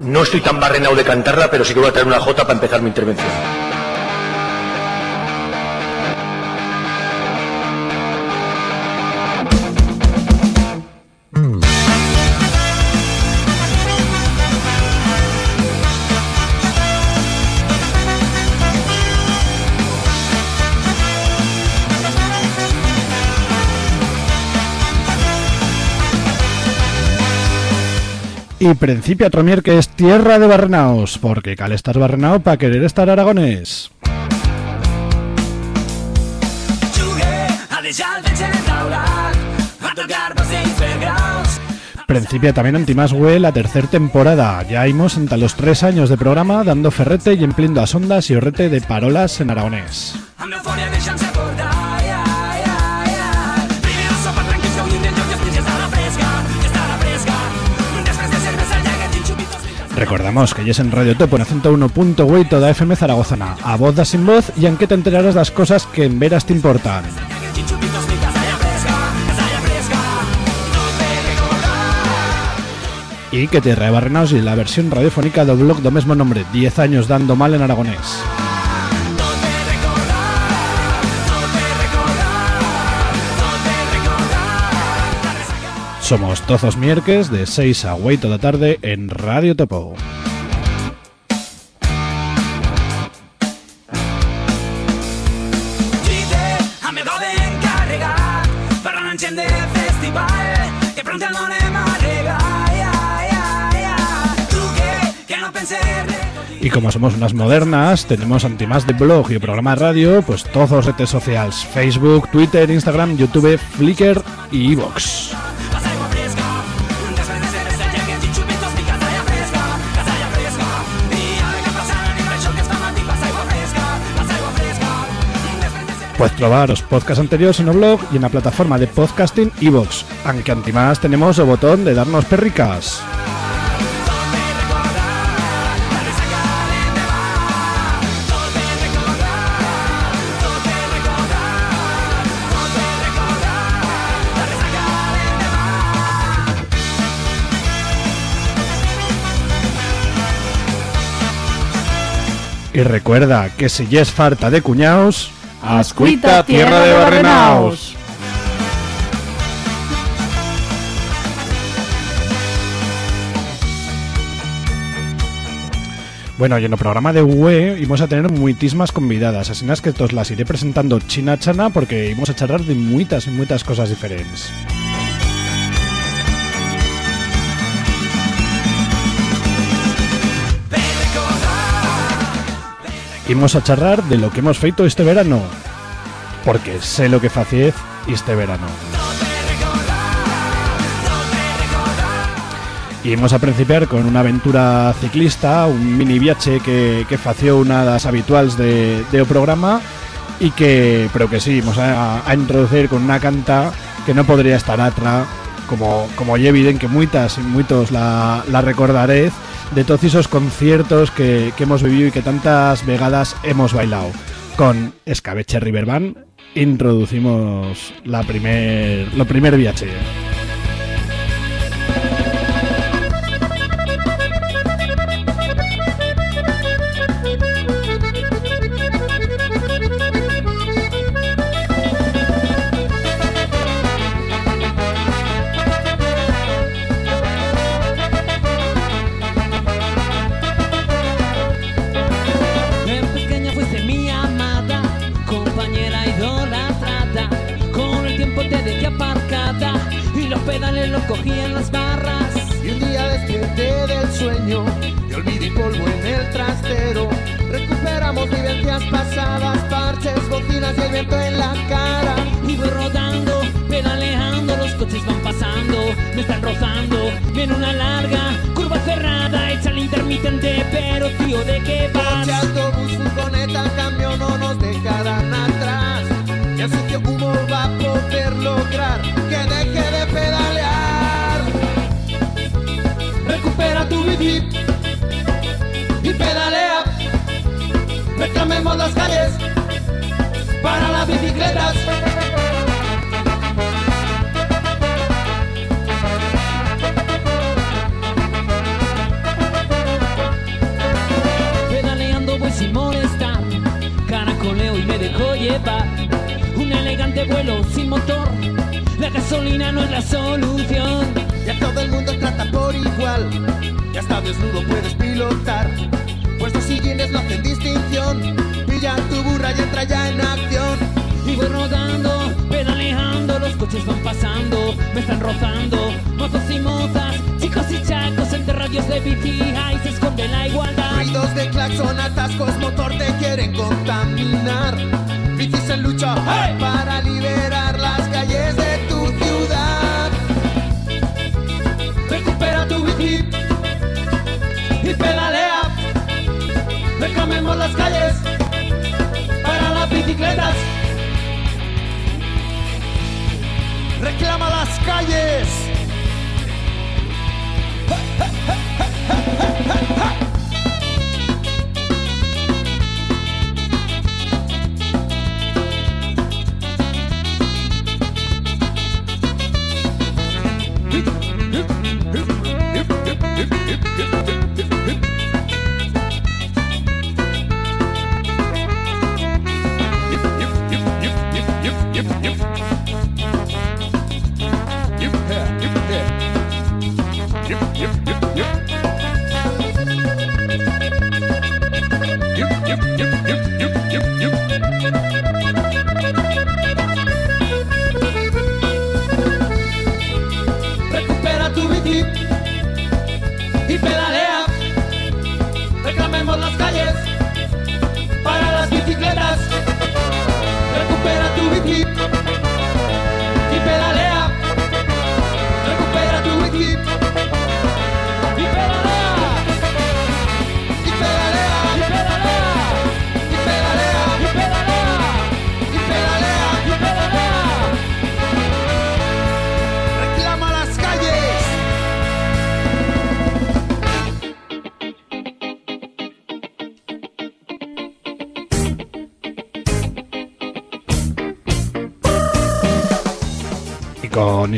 No estoy tan barrenado de cantarla, pero sí que voy a traer una jota para empezar mi intervención. Y principia otro que es tierra de barrenaos, porque cal estar barrenao para querer estar aragonés. Principia también Antimaswe la tercera temporada. Ya hemos entre los tres años de programa dando ferrete y empleando a ondas y orrete de parolas en aragonés. Recordamos que ya es en Radio Topo en 101.8 toda FM Zaragozana, a voz da sin voz y en que te enterarás las cosas que en veras te importan. Y que te rebarrenaos y la versión radiofónica del blog do mismo nombre, 10 años dando mal en aragonés. Somos todos miércoles de 6 a 8 de la tarde en Radio Topo. Y como somos unas modernas, tenemos antimás de blog y programa de radio, pues todos los redes sociales, Facebook, Twitter, Instagram, YouTube, Flickr y Evox. Puedes probar los podcasts anteriores en el blog y en la plataforma de podcasting iVoox, aunque antimás tenemos el botón de darnos perricas. Y recuerda que si ya es falta de cuñaos, Ascuita, tierra de Barrenaos. Bueno, y en el programa de UE íbamos a tener muitísimas convidadas, así es que las iré presentando china chana porque íbamos a charlar de muchas, muchas cosas diferentes. Imos a charrar de lo que hemos feito este verano, porque sé lo que faciez este verano. Y vamos a principiar con una aventura ciclista, un mini viaje que, que fació una de las habituales de, de o programa y que, pero que sí, vamos a, a introducir con una canta que no podría estar atrás, como, como ya evidente que muitas y muitos la, la recordaréis, de todos esos conciertos que, que hemos vivido y que tantas vegadas hemos bailado. Con Escabeche River Band introducimos la primer, lo primer viaje.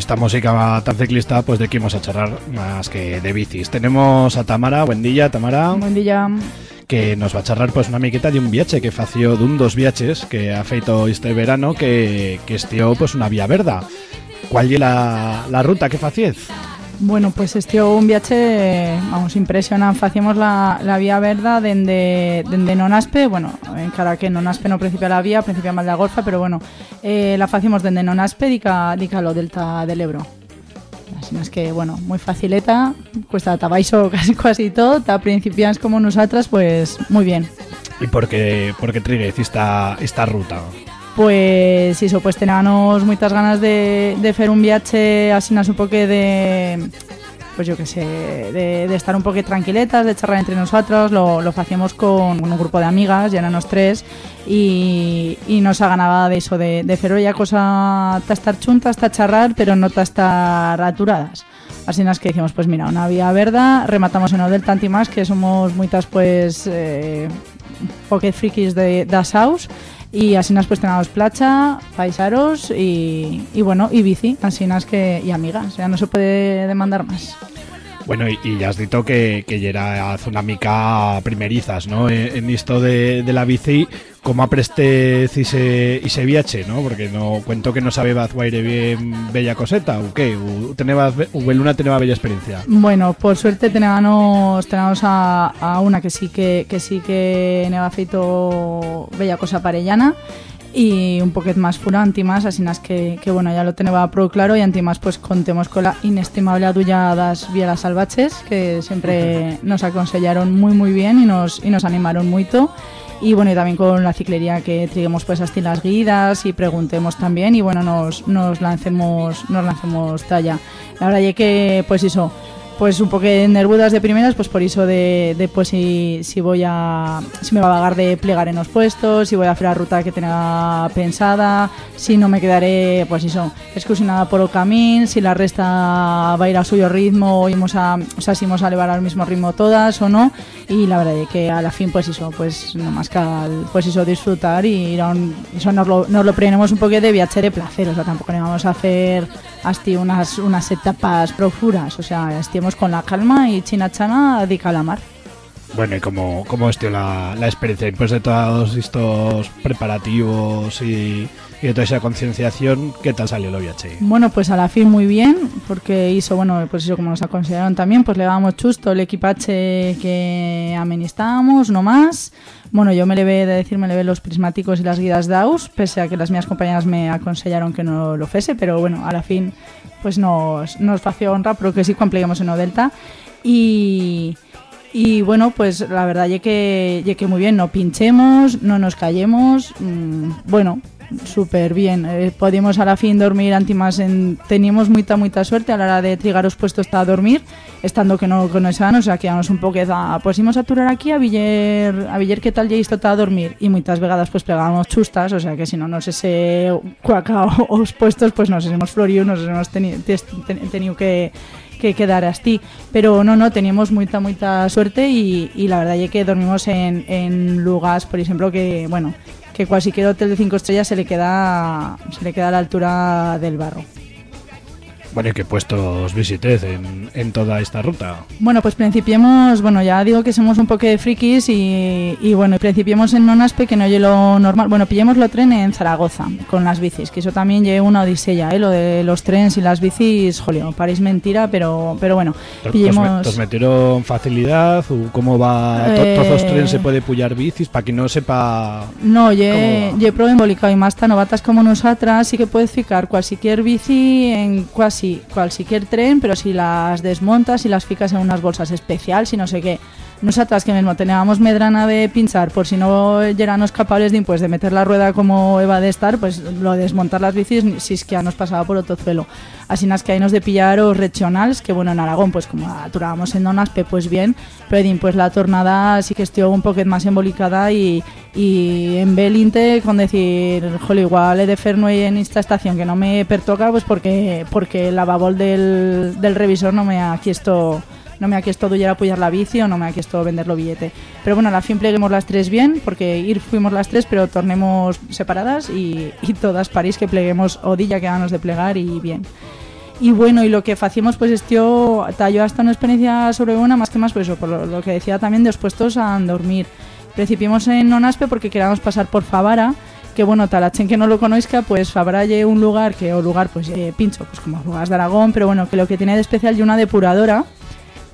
Esta música tan ciclista, pues de qué vamos a charlar más que de bicis. Tenemos a Tamara, buen día, Tamara, Buen día. que nos va a charlar pues una miqueta de un viaje que fació de un dos viajes que ha feito este verano que, que estió pues una vía verda. ¿Cuál es la, la ruta que faciez? Bueno, pues este un viaje, vamos, impresionante. Facíamos la, la vía verda dende, dende Nonaspe, bueno, encara que Nonaspe no principia la vía, principia mal de Golfa, pero bueno, eh, la facíamos dende Nonaspe dica, dica lo delta del Ebro. Así es que, bueno, muy facileta, cuesta tabaixo casi casi todo, ta principiantes como nosotras, pues muy bien. ¿Y por qué, por qué esta, esta ruta? Pues iso, pues teníamos moitas ganas de, de fer un viaje así un poco de pues yo que sé, de, de estar un poco tranquiletas, de charlar entre nosotros, lo, lo hacíamos con un grupo de amigas, ya éramos tres, y, y nos ganaba de eso, de, de fer ya cosa ta estar chuntas, ta charrar, pero no ta estar aturadas. Así nos que decíamos, pues mira, una vía verda, rematamos en el del Tanti más, que somos muitas pues eh, pocket frikis de, de asaus, y así nos pues tenemos placha, paisaros y, y bueno, y bici, así nas que y amigas, ya no se puede demandar más. Bueno, y, ya has dicho que, que ya era una mica primerizas, ¿no? En, en esto de, de la bici, ¿cómo apreste ese, ese viaje, no? Porque no cuento que no sabe guaire bien bella coseta, ¿o qué? ¿O teneba bella experiencia? Bueno, por suerte tenemos, tenemos a, a una que sí que, que sí que neva feito bella cosa parellana y un poquet más fura antimás, así que, que bueno, ya lo teneba pro claro y antimás pues contemos con la inestimable adulla das Vielas Salvaches que siempre nos aconsellaron muy muy bien y nos, y nos animaron mucho y bueno, y también con la ciclería que triguemos pues hasta las guidas y preguntemos también y bueno, nos, nos lancemos nos lancemos talla. La verdad es que pues eso, pues un poco nervudas de primeras, pues por eso de, de pues si, si voy a si me va a vagar de plegar en los puestos, si voy a hacer la ruta que tenga pensada, si no me quedaré pues eso, excursionada por el camino, si la resta va a ir a suyo ritmo o íbamos a, o sea, si vamos a elevar al mismo ritmo todas o no, y la verdad es que a la fin pues eso, pues no más que al- pues eso disfrutar y ir a un, eso nos lo, nos lo un poco de viaje de placer, o sea, tampoco le vamos a hacer hasta unas, unas etapas profuras, o sea, estemos con la calma y china chana de calamar. Bueno, ¿y cómo, cómo la, la experiencia? Después de todos estos preparativos y, y de toda esa concienciación, ¿qué tal salió el viaje? Bueno, pues a la fin muy bien, porque hizo, bueno, pues eso como nos aconsejaron también, pues le dábamos chusto el equipaje que amenistábamos, no más. Bueno, yo me le ve de decir, me le ve los prismáticos y las guías DAUS, pese a que las mías compañeras me aconsejaron que no lo fuese, pero bueno, a la fin pues nos, nos fació honra, pero que sí compleguemos en o Delta. Y, y bueno, pues la verdad ya que muy bien, no pinchemos, no nos callemos, mm, bueno, súper bien. Eh, podíamos a la fin dormir antimás en... Teníamos mucha, mucha suerte a la hora de trigaros puestos a dormir, estando que no conocían, o sea, que un poco a... Pues íbamos a turar aquí a Viller, a Viller que tal ya esto a dormir, y muchas vegadas pues pegábamos chustas, o sea, que si no nos ese cuacao os puestos, pues nos hemos florido, nos hemos tenido que que quedar así. Pero no, no, teníamos mucha, mucha suerte y, y la verdad es que dormimos en, en lugares, por ejemplo, que, bueno, que cualquier hotel de cinco estrellas se le queda se le queda a la altura del barro. Bueno, ¿y qué puestos visites en, en toda esta ruta? Bueno, pues principiemos, bueno, ya digo que somos un poco de frikis y, y bueno, principiemos en Nonaspe, que no oye lo normal. Bueno, pillemos lo tren en Zaragoza, con las bicis, que eso también lleva una odisea, ¿eh? Lo de los trenes y las bicis, jolio, parís mentira, pero, pero bueno, ¿Os, pillemos... os metieron facilidad? ¿O ¿Cómo va? Eh, ¿Todos los trenes se puede pullar bicis? Para que no sepa... No, ye, ¿Cómo va? ye pro embolicado y más tan novatas como nosotras sí que puedes ficar cualquier bici en casi cualquier tren, pero si las desmontas y las ficas en unas bolsas especiales y no sé qué. Nosotras que mismo teníamos medrana de pinchar por si no éramos capaces de, pues, de meter la rueda como Eva de estar, pues lo de desmontar las bicis si es que ya nos pasaba por otro suelo. Así nas que hay nos de pillar os regionals, que bueno, en Aragón pues como aturábamos en Donaspe pues bien, pero din, pues la tornada sí que estuvo un poquito más embolicada y, y en Belinte con decir, jole, igual he de fer no hay en esta estación que no me pertoca pues porque porque el lavabol del, del revisor no me ha quiesto no me ha quiesto duyar a apoyar la bici o no me ha quiesto vender lo billete. Pero bueno, a la fin pleguemos las tres bien, porque ir fuimos las tres, pero tornemos separadas y, todas París que pleguemos odilla que ganos de plegar y bien. Y bueno, y lo que hacíamos pues esto talló hasta una experiencia sobre una, más que más pues eso, por lo, que decía también de los puestos a dormir. Principiamos en Nonaspe porque queríamos pasar por Favara, que bueno, Talachen que no lo conozca, pues Favara es un lugar que, o lugar pues eh, pincho, pues como lugares de Aragón, pero bueno, que lo que tiene de especial y una depuradora,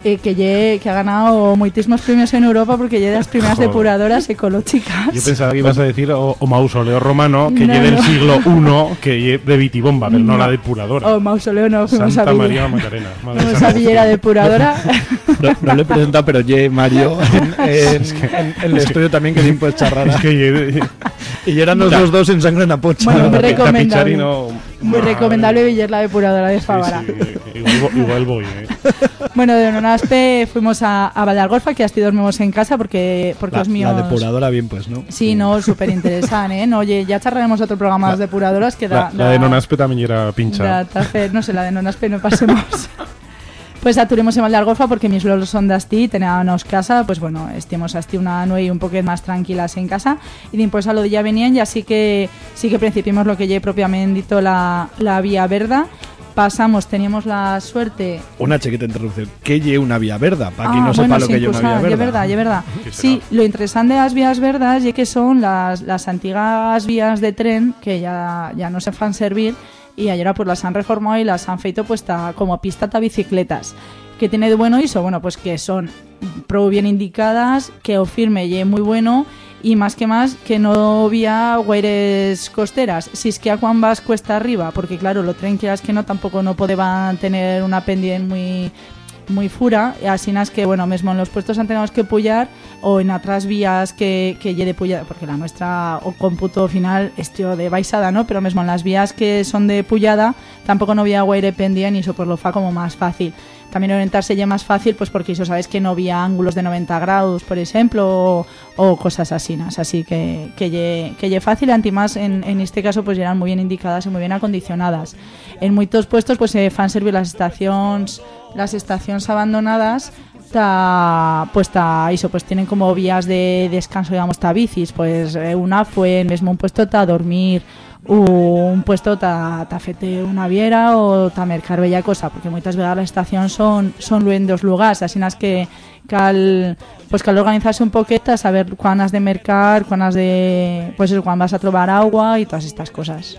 eh, que, lle- que ha ganado muchísimos premios en Europa porque lle de las primeras Joder. depuradoras ecológicas. Yo pensaba que ibas a decir o, o mausoleo romano, que No, lleve no. del siglo I, que lle de vitibomba, pero no, la depuradora. Oh, mausoleo no, fuimos Santa a María. Macarena. madre Fuimos a Villera depuradora. No, no le he presentado, pero ye Mario en, en- en- en el estudio también que pues charrada. Es que lle- Y eran los dos dos en sangre en la pocha. Bueno, muy recomendable. Muy recomendable Villar la depuradora de Sí, Favara. sí, igual, vo- igual voy, eh. Bueno, de Nonaspe fuimos a, a Valdealgorfa, que así dormimos en casa porque, porque La, los míos... la depuradora bien, pues, ¿no? Sí, no, súper interesante, ¿eh? No, oye, ya charlaremos otro programa de depuradoras que da... La, la da- de Nonaspe también era pincha. da tafe- no sé, la de Nonaspe no pasemos. Pues aturemos en Valdealgorfa porque mis lolos son de asti, teníamos casa, pues bueno, estemos asti una nueve un poquito más tranquilas en casa y después a lo de ya venían y así que sí que principimos lo que ya propiamente dito la, la vía verda. Pasamos, teníamos la suerte Una chiquita interrupción. ¿Qué ye una vía verda? Para quien Ah, no sepa bueno, lo sí, que ye una pues, vía verda. ye verdad, ye verdad. ¿Qué Sí, lo interesante de las vías verdes es que son las, las antiguas vías de tren que ya, ya no se fan servir y ahora pues las han reformado y las han feito pues ta- como pista para bicicletas. que tiene de bueno eso? Bueno, pues que son pro bien indicadas, que o firme y muy bueno y más que más que no había guaires costeras. Si es que a Juan vas cuesta arriba, porque claro, lo tren que no tampoco no podían tener una pendiente muy muy fura, así es que, bueno, mismo en los puestos han tenemos que pullar o en otras vías que, que lle de pullar, porque la nuestra o cómputo final es tío de baixada, ¿no? Pero mismo en las vías que son de pullada tampoco no había guaire pendiente y eso pues lo fa como más fácil. También orientarse ya más fácil, pues porque eso sabes que no había ángulos de 90 grados, por ejemplo, o, o cosas así, ¿no? así que que lle, que lle fácil, anti más en, en este caso pues eran muy bien indicadas y muy bien acondicionadas. En muchos puestos pues se fan servir las estaciones las estaciones abandonadas ta, pues ta, iso, pues tienen como vías de descanso, digamos, ta bicis, pues eh, una fue en mesmo un puesto ta dormir, un puesto ta, ta fete una viera o ta mercar bella cosa, porque moitas veces la estación son son en dos lugares, así nas que cal pues cal organizarse un poquito a saber cuán has de mercar, cuán has de pues eso, vas a trobar agua y todas estas cosas.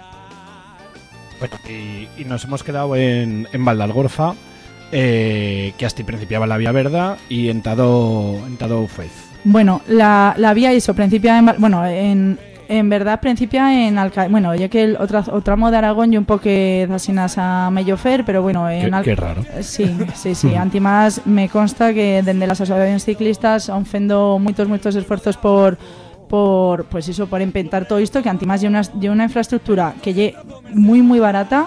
Bueno, y, y nos hemos quedado en, en Valdalgorfa, eh, que hasta principiaba la Vía Verda y en Tado, en Tado Fez. Bueno, la, la vía eso, principia en, bueno, en, en verdad principia en Alca, bueno, ya que el otra otra moda de Aragón y un poco de asinas a Mellofer, pero bueno, en Qué, Al- qué raro. Sí, sí, sí. Antimás me consta que desde las asociaciones ciclistas han fendo muchos, muchos esfuerzos por por pues eso por inventar todo esto que antimás de una, lle una infraestructura que lle muy muy barata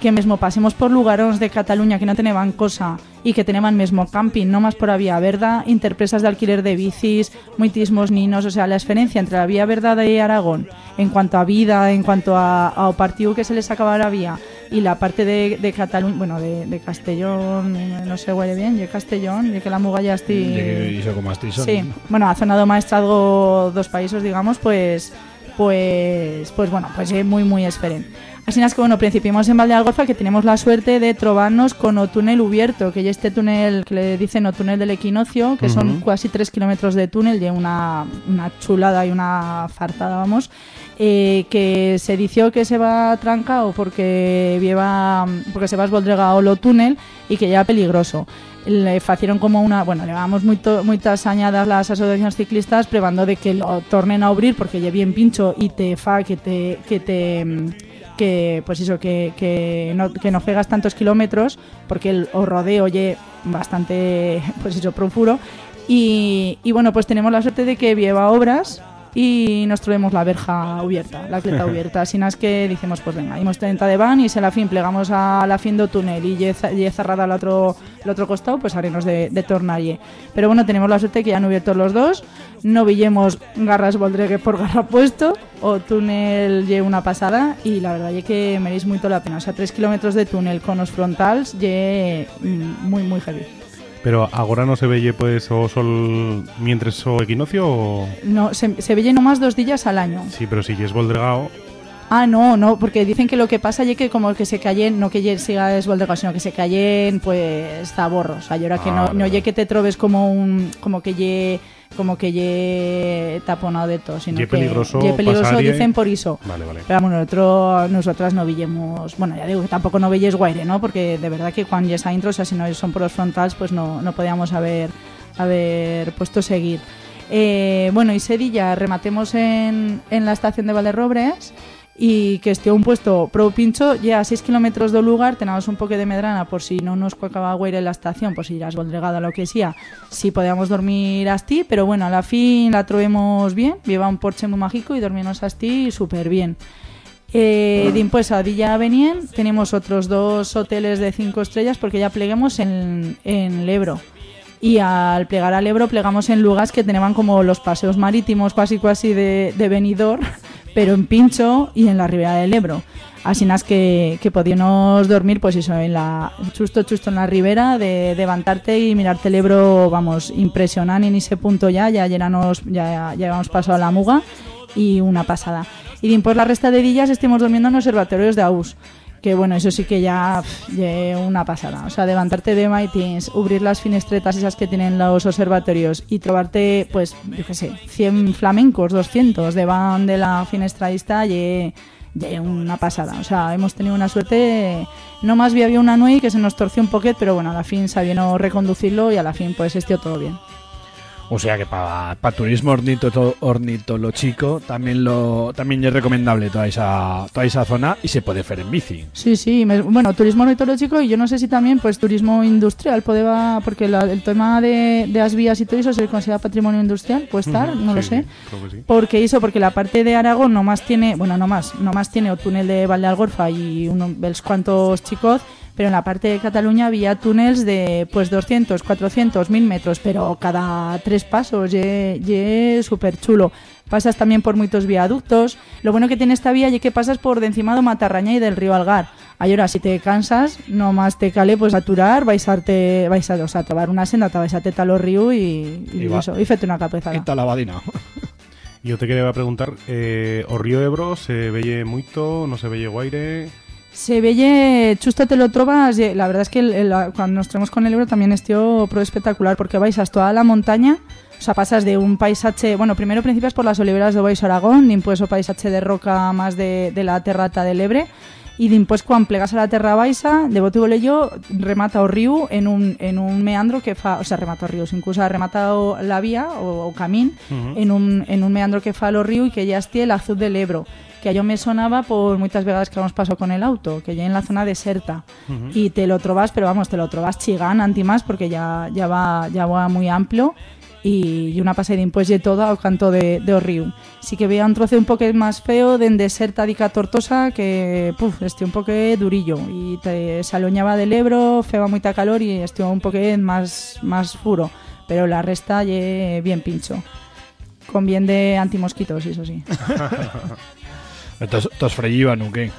que mesmo pasemos por lugares de Cataluña que no tenían cosa y que tenían mesmo camping, no más por la vía verda, interpresas de alquiler de bicis, muitismos ninos, o sea, la diferencia entre la vía verda de Aragón en cuanto a vida, en cuanto a, a o partido que se les acaba la vía y la parte de, de Cataluña, bueno, de, de Castellón, no sé huele bien, de Castellón, de que la muga ya esté... Como así son. Sí, bueno, ha sonado maestrazgo dos países, digamos, pues pues pues bueno, pues es muy muy diferente. Así es que bueno, principiamos en Valdealgorfa que tenemos la suerte de trobarnos con o túnel abierto, que ya este túnel que le dicen o túnel del equinoccio, que son casi tres kilómetros de túnel, y una, una chulada y una fartada, vamos, eh, que se dició que se va trancado porque lleva porque se va esboldregado lo túnel y que ya peligroso. Le facieron como una, bueno, moito, moitas añadas las asociaciones ciclistas prevando de que lo tornen a abrir porque lle bien pincho y te fa que te que te que pues eso que, que no que no fegas tantos kilómetros porque el rodeo lle bastante pues eso profuro. Y, y bueno, pues tenemos la suerte de que lleva obras y nos traemos la verja abierta, la cleta abierta. Así es que decimos, pues venga, hemos 30 de van y se la fin plegamos a la fin do túnel y ye cerrada al otro, al otro costado, pues haremos de, de tornalle. Pero bueno, tenemos la suerte que ya han abierto los dos, no villemos garras boldregue por garra puesto, o túnel lle una pasada y la verdad ye que meréis mucho la pena. O sea, 3 kilómetros de túnel con los frontals lle mm, muy, muy heavy. Pero agora no se veye pues o sol mientras o equinoccio o... No, se, se velle nomás dos días al año. Sí, pero si es voldregado... Ah, no, no, porque dicen que lo que pasa es que como que se callen, no que siga desboldegado, sino que se callen pues zaborros. O sea, yo ahora que Ah, no, vale, no lle que te trobes como un, como que lle, como que lle taponado de todo, sino Ye que peligroso ye peligroso ye- dicen por eso. Vale, vale. Pero bueno, nosotros, nosotras no villemos, bueno, ya digo que tampoco no veis guaire, ¿no? Porque de verdad que cuando ya esa intro, o sea, si no son por los frontals, pues no, no podíamos haber, haber puesto seguir. Eh, bueno, y Sedilla, rematemos en, en la estación de Valderrobres y que esté un puesto pro pincho ya a 6 kilómetros del lugar tenemos un poco de medrana por si no nos acaba guaire la estación por si irás voldregada o lo que sea si podíamos dormir así pero bueno a la fin la trovemos bien lleva un porche muy mágico y dormimos así súper bien eh, de pues a Dilla venían tenemos otros dos hoteles de 5 estrellas porque ya pleguemos en, en Lebro. Y al plegar al Ebro plegamos en lugares que tenían como los paseos marítimos casi casi de, de Benidorm pero en Pincho y en la ribera del Ebro. Así nas que, que podíamos dormir pues eso en la justo justo en la ribera de levantarte y mirarte el Ebro vamos impresionante en ese punto ya ya llenamos ya, ya hemos pasado la muga y una pasada. Y después la resta de días estuvimos durmiendo en observatorios de Aus que bueno, eso sí que ya pf, ye una pasada. O sea, levantarte de maitins, abrir las finestretas esas que tienen los observatorios y trovarte, pues, yo qué sé, 100 flamencos, 200 de van de la finestralista, ye, ye una pasada. O sea, hemos tenido una suerte. No más bien había una nuey que se nos torció un poquet, pero bueno, a la fin sabieron reconducirlo y a la fin, pues, esté todo bien. O sea que para turismo ornito, ornitológico también lo también es recomendable toda esa toda esa zona y se puede hacer en bici. Sí, sí, me- bueno, turismo ornitológico y yo no sé si también pues turismo industrial podeba, porque la- el tema de, de las vías y todo eso se considera patrimonio industrial, puede estar, no lo sé. sí. Porque hizo, porque la parte de Aragón nomás tiene, bueno, no más, nomás tiene el túnel de Valdealgorfa y unos cuantos chicos, pero en la parte de Cataluña había túneles de pues 200, 400, 1000 metros, pero cada tres pasos, ye, ye súper chulo. Pasas también por muchos viaductos. Lo bueno que tiene esta vía es que pasas por de encima de Matarraña y del río Algar. Ahora, si te cansas, no más te cale, pues aturar, vais a, te, vais a, o sea, tomar una senda, te vais a teta los ríos y, y, Y va. eso, y fete una capezada. Y tal lavadina. Yo te quería preguntar, eh, o Río Ebro se veye moito, no se veye guaire... Se veye, chusto te lo trovas, ye- la verdad es que el- el- cuando nos traemos con el Ebro también estió pro espectacular porque vais hasta toda la montaña, o sea, pasas de un paisaje, bueno, primero principias por las oliveras de Bois Aragón, después o paisaje de roca más de, de la terrata del Ebre, y después cuando plegas a la terra baixa, de bote yo remata o río en un, en un meandro que fa, o sea, remata o río, incluso ha rematado la vía o, o camín en, un, en un meandro que fa lo río y que ya esté el azul del Ebro que a yo me sonaba por muchas veces que hemos pasado con el auto, que ya en la zona deserta. Y te lo trobas, pero vamos, te lo trobas chigán antimás porque ya, ya, va, ya va muy amplio y, una pasada pues de todo ao canto de, de o río. Sí que veía un troce un poco más feo de en deserta dica tortosa que, puf, este un poco durillo y te saloñaba del Ebro, feba mucha calor y este un poco más, más furo, pero la resta ye bien pincho. Con bien de antimosquitos, eso sí. Entonces, ¿tos freíban o qué?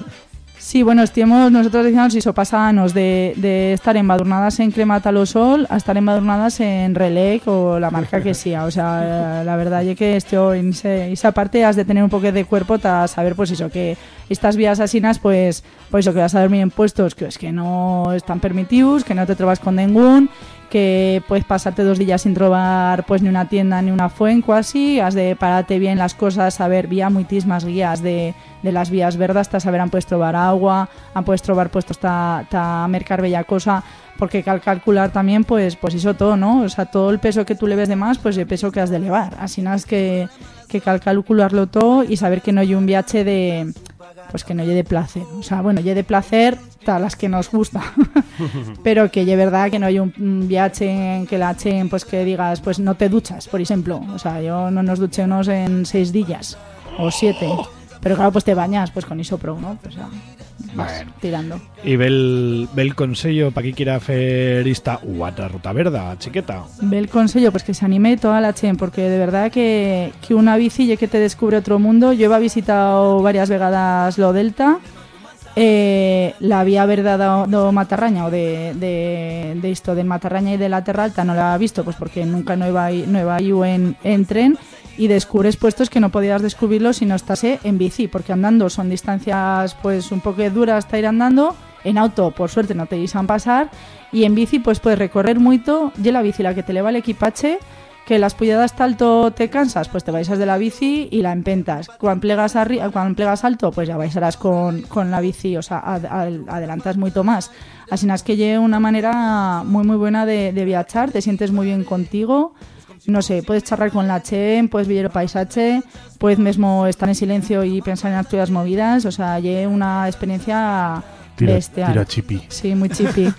Sí, bueno, estemos, nosotros decíamos eso, pasábamos de, de estar embadurnadas en crema talosol a estar embadurnadas en relec o la marca que sea. O sea, la verdad es que esto, en esa parte has de tener un poco de cuerpo para saber, pues eso, que estas vías asinas, pues, pues eso, que vas a dormir en puestos que es que no están permitidos, que no te trobas con ningún, que puedes pasarte dos días sin trobar pues ni una tienda ni una fuente has de pararte bien las cosas, saber vía muitísimas guías de, de las vías verdes, hasta saber han puedes trobar agua, han puedes trobar puestos ta, ta mercar bella cosa, porque cal calcular también pues pues eso todo, ¿no? O sea, todo el peso que tú le ves de más, pues el peso que has de elevar. Así nada es que, que cal calcularlo todo y saber que no hay un viaje de pues que no lleve placer. O sea, bueno, lleve placer a las que nos gusta. pero que es verdad que no hay un, viaje en que la echen, pues que digas, pues no te duchas, por ejemplo. O sea, yo no nos duchemos en seis días o siete. Pero claro, pues te bañas pues con isopro, ¿no? Pues ya, Bueno. tirando. Y ve el, ve el para que quiera hacer esta u otra ruta verda, chiqueta. Ve el consejo, pues que se anime toda la chen, porque de verdad que, que una bici ye que te descubre otro mundo. Yo he visitado varias vegadas lo Delta, eh, la vía verda do, do Matarraña o de, de, de esto, del Matarraña y de la Terra Alta no la he visto, pues porque nunca no iba, i- no iba en, en tren y descubres puestos que no podías descubrirlos si no estase en bici, porque andando son distancias pues un poco duras para ir andando, en auto por suerte no te iban pasar y en bici pues puedes recorrer mucho, y la bici la que te eleva el equipaje que las pulladas alto te cansas, pues te baixas de la bici y la empentas. Cuando plegas, cuando plegas alto, pues ya baixarás con, con la bici, o sea, ad- ad- adelantas mucho más. Así es que lleve una manera muy muy buena de, de viajar, te sientes muy bien contigo, no sé, puedes charlar con la Chen, puedes ver el paisaje, puedes mismo estar en silencio y pensar en las tuyas movidas, o sea, lleve una experiencia Tira, bestial. tira chipi. Sí, muy chipi.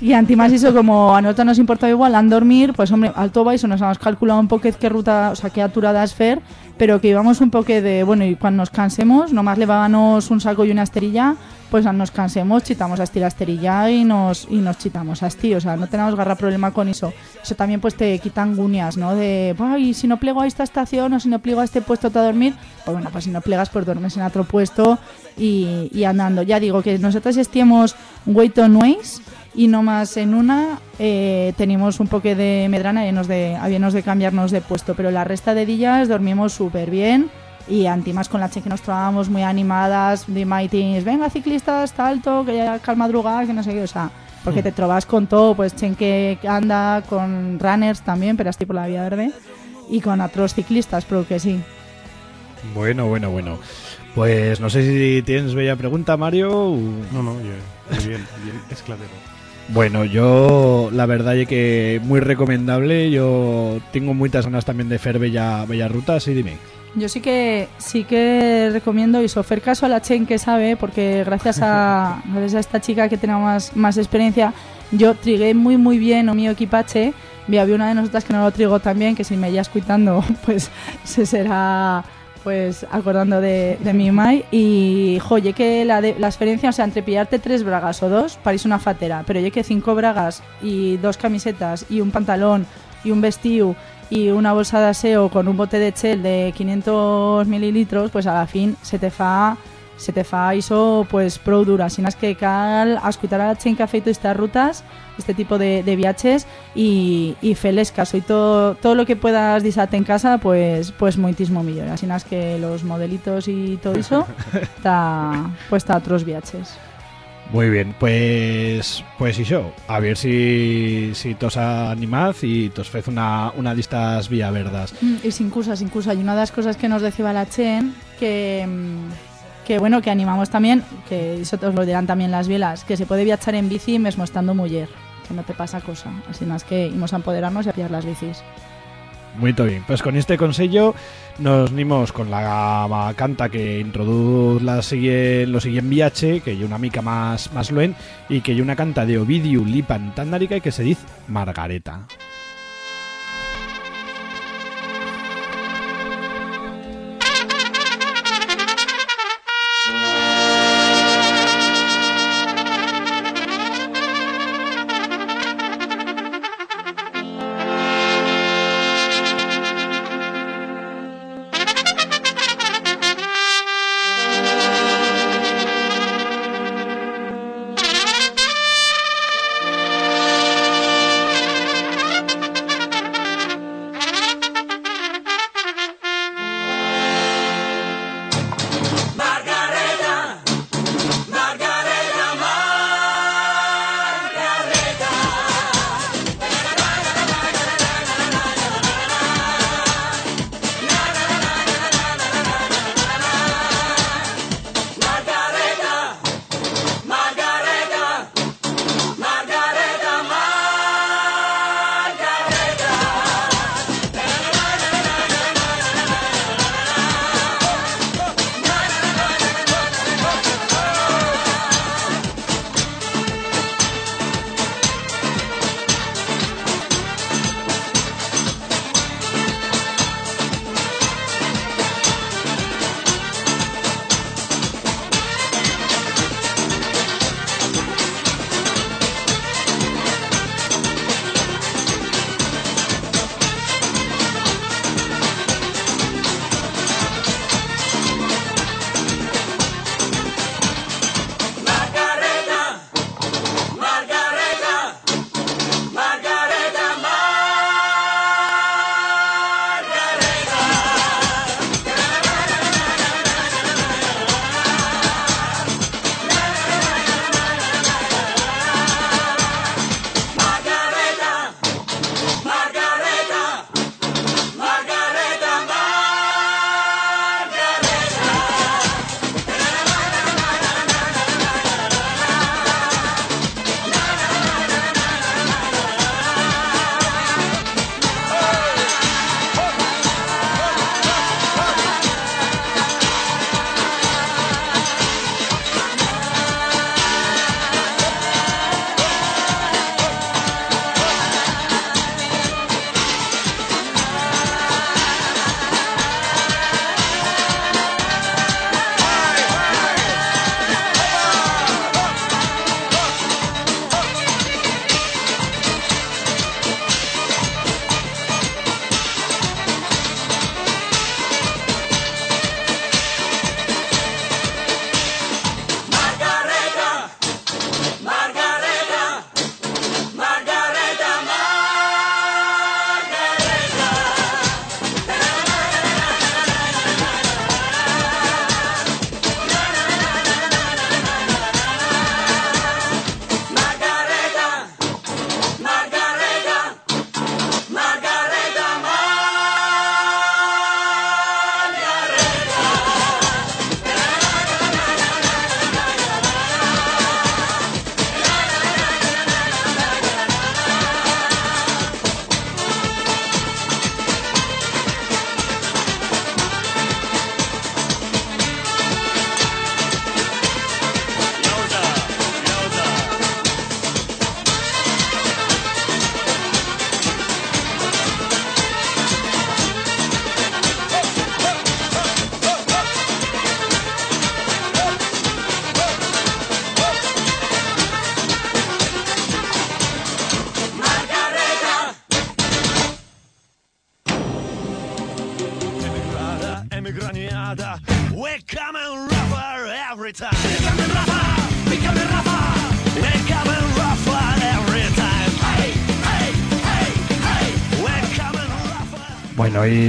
y antimás eso, como a nosotros nos importa igual an dormir, pues hombre, alto vais, nos hemos calculado un poco qué ruta, o sea, qué aturada es fer, pero que íbamos un poco de, bueno, y cuando nos cansemos, nomás levábamos un saco y una esterilla, pues nos cansemos, chitamos a la esterilla y nos, y nos chitamos asti, o sea, no tenemos garra problema con eso. Eso también pues te quitan gunias, ¿no? De, ay, si no plego a esta estación o si no plego a este puesto a dormir, pues bueno, pues si no plegas, pues duermes en otro puesto y, andando. Ya digo que nosotros estemos wait on ways y no más en una eh, tenemos un poco de medrana y nos de, habíamos de cambiarnos de puesto, pero la resta de días dormimos súper bien y antimás con la che que nos trabamos muy animadas de maitines, venga ciclistas, está alto, que ya calma madrugada, que no sé qué, o sea, porque te trobas con todo, pues chen que anda con runners también, pero así por la vía verde y con otros ciclistas, pero que sí. Bueno, bueno, bueno. Pues no sé si tienes bella pregunta, Mario. o- No, no, ye- ye bien, bien esclatero. Bueno, yo la verdad es que muy recomendable. Yo tengo muchas ganas también de hacer bella, bella ruta, sí, dime. Yo sí que sí que recomiendo y sofer caso a la Chen que sabe, porque gracias a, gracias a esta chica que tiene más, más experiencia, yo trigué muy muy bien o mi equipaje. Y había una de nosotras que no lo trigo tan bien, que si me ya escuchando, pues se será pues acordando de, de mi mai y joye que la, la experiencia, o sea, entre pillarte tres bragas o dos, parís una fatera, pero yo que cinco bragas y dos camisetas y un pantalón y un vestido y una bolsa de aseo con un bote de chel de 500 mililitros, pues a la fin se te fa se te fa iso pues pro dura, sin que cal escuchar a la chen que ha estas rutas, este tipo de, de viajes y, y feles caso y todo, todo lo que puedas disarte en casa pues pues moitismo millor, así es que los modelitos y todo eso está pues está a otros viajes. Muy bien, pues pues iso, a ver si si tos animaz y tos fez una una de estas vía verdas. Mm, Y sin cursa, sin cursa. Y una de las cosas que nos decía la Chen, que, que bueno, que animamos también, que eso os lo dirán también las bielas, que se puede viajar en bici mismo estando mujer, que no te pasa cosa. Así más que íbamos a empoderarnos y a pillar las bicis. Muy bien, pues con este consejo nos nimos con la canta que introduce la sigue, lo siguiente viaje, que hay una mica más, más luen, y que hay una canta de Ovidiu Lipan Tandarica y que se dice. Margareta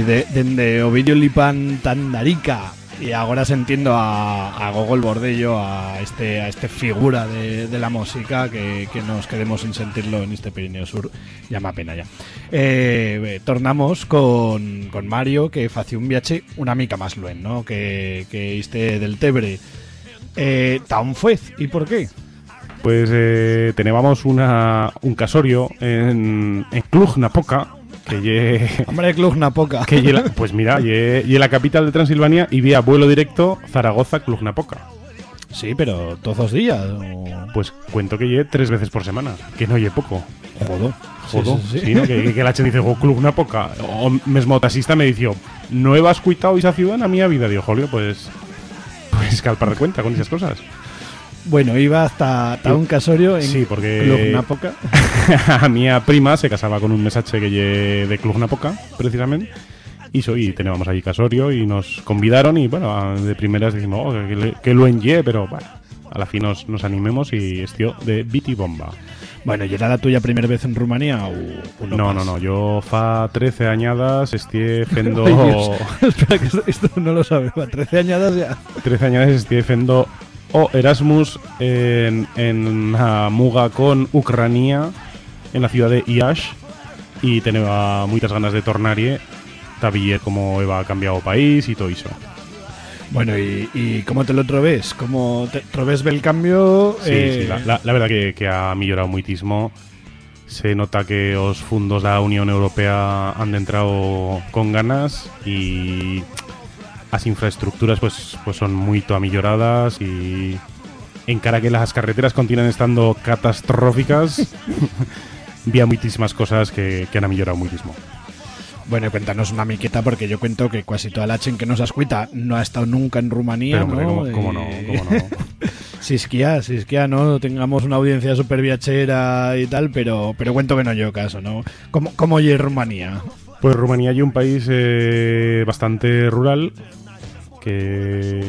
rougher. Bueno, y de, dende Ovidio Lipan Tandarica y ahora se entiendo a, a Gogol Bordello, a este, a este figura de, la música que, nos quedemos sin sentirlo en este Pirineo Sur, llama pena ya. Eh, tornamos con, con Mario que fació un viaje una mica más luen, ¿no? Que, que este del Tebre. Eh, tan fuez, ¿y por qué? Pues eh, teníamos una, un casorio en, en Cluj-Napoca, que lle, Hombre de Club Napoca. que lle la- pues mira, lle, lle la capital de Transilvania y vía vuelo directo Zaragoza-Cluj-Napoca. Sí, pero todos los días. o- Pues cuento que lle tres veces por semana, que no lle poco. Jodo. Jodo, Sí, sí, sí. sí, ¿no? que, que la gente dice, "Oh, Cluj-Napoca. O mesmo taxista me dijo, no he cuitado esa ciudad en mi vida. Digo, jolio, pues... Pues calpar de cuenta con esas cosas. Bueno, iba hasta, hasta un casorio en Sí, porque- Club Napoca. a mi prima se casaba con un mesache que lle de Cluj Napoca, precisamente. Y soy, teníamos allí casorio y nos convidaron y bueno, de primeras dijimos, oh, que, que lo enye, pero bueno, a la fin nos, nos animemos y estió de Biti Bomba. Bueno, ¿y era la tuya primera vez en Rumanía o, o No, no, más? no, yo fa 13 añadas estie fendo... Ay. Espera, que esto, esto no lo sabes. Va, 13 añadas ya. 13 añadas estie fendo o Erasmus en, en Muga con Ucrania en la ciudad de Iash y tenía muchas ganas de tornarie tabiller como Eva cambiado país y todo eso. Bueno, ¿y, y cómo te lo troves? ¿Cómo te troves el cambio? Sí, Eh, sí, la, la- la verdad que, que ha millorado muitísimo. Se nota que los fondos de la Unión Europea han entrado con ganas y las infraestructuras pues, pues son muy amilloradas y en cara que las carreteras continúan estando catastróficas, vía muchísimas cosas que, que han millorado muchísimo. Bueno, cuéntanos una miqueta porque yo cuento que casi toda la chen que nos escuita no ha estado nunca en Rumanía, Pero, hombre, ¿no? ¿cómo, cómo no? ¿Cómo no? Si esquía, si esquía, ¿no? Tengamos una audiencia súper viachera y tal, pero, pero cuento que no yo caso, ¿no? ¿Cómo, cómo oye Rumanía? Pues Rumanía es un país eh, bastante rural que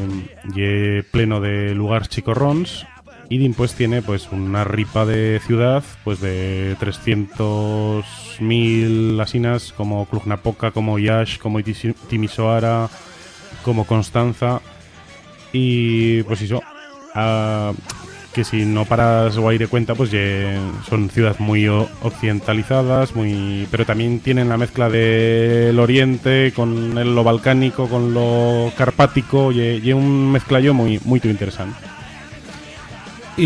ye pleno de lugares chicorrons y pues tiene pues una ripa de ciudad pues de 300.000 asinas como Cluj-Napoca, como Iași, como Timisoara, como Constanza y pues eso que si no paras o de cuenta, pues ye- son ciudades muy occidentalizadas, muy pero también tienen la mezcla del oriente con el- lo balcánico, con lo carpático, y, un mezclallo muy muy interesante. Y,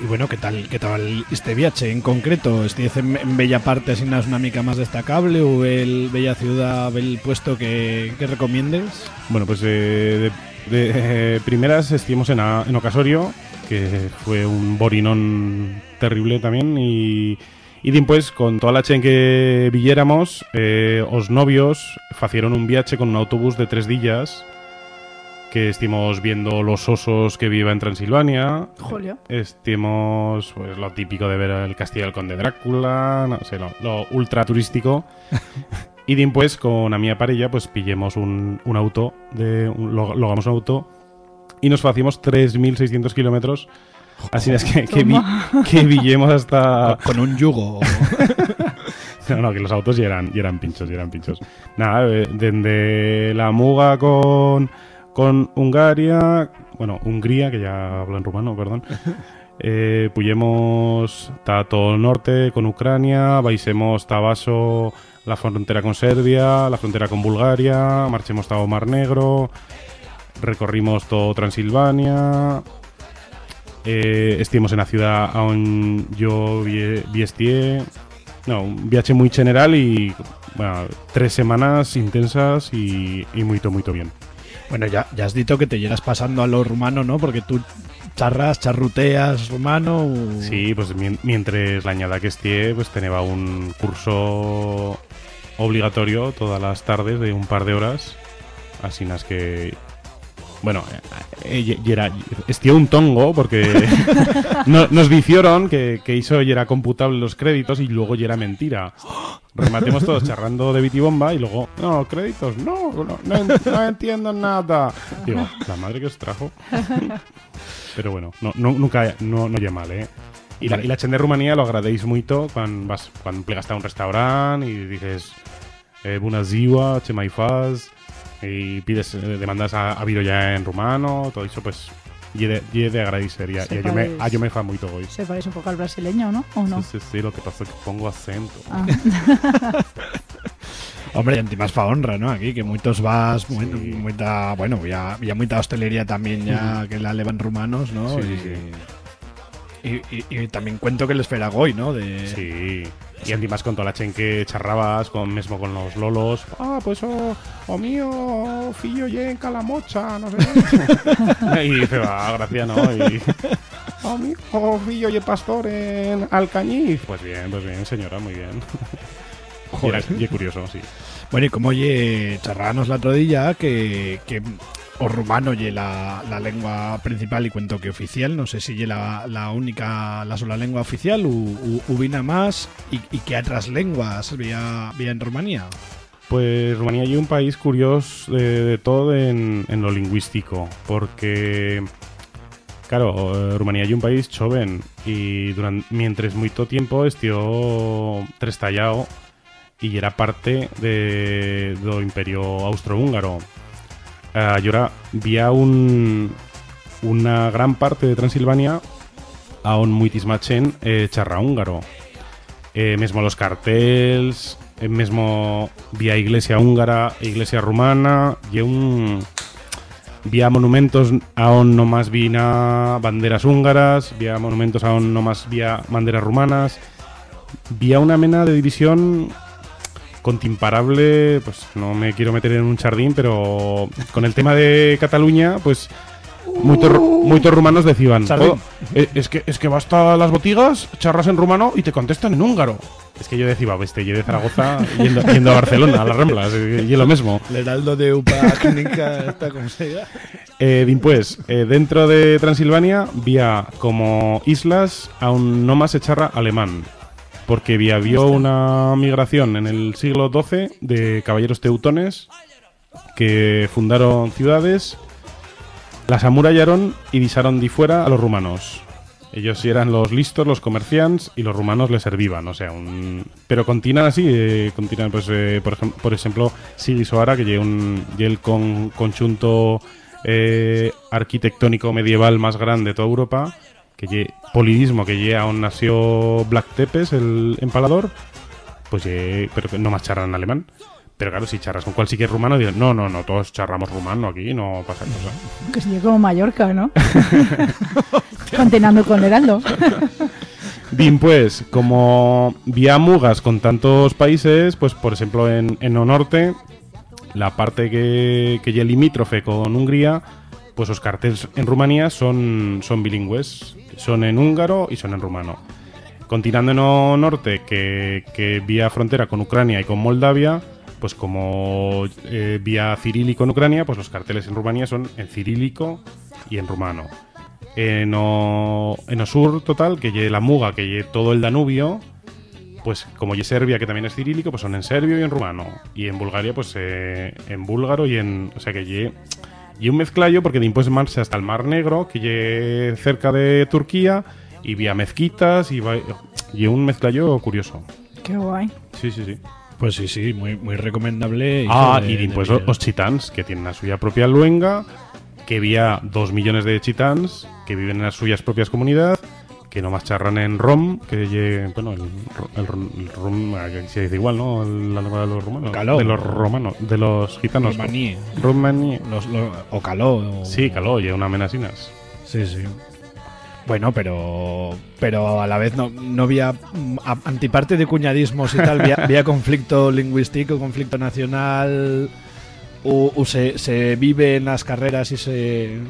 y bueno, ¿qué tal, qué tal este viaje en concreto? ¿Estés en, en bella parte así una una mica más destacable o el bella ciudad, el puesto que, que recomiendes? Bueno, pues eh, de, de, eh, primeras estuvimos en, a- en Ocasorio, que fue un borinón terrible también, y, y después con toda la chen que villéramos, eh, os novios facieron un viaje con un autobús de tres días, que estuvimos viendo los osos que viva en Transilvania, Julio. Estuvimos, pues lo típico de ver el castillo del conde Drácula, no sé, lo, lo ultra turístico. y después con la mía parella, pues pillemos un, un auto, de, un, logamos un auto y nos hacíamos 3.600 kilómetros. Así es que, que, vi- Toma. que villemos hasta... Con un yugo. No, no, que los autos ya eran, ya eran pinchos, ya eran pinchos. Nada, eh, desde la Muga con, con Hungaria, bueno, Hungría, que ya hablo en rumano, perdón. Eh, puyemos ta todo el norte con Ucrania, baixemos Tabaso, la frontera con Serbia, la frontera con Bulgaria, marchemos todo Mar Negro, recorrimos todo Transilvania, eh, estuvimos en la ciudad aún yo vi, vi estié. No, un viaje muy general y bueno, tres semanas intensas y, y muy, muy bien. Bueno, ya, ya has dicho que te llegas pasando a lo rumano, ¿no? Porque tú charras, charruteas rumano. o- Sí, pues mien- mientras la añada que esté, pues tenía un curso obligatorio todas las tardes de un par de horas. Así es que, Bueno, eh, eh, y era, estío un tongo porque no- nos dicieron que, que hizo y era computable los créditos y luego ya era mentira. Rematemos todos charrando de bitibomba y luego, no, créditos, no, no, no en- no entiendo nada. Digo, la madre que os trajo. Pero bueno, no, no, nunca, no, no mal, eh? Y la, y la chen de Rumanía lo agradéis mucho cuando vas, cuando plegas a un restaurante y dices, eh, Bună ziua, ce mai fas? Y pides, eh, demandas a, a Viro ya en rumano, todo eso, pues, y de, y de agradecer. Y a, y a yo me, yo me fa muy hoy. Se parece un poco al brasileño, ¿no? ¿O no? Sí, sí, sí, lo que pasa es que pongo acento. Ah. Hombre, y más fa honra, ¿no? Aquí, que muchos vas, muy, Sí. muita, bueno, ya, había mucha hostelería también ya que la levan rumanos, ¿no? Sí, y, sí, Y, y- y también cuento que les feragoy, ¿no? De, Sí. Y además con toda la chen que charrabas, con, mismo con los lolos. Ah, pues o, o mío, fillo ye en Calamocha, no sé. y dice, va, gracia, ¿no? Y, o mi hijo, fillo ye pastor en Alcañiz. Pues bien, pues bien, señora, muy bien. Y, Joder. era- y curioso, sí. Bueno, y como oye, charrábamos la otro día que, que o rumano ye la, la lengua principal y cuento que oficial, no sé si ye la, la única, la sola lengua oficial, u, ubina más, y, y que otras lenguas vía, vía en Rumanía. Pues Rumanía es un país curioso de, de todo en, en lo lingüístico, porque, claro, eh, Rumanía es un país joven y durante, mientras mucho tiempo estuvo trestallado y era parte de, do imperio austrohúngaro. Eh, y ahora vía un, una gran parte de Transilvania a un muitismachen eh, charra húngaro. Eh, mesmo los cartels, eh, mesmo vía iglesia húngara iglesia rumana, vía monumentos aún no más vina banderas húngaras, vía monumentos aún no más vía banderas rumanas, vía una mena de división contimparable, pues no me quiero meter en un jardín, pero con el tema de Cataluña, pues muchos ru- muchos rumanos decían. "Oh, eh, es que es que vas a las botigas, charras en rumano y te contestan en húngaro. Es que yo decía, este, yo de Zaragoza yendo, yendo a Barcelona, a las Ramblas, y es lo mismo. El heraldo de Upa Clínica, está como se diga. Eh, después, eh, dentro de Transilvania, vía como islas aún no más se charra alemán. Porque había había una migración en el siglo XII de caballeros teutones que fundaron ciudades, las amurallaron y disaron de fuera a los rumanos. Ellos eran los listos, los comerciantes, y los rumanos les servían, o sea, un... Pero continúan así, eh, continúan, pues, eh, por, ejem- por ejemplo, Sigisoara, que lleva un el con, conjunto eh, arquitectónico medieval más grande de toda Europa, que polidismo, que lleva un nació Black Tepes, el empalador, pues lle- pero que no más charran alemán. Pero claro, si charras con cualquier rumano, dirán, no, no, no, todos charramos rumano aquí, no pasa cosa. Que sería como Mallorca, ¿no? Continuando con Heraldo. Bien, pues, como vía mugas con tantos países, pues por ejemplo en, en o norte, la parte que, que ya limítrofe con Hungría, pues los carteles en Rumanía son, son bilingües, son en húngaro y son en rumano. Continuando en norte, que, que vía frontera con Ucrania y con Moldavia, pues como eh, vía cirílico en Ucrania, pues los carteles en Rumanía son en cirílico y en rumano. En o, en o sur total, que lle la Muga, que lle todo el Danubio, pues como lle Serbia, que también es cirílico, pues son en serbio y en rumano. Y en Bulgaria, pues eh, en búlgaro y en... O sea que lle... Y un mezclayo, porque de impuestos marcha hasta el Mar Negro, que lle cerca de Turquía, y vía mezquitas, y, va, y un mezclayo curioso. Qué guay. Sí, sí, sí. Pues sí, sí, muy, muy recomendable. Ah, de- y Miguel. los chitans, que tienen la suya propia luenga, que había dos millones de chitans que viven en las suyas propias comunidades, que nomás charran en rom, que bueno, el, el, rom- el rom, que se dice igual, ¿no? La lengua de los romanos. Caló. De los romanos, de los gitanos. Romaní. Romaní. Los- los- o caló. o- Sí, caló, y una menasinas. Sí, sí. Bueno, pero pero a la vez no, no había a- antiparte de cuñadismos y tal, había, había conflicto lingüístico, conflicto nacional, o, o se, se vive en las carreras y se...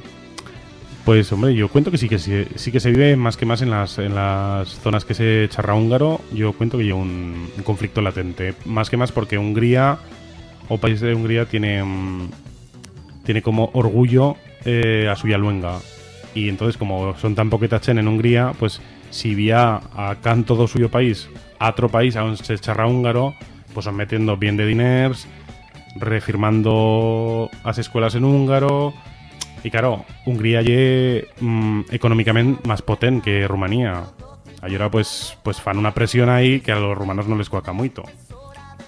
Pues hombre, yo cuento que sí que sí, que se vive más que más en las, en las zonas que se charra húngaro. Yo cuento que hay un, un conflicto latente. Más que más porque Hungría o país de Hungría tiene, mm, tiene como orgullo eh, a suya luenga. Y entonces, como son tan poqueta chen en Hungría, pues si vía a can todo suyo país a otro país, aún se charra húngaro, pues son metiendo bien de diners, refirmando las escuelas en húngaro. Y claro, Hungría ye mm, económicamente más potente que Rumanía. Y ahora pues, pues fan una presión ahí que a los rumanos no les cuaca mucho.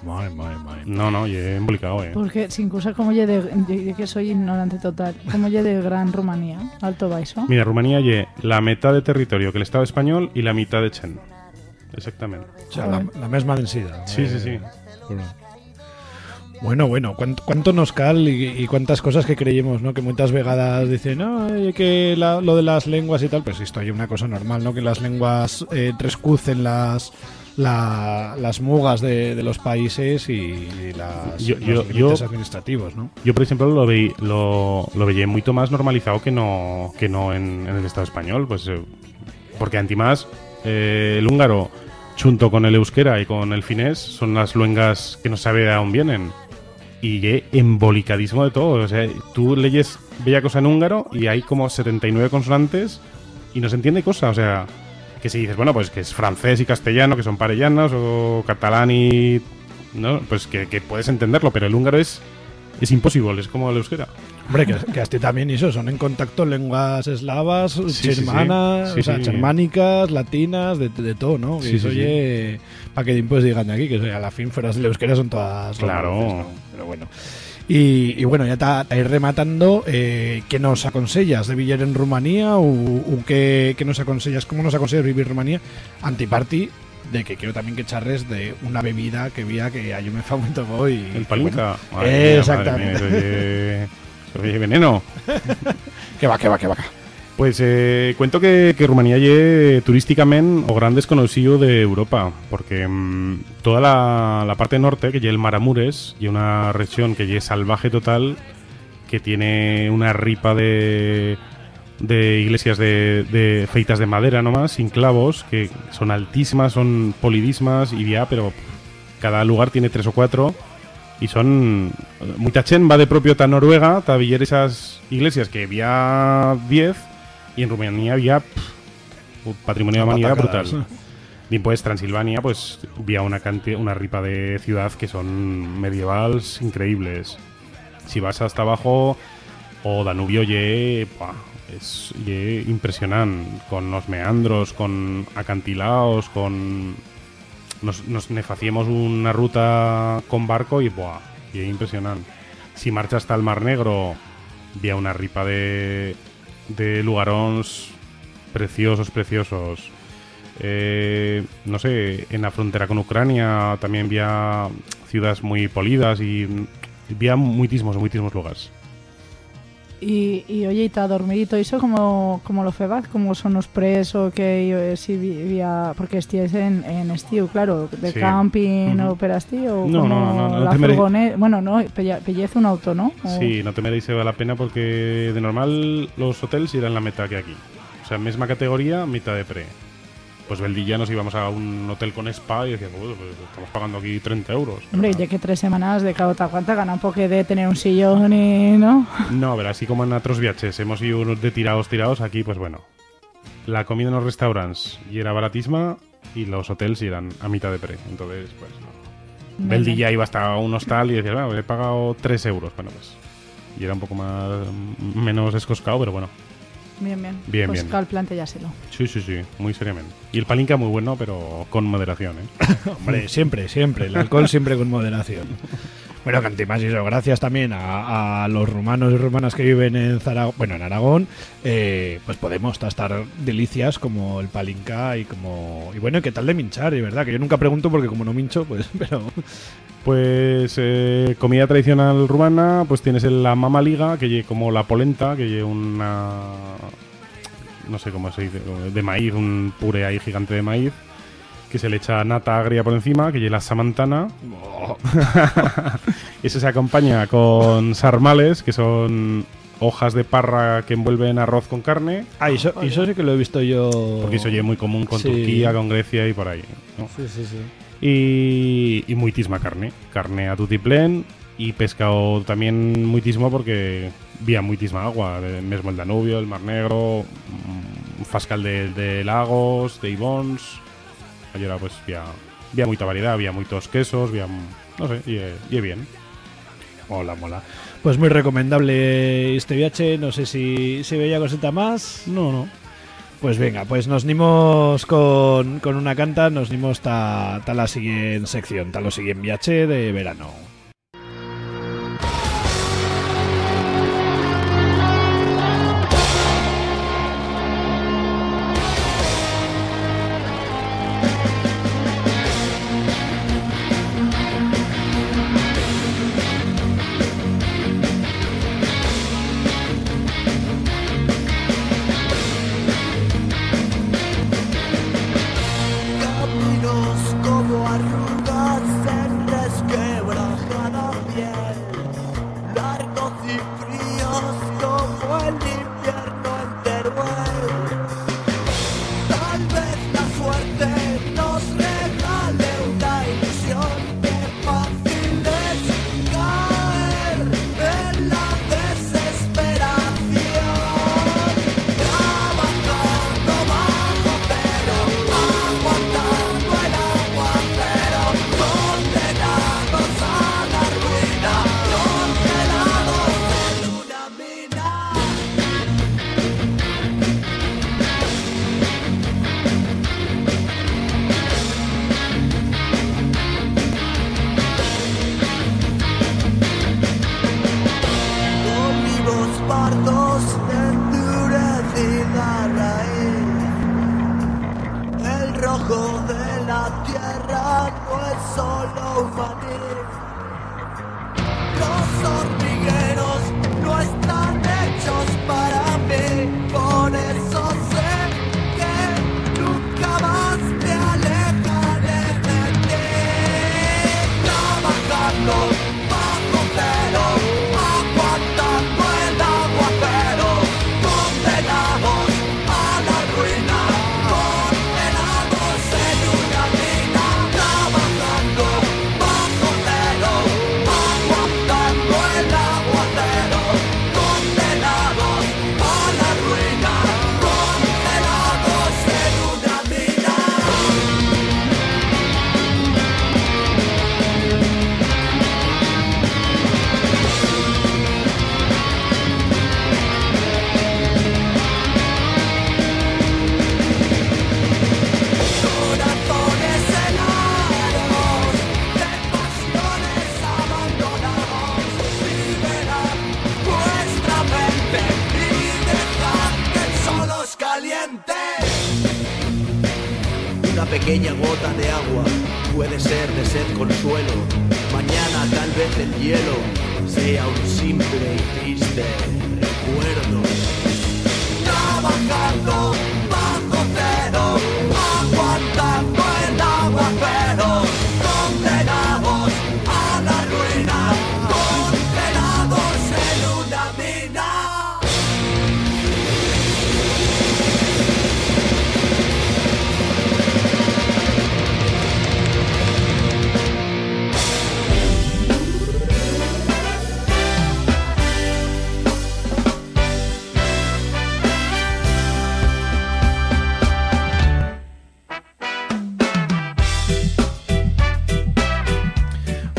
Madre, madre, madre. No, no, ye embolicado, eh. Porque sin cosa como lle de, de- que soy ignorante total, como lle de Gran Rumanía, Alto Baixo. Mira, Rumanía ye la mitad de territorio que el Estado español y la mitad de Chen. Exactamente. O sea, la, la misma densidad. Sí, Eh, sí, sí. Bueno, bueno, ¿cuánto, cuánto nos cal y, y cuántas cosas que creímos, ¿no? Que muchas vegadas dicen, no, que la- lo de las lenguas y tal, pues esto hay una cosa normal, ¿no? Que las lenguas eh, trescucen las la- las mugas de, de los países y, y las, Yo- los yo- administrativos, ¿no? Yo, por ejemplo, lo, veí, lo, lo veía mucho más normalizado que no, que no en, en el Estado español. Pues, eh, porque, antimás, eh, el húngaro, junto con el euskera y con el finés, son las luengas que no sabe de dónde vienen. Y ye embolicadísimo de todo. O sea, tú leyes bella cosa en húngaro y hay como 79 consonantes y no se entiende cosa. O sea, que si dices, bueno, pues que es francés y castellano, que son parellanos, o catalán y. ¿no? Pues que puedes entenderlo, pero el húngaro es. Es imposible, es como el euskera. Hombre, que, que hasta también eso, son en contacto lenguas eslavas, Sí, sí, sí. germanas, Sí, o sea, germánicas, latinas, de, de todo, ¿no? Que Sí, eso oye, para que después digan de aquí, que a la fin fueras de euskera son todas Claro. romances, ¿no? Pero bueno. Y, y bueno, ya está ahí rematando, eh, ¿qué nos aconsellas de vivir en Rumanía o, o qué, qué nos aconsellas, cómo nos aconsellas vivir en Rumanía? Antiparty, de que quiero también que charres de una bebida que vía que a yo me fa muy y... El palinka. bueno, Madre mía, exactamente. madre mía, eso oye- eso oye veneno. que va, que va, que va. Pues eh, cuento que, que Rumanía ye turísticamente o gran desconocido de Europa, porque mm, toda la, la parte norte, que ye el Maramures, y una región que ye salvaje total, que tiene una ripa de, de iglesias de, de feitas de madera nomás, sin clavos, que son altísimas, son polidismas y ya, pero cada lugar tiene tres o cuatro y son mucha chen va de propio ta Noruega ta esas iglesias que había 10 y en Rumanía había pff, un patrimonio de humanidad brutal. Y pues Transilvania pues había una canti- una ripa de ciudad que son medievales increíbles. Si vas hasta abajo o Danubio ye es ye impresionante con los meandros con acantilados con nos, nos nefaciemos una ruta con barco y buah, y es impresionante. Si marchas hasta el Mar Negro, vía una ripa de, de lugarons preciosos, preciosos. Eh, no sé, en la frontera con Ucrania también había ciudades muy polidas y había muitísimos, muitísimos lugares. Y, y oye, y ta dormir y eso, como, como lo febas, como son los presos que eh, si vivía, porque estíais en, en estío, claro, de Sí. camping Ujú. o perastí, o No, como no, no, no la te furgoneta, bueno, no, pellece un auto, ¿no? O- Sí, no te vale la pena porque de normal los hoteles irán la meta que aquí. O sea, misma categoría, mitad de pre. Pues Beldilla nos íbamos a un hotel con spa y decíamos, "Uy, pues estamos pagando aquí 30 euros. Hombre, ya que tres semanas de cada cuanta gana un poco de tener un sillón y, ¿no? No, ver, así como en otros viajes hemos ido unos de tirados, tirados, aquí pues bueno. La comida en los restaurantes y era baratísima y los hoteles eran a mitad de pre. Entonces, pues no. Beldilla iba hasta un hostal y decía, bueno, he pagado 3 euros. Bueno, pues. Y era un poco más menos escoscado, pero bueno. Bien, bien. Bien, pues bien. cal planteárselo. Sí, sí, sí, muy seriamente. Y el palinka muy bueno, pero con moderación, ¿eh? Hombre, siempre, siempre. El alcohol siempre con moderación. Bueno, Cantimas y eso, gracias también a, los rumanos y rumanas que viven en Zaragoza, bueno, en Aragón, eh, pues podemos tastar delicias como el palinca y como... Y bueno, ¿qué tal de minchar? Y verdad, que yo nunca pregunto porque como no mincho, pues, pero... Pues eh, comida tradicional rumana, pues tienes la mama liga, que como la polenta, que lleva una... No sé cómo se dice, de maíz, un puré ahí gigante de maíz, que se le echa nata agria por encima, que lleva samantana. Eso se acompaña con sarmales, que son hojas de parra que envuelven arroz con carne, Ah, y eso, eso sí que lo he visto yo... porque eso ya es muy común con Sí. Turquía, con Grecia y por ahí. ¿no? Sí, sí, sí. y, y muitísima carne. Carne a tutiplén y pescado también muitísimo porque vía muitísima agua, mesmo el Danubio, el Mar Negro, mm, Fascal de, de Lagos, de Ibons, allora pues vía, vía moita variedad, vía moitos quesos, vía, no sé, y, y bien. Mola, mola. Pues muy recomendable este viaje. No sé si se veía cosita más. No, no. Pues venga, pues nos nimos con, con una canta, nos nimos ta, ta la siguiente sección, ta lo siguiente viaje de verano.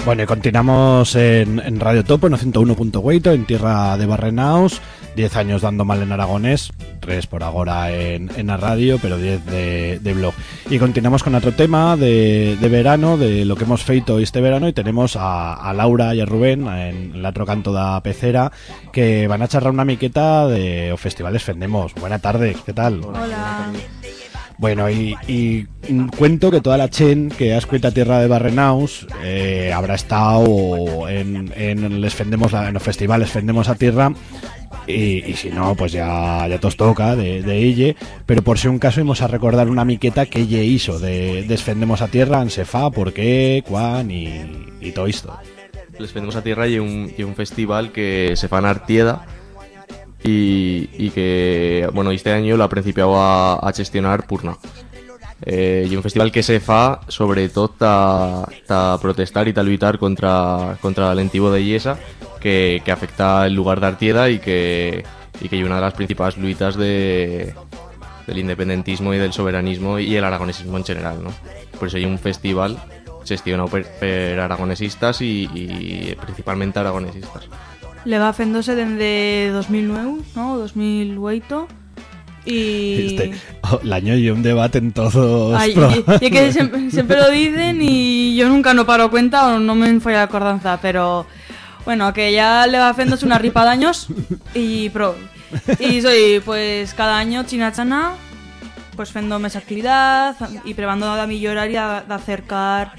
Bueno, y continuamos en, en Radio Topo, en 101.8, en tierra de Barrenaos. 10 años dando mal en aragonés, 3 por ahora en, en la radio, pero 10 de, de blog. Y continuamos con otro tema de, de verano, de lo que hemos feito este verano, y tenemos a, a Laura y a Rubén en el otro canto da pecera, que van a charlar una miqueta de o festivales Fendemos. Buena tarde, ¿qué tal? Hola. Bueno, y, cuento que toda la chen que ha escrito a tierra de Barrenaus eh, habrá estado en, en les Fendemos la- los festivales Fendemos a tierra y, y si no, pues ya, ya tos toca de, de elle. Pero por si un caso, íbamos a recordar una miqueta que elle hizo de Desfendemos a tierra en Sefa, por qué, cuán y, y todo esto. Les vendemos a tierra y un, y un festival que se fa en Artieda y, y que, bueno, este año lo ha principiado a, a gestionar Purna. Eh, y un festival que se fa sobre todo ta, ta protestar y ta luchar contra, contra el antivo de Yesa que, que afecta el lugar de Artieda y que, y que hay una de las principales luitas de, del independentismo y del soberanismo y el aragonesismo en general, ¿no? Por eso hay un festival gestionado per, per aragonesistas y, y principalmente aragonesistas. Le va fendose desde 2009, ¿no? 2008. Y... Este, oh, el año y un debate en todos Ay, y, y que siempre, siempre lo dicen y yo nunca no paro cuenta o no me falla la acordanza, pero bueno, que ya le va haciéndose una ripa de años y pro. Y soy, pues, cada año china chana, pues fendo esa actividad y probando de millorar y a- de acercar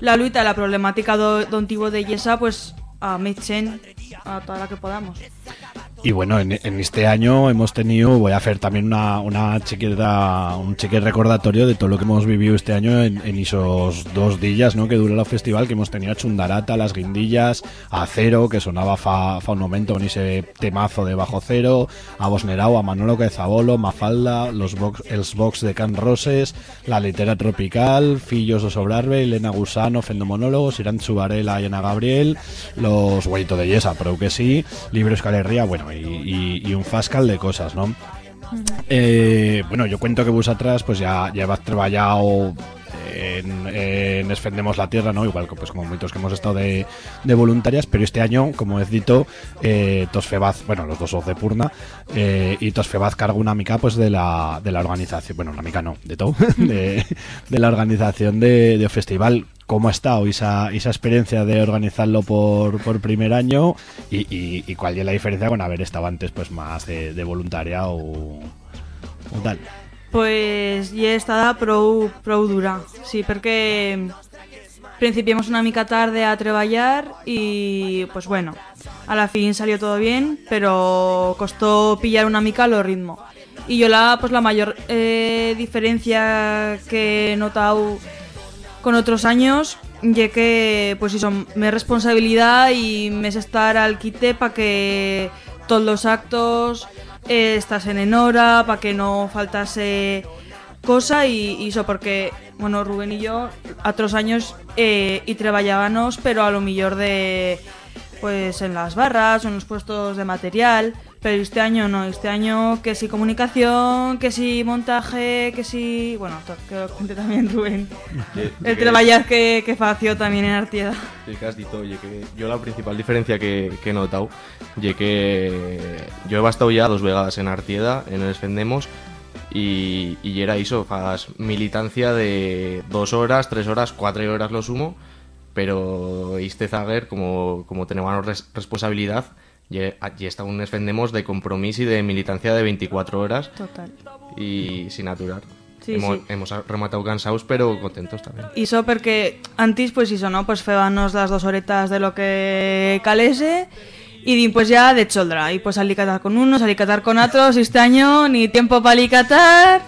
la lucha y la problemática do, do de Yesa, pues, a Mechen, a toda la que podamos. Y bueno, en, en este año hemos tenido, voy a hacer también una, una chiquita, un chique recordatorio de todo lo que hemos vivido este año en, esos dos días ¿no? que dura el festival, que hemos tenido a Chundarata, Las Guindillas, a Cero, que sonaba fa, fa un momento con ese temazo de Bajo Cero, a Bosnerao, a Manolo Caezabolo, Mafalda, los box, els box de Can Roses, La Litera Tropical, Fillos de Sobrarbe, Elena Gusano, Fendo Monólogos, Irán Chubarela y Ana Gabriel, los Guaito de Yesa, pero que sí, Libro Escalerría, bueno, y, y- y un fascal de cosas, ¿no? Eh, bueno, yo cuento que vosotras pues ya, ya habéis trabajado en, en Esfendemos la Tierra, ¿no? Igual pues como muchos que hemos estado de, voluntarias, pero este año, como he dicho, eh, Tosfebaz, bueno, los dos sos de Purna, eh, y Tosfebaz carga una mica pues de la, de la organización, bueno, una mica no, de todo, de, la organización de, festival. ¿Cómo ha estado esa, esa experiencia de organizarlo por, por primer año y, cuál es la diferencia con haber estado antes pues más de, voluntaria o tal? Pues y estada prou, prou dura, sí, perquè principiamos una mica tarde a treballar y pues bueno, a la fin salió todo bien, pero costó pillar una mica lo ritmo. Y yo la, pues la mayor eh, diferencia que he notado con otros años ya que pues eso, me responsabilidad y me es estar al quite para que todos los actos eh, estasen en hora, para que no faltase cosa y, eso porque bueno Rubén y yo otros años eh, y trabajábamos pero a lo mejor de pues en las barras en los puestos de material pero este año no, este año que si comunicación, que si montaje, que si... Bueno, que lo cuente también Rubén. El trabajar que, que fació también en Artieda. El que has dicho, oye, que yo la principal diferencia que, que he notado, ye que yo he estado ya dos vegadas en Artieda, en el Esfendemos, y, y era eso, fas militancia de dos horas, tres horas, cuatro horas lo sumo, pero este Zager, como, como tenemos res- responsabilidad, y está un Esfendemos de compromiso y de militancia de 24 horas Total. y sin aturar. Sí, hemos, sí. hemos rematado cansados, pero contentos también. Iso porque antes pues iso, ¿no? Pues fébanos las dos horetas de lo que calese y din, pues ya de choldra. Y pues alicatar con unos, alicatar con otros. Este año ni tiempo para alicatar,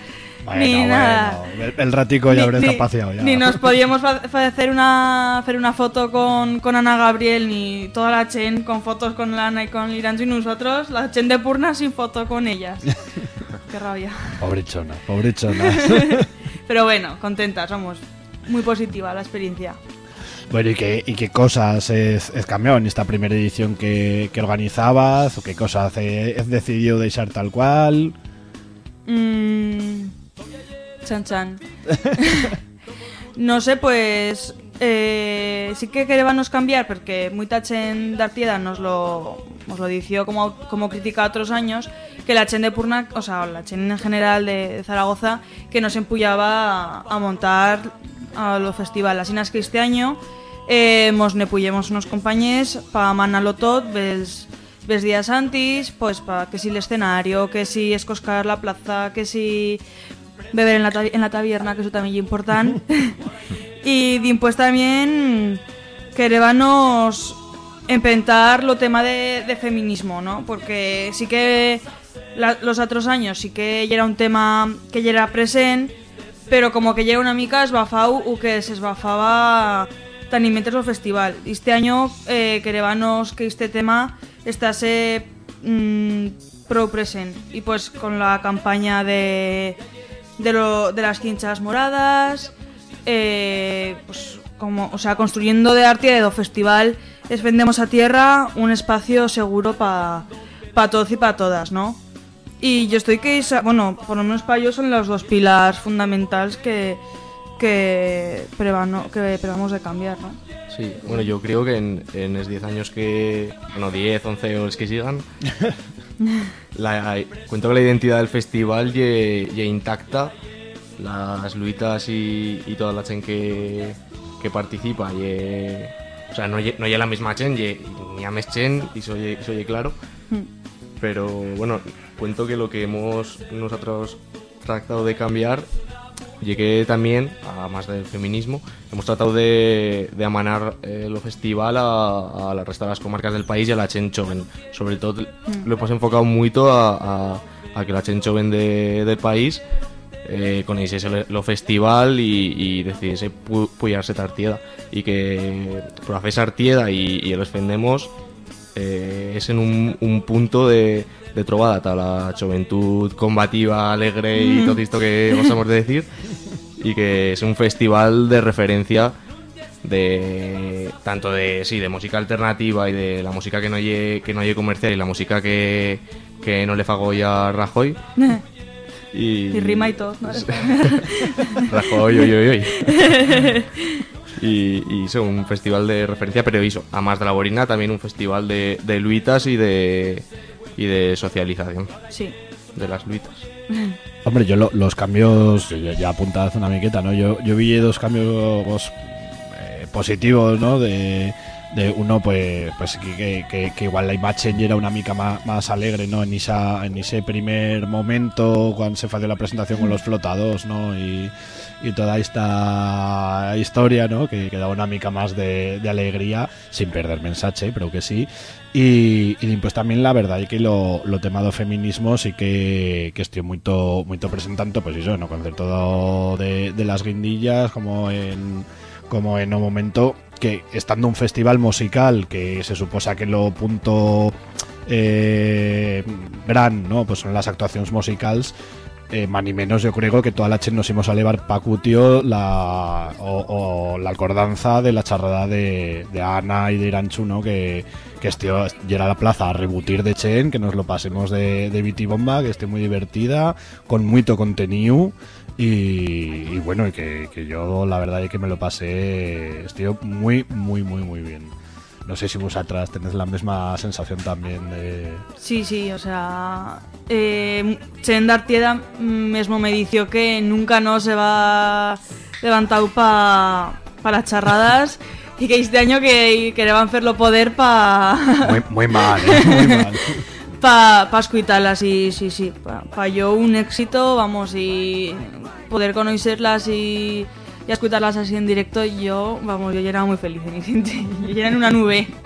ni Bueno, nada. bueno, el, el ratico ya habré zapaciado ya. ni nos podíamos hacer una hacer una foto con, con Ana Gabriel ni toda la Chen con fotos con la Ana y con Liranzo y nosotros la Chen de Purna sin foto con ellas. Qué rabia. Pobrechona, pobrechona. Pero bueno, contenta, somos muy positiva la experiencia. bueno, ¿y qué, y qué cosas es, es cambiado en esta primera edición que, que organizabas? ¿O qué cosas he, has decidido dejar tal cual? Mm, chan chan. no sé, pues eh, sí que queríamos cambiar porque muy Chen de Artieda nos lo, nos lo dició como, como crítica otros años que la Chen de Purna, o sea, la Chen en general de, Zaragoza, que nos empullaba a, a montar a los festivales. Así que este año eh, mos unos compañeros para manarlo todo, ves, ves días antes, pues para que si el escenario, que si escoscar la plaza, que si beber en la, en la taberna, que eso también es importante. y din, pues también querébanos empentar lo tema de, de feminismo, ¿no? Porque sí que la- los otros años sí que ya era un tema que ya era presente, pero como que llega una mica esbafau o que se esbafaba tan inmensos el festival. Este año eh, querébanos que este tema estase mm, pro present y pues con la campaña de de, lo, de las cinchas moradas eh, pues como o sea construyendo de arte de do festival es vendemos a tierra un espacio seguro para todos y para todas, ¿no? Y yo estoy que, bueno, por lo menos para yo son los dos pilares fundamentales que, que, prevano, que prevamos de cambiar, ¿no? Sí, bueno, yo creo que en, en los 10 años que. Bueno, 10, 11 o los que sigan. la, cuento que la identidad del festival ye, ye intacta. Las luitas y, y toda la gente que, que participa. ye- o sea, no ye, no ye la misma chen, ni a mes chen, y soy, soy claro. Pero bueno, cuento que lo que hemos nosotros tratado de cambiar llegué también, además del feminismo, hemos tratado de, de amanar eh, lo festival a, a la resta de las comarcas del país y a la Chen Joven. Sobre todo lo hemos enfocado mucho a, a, a que la Chen Joven de, del país eh, conociese lo, festival y, y decidiese pu- Tartieda. Y que por hacer Tartieda y, y los vendemos eh, es en un, un punto de, de trobada ta la juventud combativa, alegre y todo esto que gozamos de decir y que es un festival de referencia de tanto de sí de música alternativa y de la música que no lle, que no lle comercial y la música que, que no le fago ya a Rajoy y, Y rima y todo, ¿no? Rajoy, oy, oy, oy. Y, y eso, un festival de referencia, pero eso, a más de la Borina, también un festival de, de luitas y de, y de socialización Sí. de las luitas. Hombre, yo lo- los cambios, ya, hace una miqueta, ¿no? Yo, yo vi dos cambios eh, positivos, ¿no? De, de uno, pues, pues que, que, que- igual la imagen era una mica más, más alegre, ¿no? En, esa, en ese primer momento, cuando se hizo la presentación con los flotados, ¿no? Y, y toda esta historia, ¿no? Que, que daba una mica más de, de alegría, sin perder mensaje, pero que sí. Y, y pues también la verdad es que lo, lo tema feminismo sí que, que estoy muy muy presentando pues eso, no concerto de, de las guindillas como en como en un momento que estando un festival musical que se suposa que lo punto eh, gran, ¿no? Pues son las actuaciones musicales eh, más ni menos yo creo que toda la chen nos íbamos a llevar pacutio la, o, o la acordanza de la charrada de, de Ana y de Iranchu, ¿no? Que, que esté llega a la plaza a rebutir de Chen, que nos lo pasemos de, de Bitibomba, que esté muy divertida, con mucho contenido. Y, y bueno, y que, que yo la verdad es que me lo pasé, estoy muy, muy, muy, muy bien. No sé si vosotras tenéis la misma sensación también de... Sí, sí, o sea, eh, Chen Dartieda mismo me dijo que nunca no se va levantado pa, para las charradas y que este año que querían hacerlo poder para Muy, muy mal, ¿eh? Muy mal. Pa, pa escuitarlas y sí, sí, pa, pa yo un éxito, vamos, y poder conocerlas y, y escucharlas así en directo, yo, vamos, yo ya era muy feliz, yo ya era en una nube.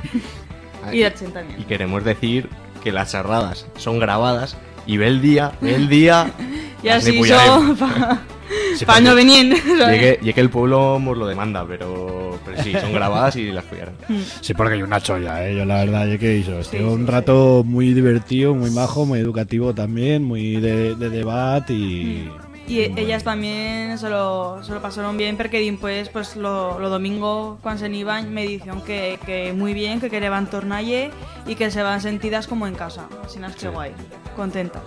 Y Darchen también. Y queremos decir que las charradas son grabadas y ve el día, ve el día. Y así yo, Sí, pa porque- no venir. Llegue, llegue el pueblo nos lo demanda, pero, pero sí, son grabadas y las cuidarán. Sí, porque hay una cholla, ¿eh? Yo la verdad es que hizo. Estuvo un rato muy divertido, muy majo, muy educativo también, muy de, de debate y... Y e- ellas también se lo, se lo pasaron bien porque después, pues lo, lo domingo, cuando se iban, me dijeron que, que muy bien, que querían tornalle y que se van sentidas como en casa. Así es que guay, contentas.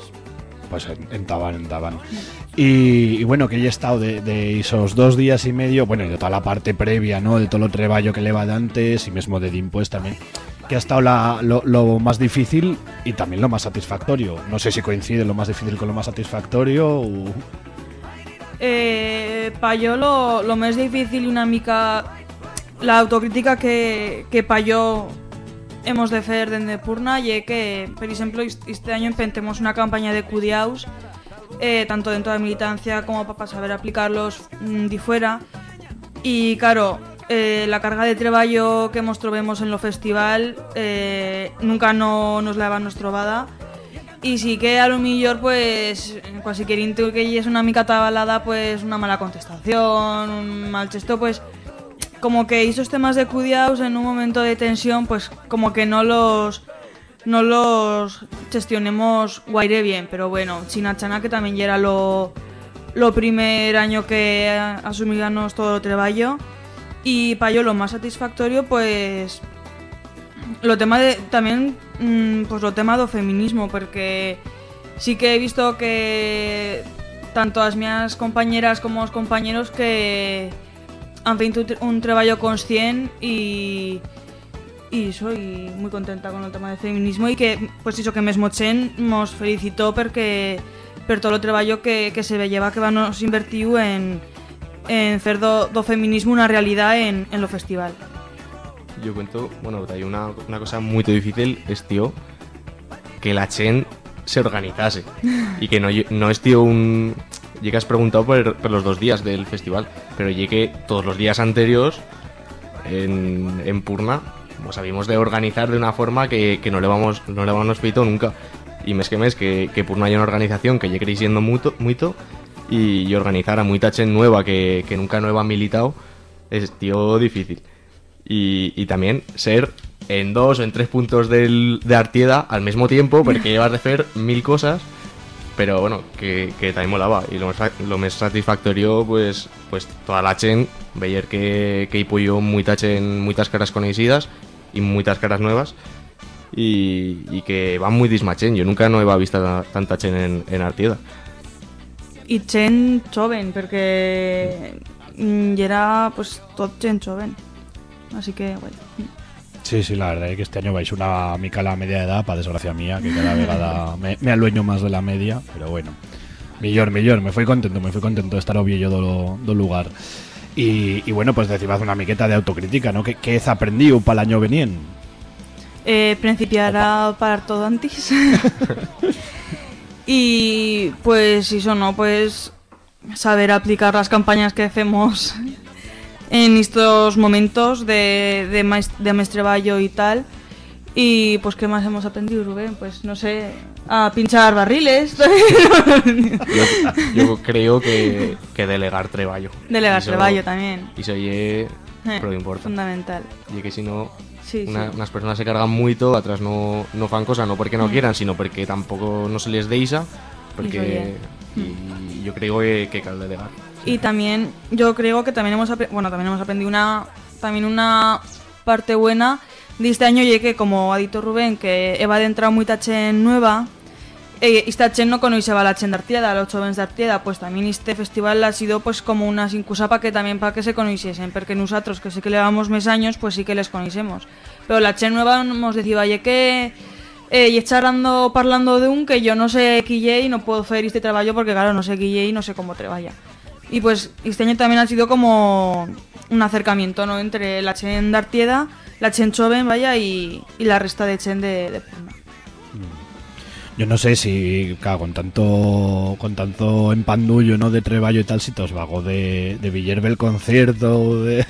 Pues en- entaban, entaban. Y, y bueno, que ya he estado de, de esos dos días y medio, bueno, y de toda la parte previa, ¿no? De todo el treballo que le va antes y mismo de Dimpues también, que ha estado la- lo, lo más difícil y también lo más satisfactorio. No sé si coincide lo más difícil con lo más satisfactorio o... Eh, yo lo, lo más difícil y una mica la autocrítica que, que pa hemos de hacer desde Purna y que, por ejemplo, est- este año empentemos una campaña de cudiaus eh, tanto dentro de la militancia como para saber aplicarlos mm, de fuera. Y claro, eh, la carga de trabajo que hemos trovemos en lo festival eh, nunca no nos la hemos trobada. Y sí que a lo mejor, pues, cuasi queriendo que es una mica tabalada, pues una mala contestación, un mal gesto, pues, como que esos temas de cuidados en un momento de tensión, pues, como que no los no los gestionemos guaire bien, pero bueno, China Chana que también era lo, lo primer año que asumíganos todo el trabajo. Y para yo lo más satisfactorio, pues, lo tema de también mm, pues lo tema do feminismo porque sí que he visto que tanto as miñas compañeras como os compañeros que han feito un traballo conscient y y soy muy contenta con el tema del feminismo y que pues iso que mesmo Chen nos felicitó porque per todo o traballo que, que se lleva que nos invertiu en en fer do, do feminismo una realidad en, en lo festival. Yo cuento, bueno, hay una, una cosa muy difícil, es, tío, que la Chen se organizase. y que no, no es, tío, un... Has preguntado por, por los dos días del festival, pero llegué todos los días anteriores en, en Purna, pues sabíamos de organizar de una forma que, que no le vamos no le vamos feito nunca. Y mes que mes que, que Purna hay una organización que llegue siendo mucho, mucho y, y organizar a mucha Chen nueva que, que nunca no ha militado es, tío, difícil y, y también ser en dos o en tres puntos del, de Artieda al mismo tiempo, porque llevas de hacer mil cosas, pero bueno, que, también molaba. Y lo más, lo más satisfactorio, pues, pues toda la chen, ver que, que hi yo muchas caras conocidas y muchas caras nuevas. Y, que van muy dismachen. Yo nunca no he visto ta- tanta chen en, en Artieda. Y Chen joven, porque mm, y era pues todo Chen joven. Así que, bueno. Sí, sí, la verdad es que este año vais una mica la media edad, para desgracia mía, que cada vegada me, me alueño más de la media, pero bueno. Millor, millor, me fui contento, me fui contento de estar obvio do, do lugar. Y, y bueno, pues decimos una miqueta de autocrítica, ¿no? ¿Qué, qué has aprendido para el año venien? Eh, principiar a parar todo antes. y pues eso no, pues saber aplicar las campañas que hacemos en estos momentos de, de, maes- de y tal. Y pues qué más hemos aprendido, Rubén, pues no sé, a pinchar barriles. Yo, yo creo que, que delegar treballo. Delegar treballo también. Iso ye Eh, pero importa. Fundamental. Y que si no, Sí, una- sí. unas personas se cargan mucho, otras no, no fan cosas, no porque no Mm. quieran, sino porque tampoco no se les deisa. Porque Iso y yo creo que, que cal delegar. Y también, yo creo que también hemos, bueno, también hemos aprendido una, también una parte buena de este año, y que como ha dicho Rubén, que Eva de entrar muy tachen nueva, eh, esta chen no conoceba la chen de Artieda, los jóvenes de Artieda, pues también este festival ha sido pues como una incusa para que también para que se conociesen, porque nosotros que sí que llevamos mes años, pues sí que les conocemos. Pero la chen nueva nos decía, oye, que eh, y charlando, parlando de un que yo no sé quille y no puedo hacer este trabajo porque claro, no sé quille y no sé cómo treballa. Y pues este año también ha sido como un acercamiento, ¿no? Entre la Chen de Artieda, la Chen Choven, vaya, y, y la resta de Chen de, de Purna. Yo no sé si, claro, con tanto con tanto empandullo, ¿no? De treballo y tal, si te os vago de, de Villerbe el concierto o de,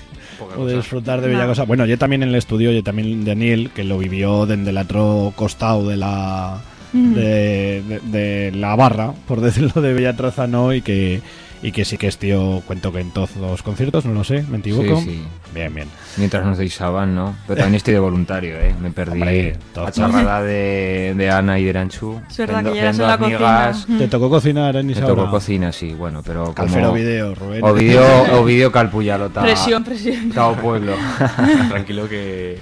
o de disfrutar de No. bella cosa. Bueno, yo también en el estudio, yo también Daniel, que lo vivió desde el otro costado de la de, de- de la barra, por decirlo de Bella Troza, ¿no? Y que y que sí que es tío, cuento que en todos los conciertos, no lo sé, ¿me equivoco? Sí, sí. Bien, bien. Mientras nos deixaban, ¿no? Pero también estoy de voluntario, ¿eh? Me perdí Hombre, todo. la charrada de, de Ana y de Aranchu. Es verdad que en la amigas, cocina. ¿Te tocó cocinar Me Isaura? tocó cocina, sí, bueno, pero como... Calfero video, Rubén. O vídeo, o vídeo calpuyalo, ta... Presión, presión. Tao pueblo. Tranquilo que,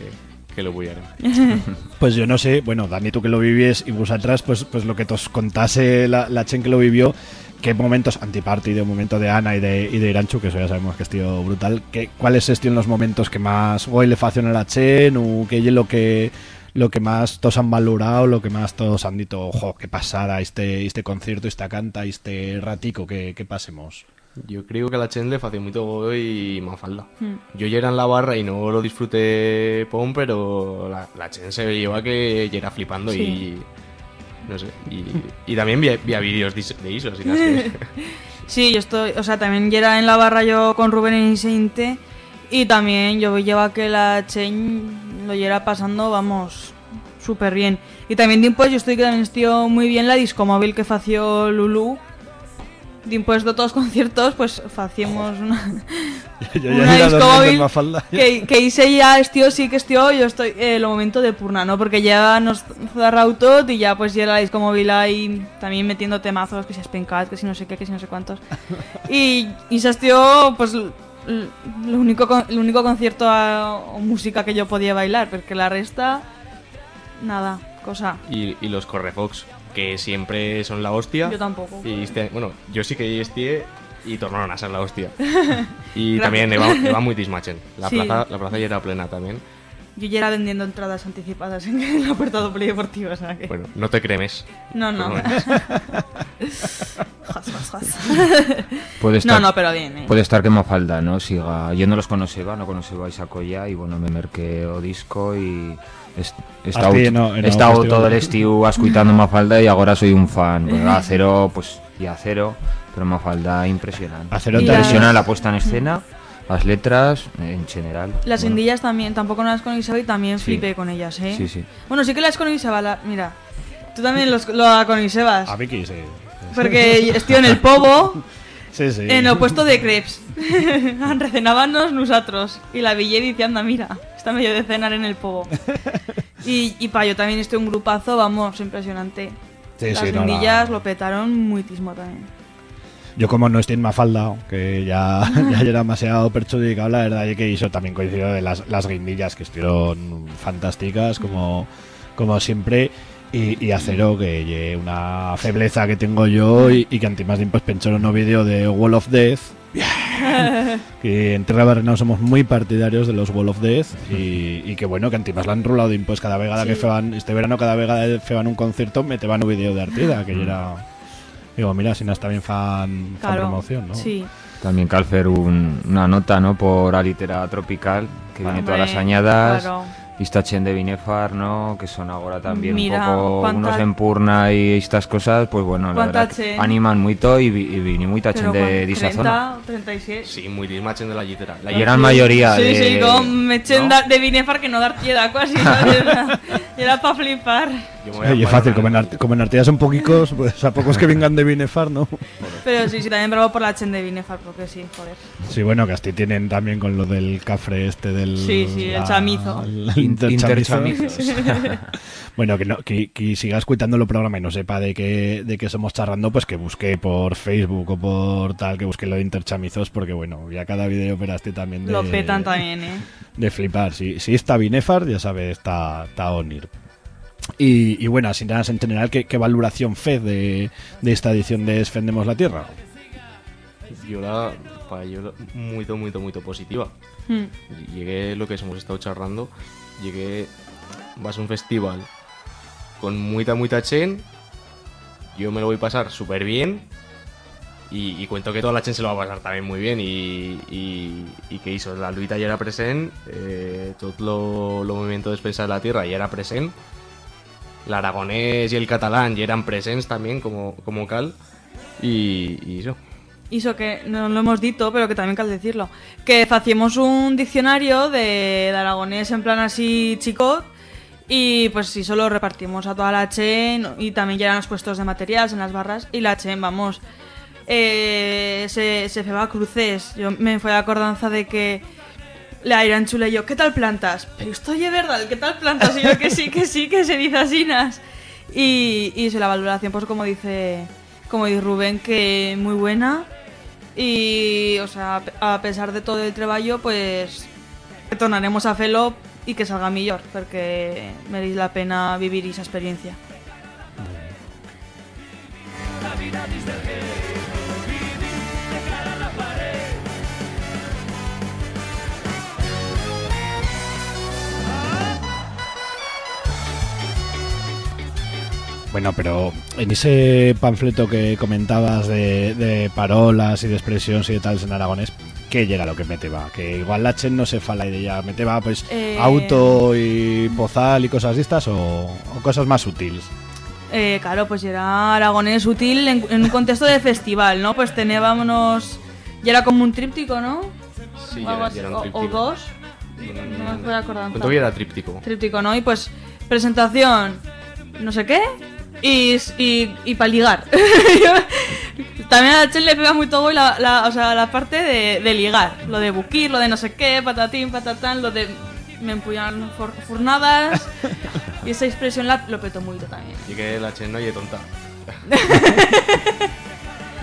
que lo voy a Pues yo no sé, bueno, Dani, tú que lo vivies y vosotras, pues, pues lo que te os contase la, la Chen que lo vivió, qué momentos antipartido, momento de Ana y de, y de Iranchu, que eso ya sabemos que es tío brutal, que, ¿cuáles estían los momentos que más hoy le facen a la Chen o qué es lo que lo que más todos han valorado, lo que más todos han dicho, ojo, qué pasada este, este concierto, esta canta, este ratico que, que pasemos? Yo creo que a la Chen le hacía mucho y mafalda. Mm. Yo ya era en la barra y no lo disfruté pon, pero la, la Chen se veía que ya era flipando Sí. y... No sé. Y, y también vi, vi a vídeos de, eso, así que... Sí, yo estoy, o sea, también era en la barra yo con Rubén en Seinte y también yo lleva que la Chen lo lleva pasando, vamos, súper bien. Y también después yo estoy que también estoy muy bien la discomóvil que fació Lulu. Después de todos los conciertos, pues facíamos una, Yo una discomóvil Mafalda. que, que hice ya estío sí que estío yo estoy eh, el momento de Purna, ¿no? Porque ya nos cerrado todo y ya pues ya la discomóvil ahí también metiendo temazos, que si es pencat, que si no sé qué, que si no sé cuántos. Y, y se estío pues l- lo único, el único concierto a- o música que yo podía bailar, porque la resta, nada, cosa. Y, y los correfox, que siempre son la hostia. Yo tampoco. Y este- bueno, yo sí que esté y tornaron a ser la hostia. Y también Eva muy dismachen. La, Sí. plaza, la plaza ya era plena también. Yo ya era vendiendo entradas anticipadas en la puerta de polideportiva, o sea que... Bueno, no te cremes. no, no. Puede estar, No, no, pero bien, eh. Puede estar que Mafalda, ¿no? Siga. Yo no los conoceba, no conoceba a Isacoya y bueno, me merqué o disco y he estado, no, he no, estado festival. todo el estiu escuchando Mafalda y ahora soy un fan. Bueno, a cero, pues, y a cero, pero Mafalda impresionante. A cero impresionante la puesta en escena, las letras, en general. Las bueno. indillas también, tampoco no las conocía y también Sí. flipé con ellas, ¿eh? Sí, sí. Bueno, sí que las conocía, la... mira. Tú también los, lo conocebas. A Vicky, sí. Porque estoy en el Pobo, Sí, sí. en el puesto de crepes. Recenábamos nosotros. Y la villé diciendo, mira, está medio de cenar en el Pobo. Y, y pa, yo también estoy un grupazo, vamos, impresionante. Sí, Las sí, no, la- indillas lo petaron muitísimo también. Yo como no estoy en Mafalda, que ya, ya era demasiado perjudicado, la verdad es que eso también coincidió de las, las guindillas que estuvieron fantásticas, como, como siempre. Y, y Acero, que lle una febleza que tengo yo y, y que antes más pues pensaron un vídeo de Wall of Death. que en Terra Barrena somos muy partidarios de los Wall of Death y, y que bueno, que antes más la han rolado pues cada vegada que feban, este verano cada vegada que feban un concierto me te van un vídeo de Artida, que ya era... Digo, mira, si no está bien fan, fan Claro, promoción, ¿no? sí. También Calfer un- una nota, ¿no? Por Alitera Tropical, que viene todas las añadas. claro. Pistachen de Binefar, ¿no? Que son ahora también Mira, un poco cuánta- unos en Purna y estas cosas, pues bueno, la verdad que animan mucho y, vi- y vini muy tachen de, esa 30, zona. 37. Sí, muy dismachen de la llitera. La Y eran mayoría Sí, de... sí, con me echen ¿no? da- de Binefar que no dar piedad, casi. era para flipar. Yo me voy a Oye, poner fácil, como en, Art- como en Artida son poquicos, pues a pocos que vengan de Binefar, ¿no? Pero sí, sí, también bravo por la chen de Binefar, porque sí, joder. Sí, bueno, que así tienen también con lo del cafre este del... Sí, sí, el chamizo. el In- interchamizo. interchamizos. bueno, que, no, que, que siga escuchando el programa y no sepa de qué, de qué estamos charlando, pues que busque por Facebook o por tal, que busque lo de interchamizos, porque bueno, ya cada vídeo operaste también de... Lo petan también, ¿eh? de flipar. Si, si está Binefar, ya sabe, está, está Onir. Y, y bueno, así nada, en general, ¿qué, qué valoración fe de, de esta edición de Esfendemos la Tierra? Yo la, para yo la- muy, muy, muy positiva. Hmm. Llegué, lo que hemos estado charlando, llegué, vas a un festival con muita, muita chen, yo me lo voy a pasar súper bien y, y cuento que toda la chen se lo va a pasar también muy bien y, y, y que hizo, la Luita ya era presente, eh, todo lo, lo movimiento de defensa de la tierra ya era presente, el aragonés y el catalán ya eran presentes también como, como cal y, y eso. Iso que no lo hemos dicho, pero que también cal decirlo. Que hacíamos un diccionario de, de aragonés en plan así chico y pues sí, solo repartimos a toda la chen y también ya eran los puestos de materiales en las barras y la chen, vamos, eh, se, se feba cruces. Yo me fue a acordanza de que la Irán Chule y yo, ¿qué tal plantas? Pero esto es verdad, ¿qué tal plantas? Y yo, que sí, que sí, que se dice asinas. Y, y se la valoración, pues como dice, como dice Rubén, que muy buena. Y, o sea, a pesar de todo el trabajo, pues retornaremos a Felo y que salga mejor, porque merece la pena vivir esa experiencia. Bueno, pero en ese panfleto que comentabas de, de parolas y de expresiones y de tales en aragonés, ¿qué llega lo que meteba? Que igual la chen no se fala de ella, meteba pues Eh. auto y pozal y cosas de estas o, o cosas más útiles. Eh, claro, pues era aragonés útil en, en un contexto de festival, ¿no? Pues teníamos... Y era como un tríptico, ¿no? Sí, O ya algo era, así, ya era un o- dos. No me que era tríptico. Tríptico, ¿no? Y pues presentación, no sé qué, y, y, y para ligar. También a Chen le pega muy todo la, la, o sea, la parte de, de ligar, lo de buquir, lo de no sé qué, patatín, patatán, lo de me empullan for- furnadas, y esa expresión la, lo petó mucho también. Y que la chen no y tonta.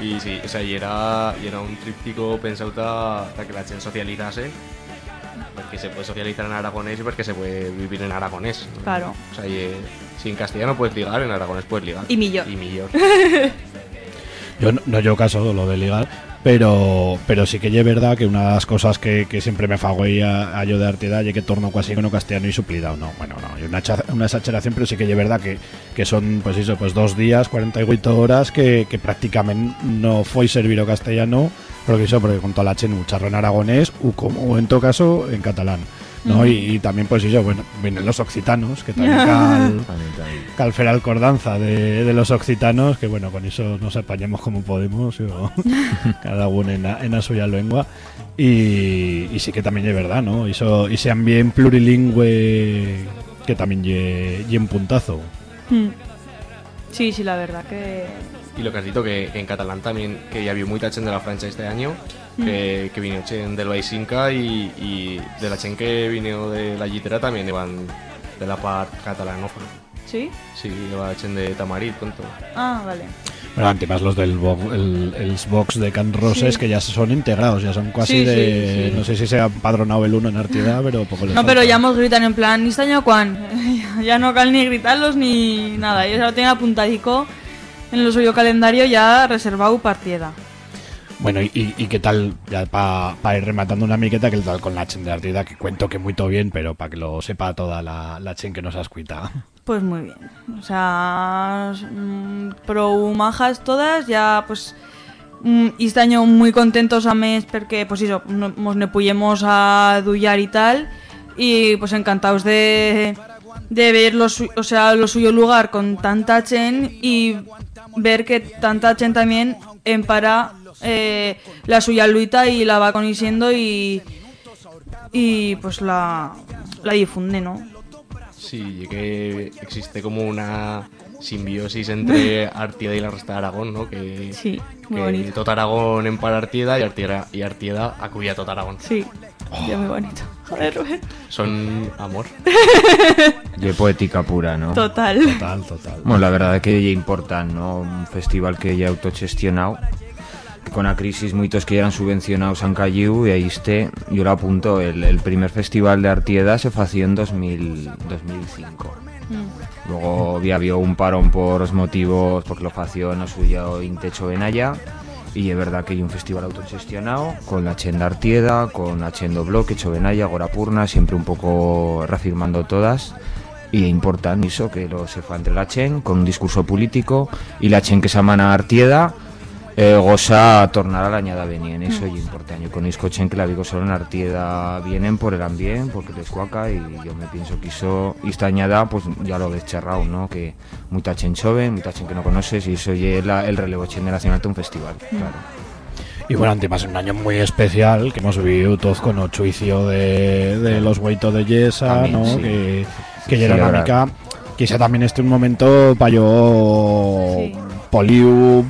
Y sí, o sea, y era, y era un tríptico pensado para que la gente socializase. Porque se puede socializar en aragonés y porque se puede vivir en aragonés. Claro. O sea, y, si en castellano puedes ligar, en aragonés puedes ligar. Y millor. Y millor. Yo no, no yo caso lo de ligar, pero pero sí que es verdad que una de las cosas que, que siempre me fago y a, a yo de artidad y que torno casi con castellano y suplidado, no, bueno, no, una, una exageración, pero sí que es verdad que, que son, pues eso, pues dos días, 48 horas que, que prácticamente no fue servir o castellano, porque eso, porque con toda la chen charro en aragonés o como o en todo caso en catalán. ¿No? Y, y también pues eso, bueno, vienen los occitanos, que también cal, cal fer alcordanza de, de los occitanos, que bueno, con eso nos apañamos como podemos, cada uno en la, en la suya lengua. Y, y sí que también es verdad, ¿no? Eso, ese ambiente plurilingüe que también lle un puntazo. Mm. Sí, sí, la verdad que... Y lo que has dicho que en catalán también, que ya vio mucha gente de la Francia este año, que, que vino chen del Baisinca y, y de la chen que vino de la Llitera también iban de la part catalanófona. ¿Sí? Sí, iba chen de Tamarit, tonto. Ah, vale. Bueno, además los del bo- el, el box de Can Roses Sí. que ya son integrados, ya son casi Sí, de... sí, sí. No sé si se ha padronado el uno en Artidad, pero poco les No, falta. pero ya hemos gritan en plan, ¿y este año cuán? ya no cal ni gritarlos ni nada. Ya lo tenía apuntadico en el suyo calendario ya reservado partida. Bueno, y, y- qué tal, ya para ir rematando una miqueta, que tal con la chen de Artida, que cuento que muy todo bien, pero para que lo sepa toda la, chen que nos has cuitado. Pues muy bien. O sea, mm, pro majas todas, ya pues mm, este año muy contentos a mes porque pues eso, no- nos ne puyemos a duyar y tal y pues encantados de de ver lo su- o sea, lo suyo lugar con tanta chen y ver que tanta chen también empara eh, la suya luita y la va conociendo y y pues la la difunde, ¿no? Sí, que existe como una simbiosis entre Artieda y la resta de Aragón, ¿no? Que, Sí, muy que tot Aragón empara Artieda y Artieda, y Artieda acuye a tot Aragón. Sí, ya muy bonito. Son amor. De poética pura, ¿no? Total. Total, total. Bueno, la verdad que ya importan, ¿no? Un festival que ya autogestionado. Con la crisis muchos que eran subvencionados han caído y ahí esté, yo lo apunto, el, el primer festival de Artieda se fació en 2000, 2005. Luego había un parón por los motivos, porque lo fació no suyo Intecho Benaya. Y es verdad que hay un festival autogestionado con la Chenda Artieda, con la Chendo Bloque, Chovenaya, Gorapurna, siempre un poco reafirmando todas. Y importan eso, que lo se fa entre la Chen con un discurso político y la Chen que se amana Artieda eh, goza tornar a la añada venien, eso y importante. Yo con Isco Chen que la digo solo en Artieda vienen por el ambiente, porque les cuaca y yo me pienso que eso, y esta añada pues ya lo descharrado, ¿no? Que mucha Chen joven, mucha Chen que no conoces y eso y el, el relevo generacional de un festival, claro. Y bueno, además es un año muy especial que hemos vivido todos con el juicio de, de los hueitos de Yesa, También, ¿no? sí. Que, Sí, que ya era una ahora- mica. Quizá también este un momento para yo Sí. Poliu,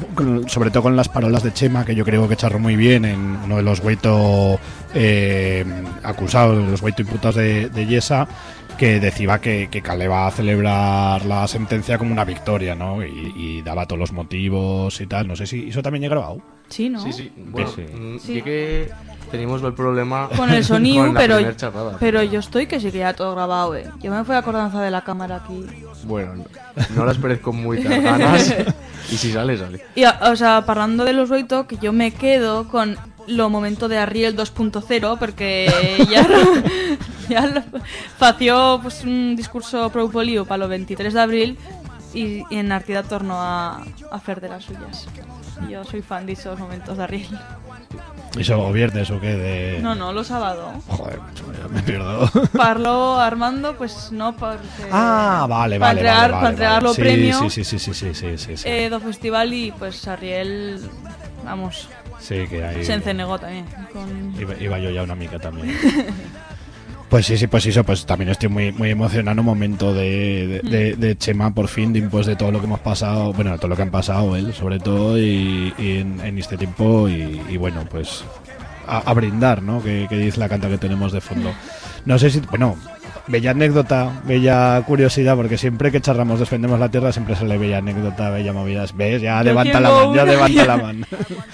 sobre todo con las parolas de Chema, que yo creo que charró muy bien en uno de los hueitos eh, acusados, los hueitos imputados de, de Yesa, que decía que, que Cale va a celebrar la sentencia como una victoria, ¿no? Y, y daba todos los motivos y tal. No sé si eso también he grabado. Sí, ¿no? Sí, sí. Bueno, Sí. mm, Sí. que tenemos el problema Con el sonido, con la pero, pero yo estoy que sí que ya todo grabado, eh. Yo me fui a acordanza de la cámara aquí. Bueno, no, las perez con muchas ganas. y si sale, sale. Y, o sea, hablando de los oito, que yo me quedo con lo momento de Arriel 2.0, porque ya, ya lo- fació pues, un discurso pro polío para lo 23 de abril y, y en Artida torno a, a hacer de las suyas. Yo soy fan de esos momentos de Arriel. ¿Eso viernes o qué? De... No, no, lo sábado. Joder, me pierdo. Parlo Armando, pues no porque... ah, vale, vale. para vale, entregarlo vale. Sí, premio Sí, sí, sí, sí, sí, sí, sí, sí. eh, do festival y pues Arriel, vamos, Sí, que se encenegó también. Con... Iba, iba yo ya una mica también. Pues sí, sí, pues eso, pues también estoy muy, muy emocionado un momento de, de, de- de Chema por fin, después de todo lo que hemos pasado, bueno, de todo lo que han pasado él, sobre todo, y, y en, en este tiempo, y, y bueno, pues a, a brindar, ¿no? Que, que dice la canta que tenemos de fondo. No sé si, bueno, bella anécdota, bella curiosidad, porque siempre que charramos defendemos la tierra siempre se le bella anécdota, bella movidas. ¿Ves? Ya Yo levanta la mano, ya levanta la mano.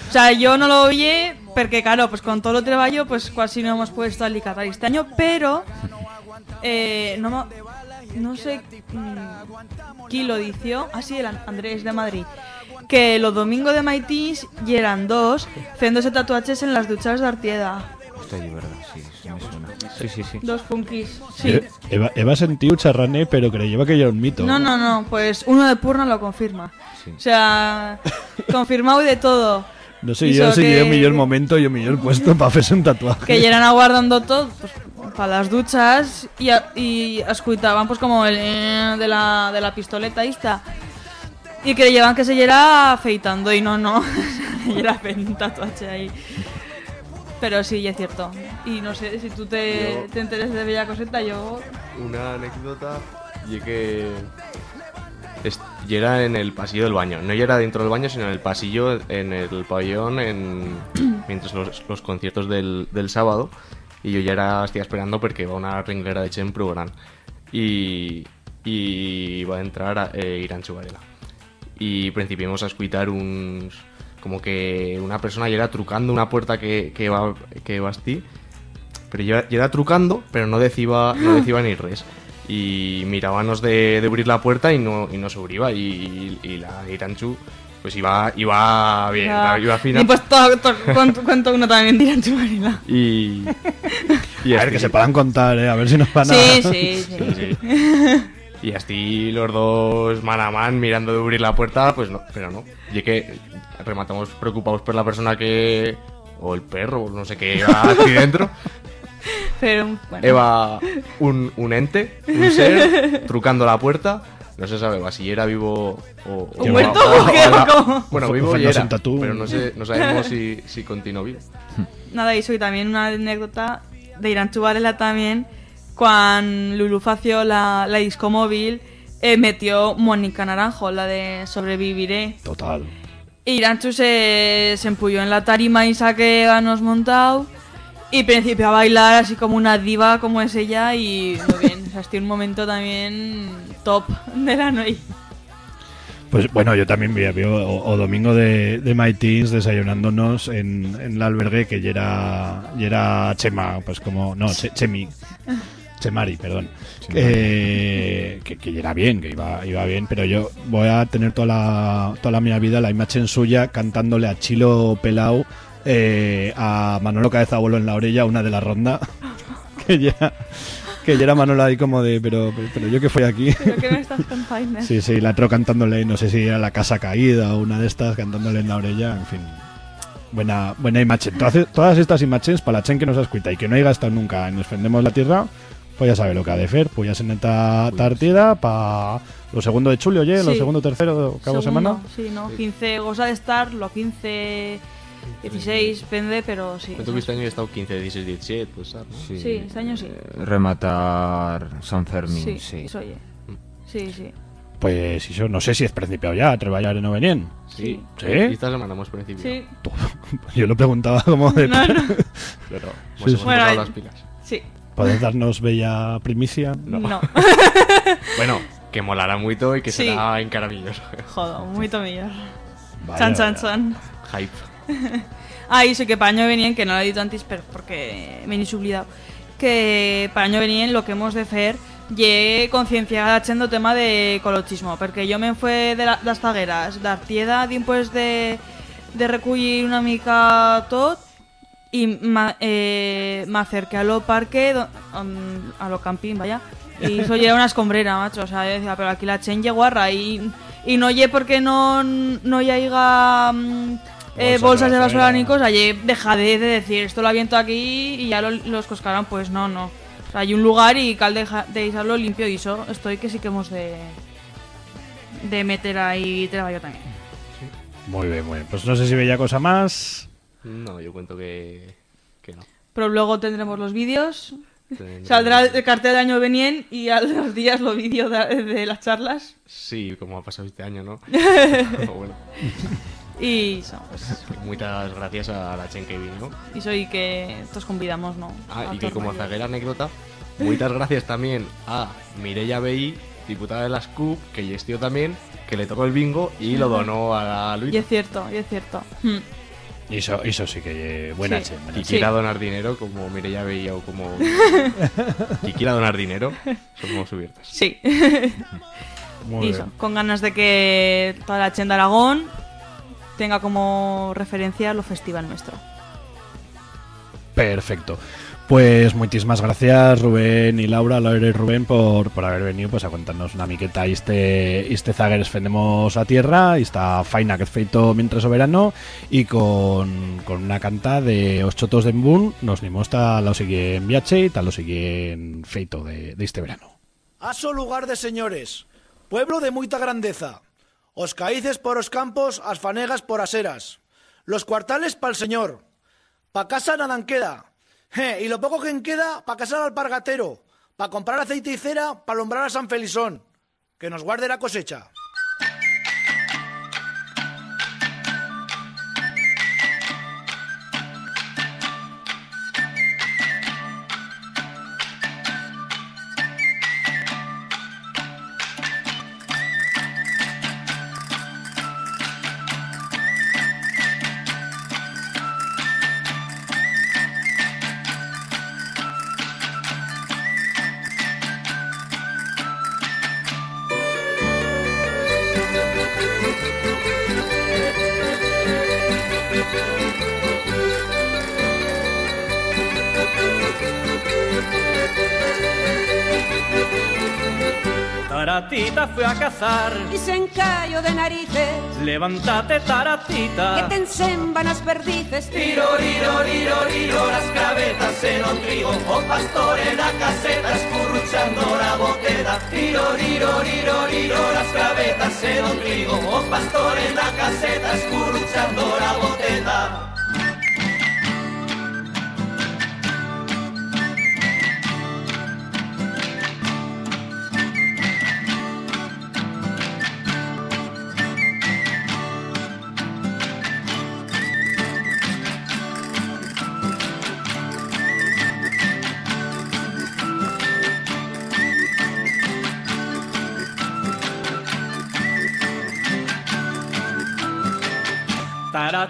O sea, yo no lo oye porque, claro, pues con todo lo trabajo, pues casi no hemos puesto al Licatar este año, pero eh, no, no sé mm, quién lo dició, así el An- Andrés de Madrid, que los domingos de Maitis y eran dos, haciéndose tatuajes en las duchas de Artieda. De verdad, sí, sí me suena. Sí, sí, sí. Dos funkis, sí. Eva, Eva sentido charrané, pero creyeva que era un mito. No, no, no, pues uno de Purna lo confirma. Sí. O sea, confirmado y de todo. No sé yo si que- yo millón momento yo millón puesto para hacerse un tatuaje. que llegan aguardando todo pues, para las duchas y, a- y escuchaban pues como el eh, de la, de la pistoleta esta y que llevan que se lleva afeitando y no, no, se lleva un tatuaje ahí. Pero sí, es cierto. Y no sé, si tú te, Yo- te enteres de Bella Coseta, yo... Una anécdota y que es- y era en el pasillo del baño. No ya era dentro del baño, sino en el pasillo, en el pabellón, en, mientras los, los conciertos del, del sábado. Y yo ya era, estaba esperando porque va una ringlera de Chen. Y, y va a entrar a, eh, Iranchu Varela. Y principiamos a escuchar un... Como que una persona ya era trucando una puerta que, que va que bastí pero yo, yo era trucando, pero no decía, no decía ni res. Y mirábamos de, de abrir la puerta y no, y no se abría. Y, y la Iranchu, pues iba, iba bien, ya- iba fina. Y pues todo, todo- cuento, cuento uno también. Y, y A ver, que se puedan contar, ¿eh? A ver si nos van a... Sí, sí, sí. Sí, sí. Y así los dos man a man mirando de abrir la puerta, pues no, pero no. Y que rematamos preocupados por la persona que. o el perro, o no sé qué, iba aquí dentro. Pero bueno. Eva, un, un ente, un ser, trucando la puerta. No se sabe si era vivo o, ¿O muerto o qué? Bueno, vivo y era, pero no, sé, no sabemos si, si continuó vivo. Nada, y soy también una anécdota de Irán Chubarela también, cuando Lulu fació la, la disco móvil, eh, metió Mónica Naranjo, la de Sobreviviré. Total. Iranchu se, se empulló en la tarima y saque ganos montado. Y principió a bailar así como una diva como es ella y muy bien, o sea, un momento también top de la noche. Pues bueno, yo también vi, vi o, o domingo de, de My Teens desayunándonos en, en el albergue que ya era, ya era Chema, pues como, no, Che- Chemi, Chemari, perdón. Eh, que, que ya era bien, que iba, iba bien, pero yo voy a tener toda la, toda la mi vida la imagen suya cantándole a Chilo Pelau, eh, a Manolo Cabeza Abuelo en la orilla, una de la ronda, que ya, que ya era Manolo ahí como de, pero, pero yo que fui aquí. Creo que estás. Sí, sí, la otro cantándole, no sé si era la casa caída o una de estas, cantándole en la orella, en fin. Buena, buena imagen. Todas, todas estas imágenes, para la chen que nos escucha y que no haya gastado nunca en Defendemos la Tierra, pues ya sabe lo que ha de hacer. Pues ya se neta partida para lo segundo de Julio, oye, lo Sí. segundo, tercero, cabo Segundo, semana. Sí, ¿no? 15 goza de estar, lo 15, 16, pende, pero sí. ¿Cuánto que este año he estado 15, 16, 17? Pues, ¿sabes? ¿no? Sí, este año sí. Rematar San Fermín, Sí, sí. eso oye. Sí, sí. Pues yo no sé si es principiado ya, a treballar en Ovenien. Sí. ¿Sí? Esta semana hemos principio. Sí, Yo lo preguntaba como de... no, no. Pero Sí, hemos sí. Bueno, dado eh, las pilas. Sí, ¿Podés darnos bella primicia? no. Bueno, que molará mucho y que Sí. será encaramilloso. Joder, muy tomillo. Vaya, Chan, chan, chan. Hype. Ah, y sí que para año venían, que no lo he dicho antes, pero porque me he olvidado, que para año venían lo que hemos de hacer y concienciar haciendo tema de ecologismo, porque yo me fue de la- las zagueras, de Artieda, después de, de recollir una mica tot, y ma, eh, me acerqué a lo parque, do- um, a lo camping, vaya, y soy una escombrera, macho, o sea, yo decía, pero aquí la chen guarra, y, y no ye porque no, no ya haya mm, eh, Bolsas bolsas de de basura ni cosas, y dejadé de decir, esto lo aviento aquí y ya lo- los coscarán, pues no, no. O sea, hay un lugar y cal deja, de dejarlo limpio y eso estoy que sí que hemos de, de meter ahí trabajo también. Muy bien, muy bien. Pues no sé si veía cosa más. No, yo cuento que, que no. Pero luego tendremos los vídeos. Saldrá el cartel de año venien y a los días los vídeos de, de las charlas. Sí, como ha pasado este año, ¿no? Pero bueno, Y eso, pues, muchas gracias a la Chen que vino. y soy que todos convidamos, ¿no? Ah, A y que como zaguera anécdota, muchas gracias también a Mireia Bey, diputada de las CUP, que gestió también, que le tocó el bingo y lo donó a la Y Luis. es cierto, y es cierto. Mm. Eso, eso sí que eh, buena Sí. Y quiera donar dinero, como Mireia Bey o como... y quiera donar dinero, somos subiertas. Sí. Muy Y bien. eso, con ganas de que toda la Chen de Aragón tenga como referencia lo festival nuestro. Perfecto. Pues muchísimas gracias Rubén y Laura, Laura y Rubén por, por haber venido pues a contarnos una miqueta este, este Zagueres fendemos a tierra, esta faina que es feito mientras o verano y con, con una canta de os chotos de Embún nos nimos hasta lo siguiente viaje y tal lo siguiente feito de, este verano. Aso lugar de señores, pueblo de muita grandeza. Os caíces por os campos, as fanegas por as eras. Los cuartales pa'l señor. Pa casa nada en queda. Y lo poco que queda, pa casar al pargatero. Pa comprar aceite y cera, pa alumbrar a San Felisón. Que nos guarde la cosecha. Y se encallo de narices, Levántate, que taratita. te ensemban las perdices. Tiro, riro, riro, riro, las cabetas en un trigo, o pastor en la caseta, escurruchando la boteda. Tiro, riro, riro, riro, las cabetas en un trigo, o pastor en la caseta, escurruchando la boteda.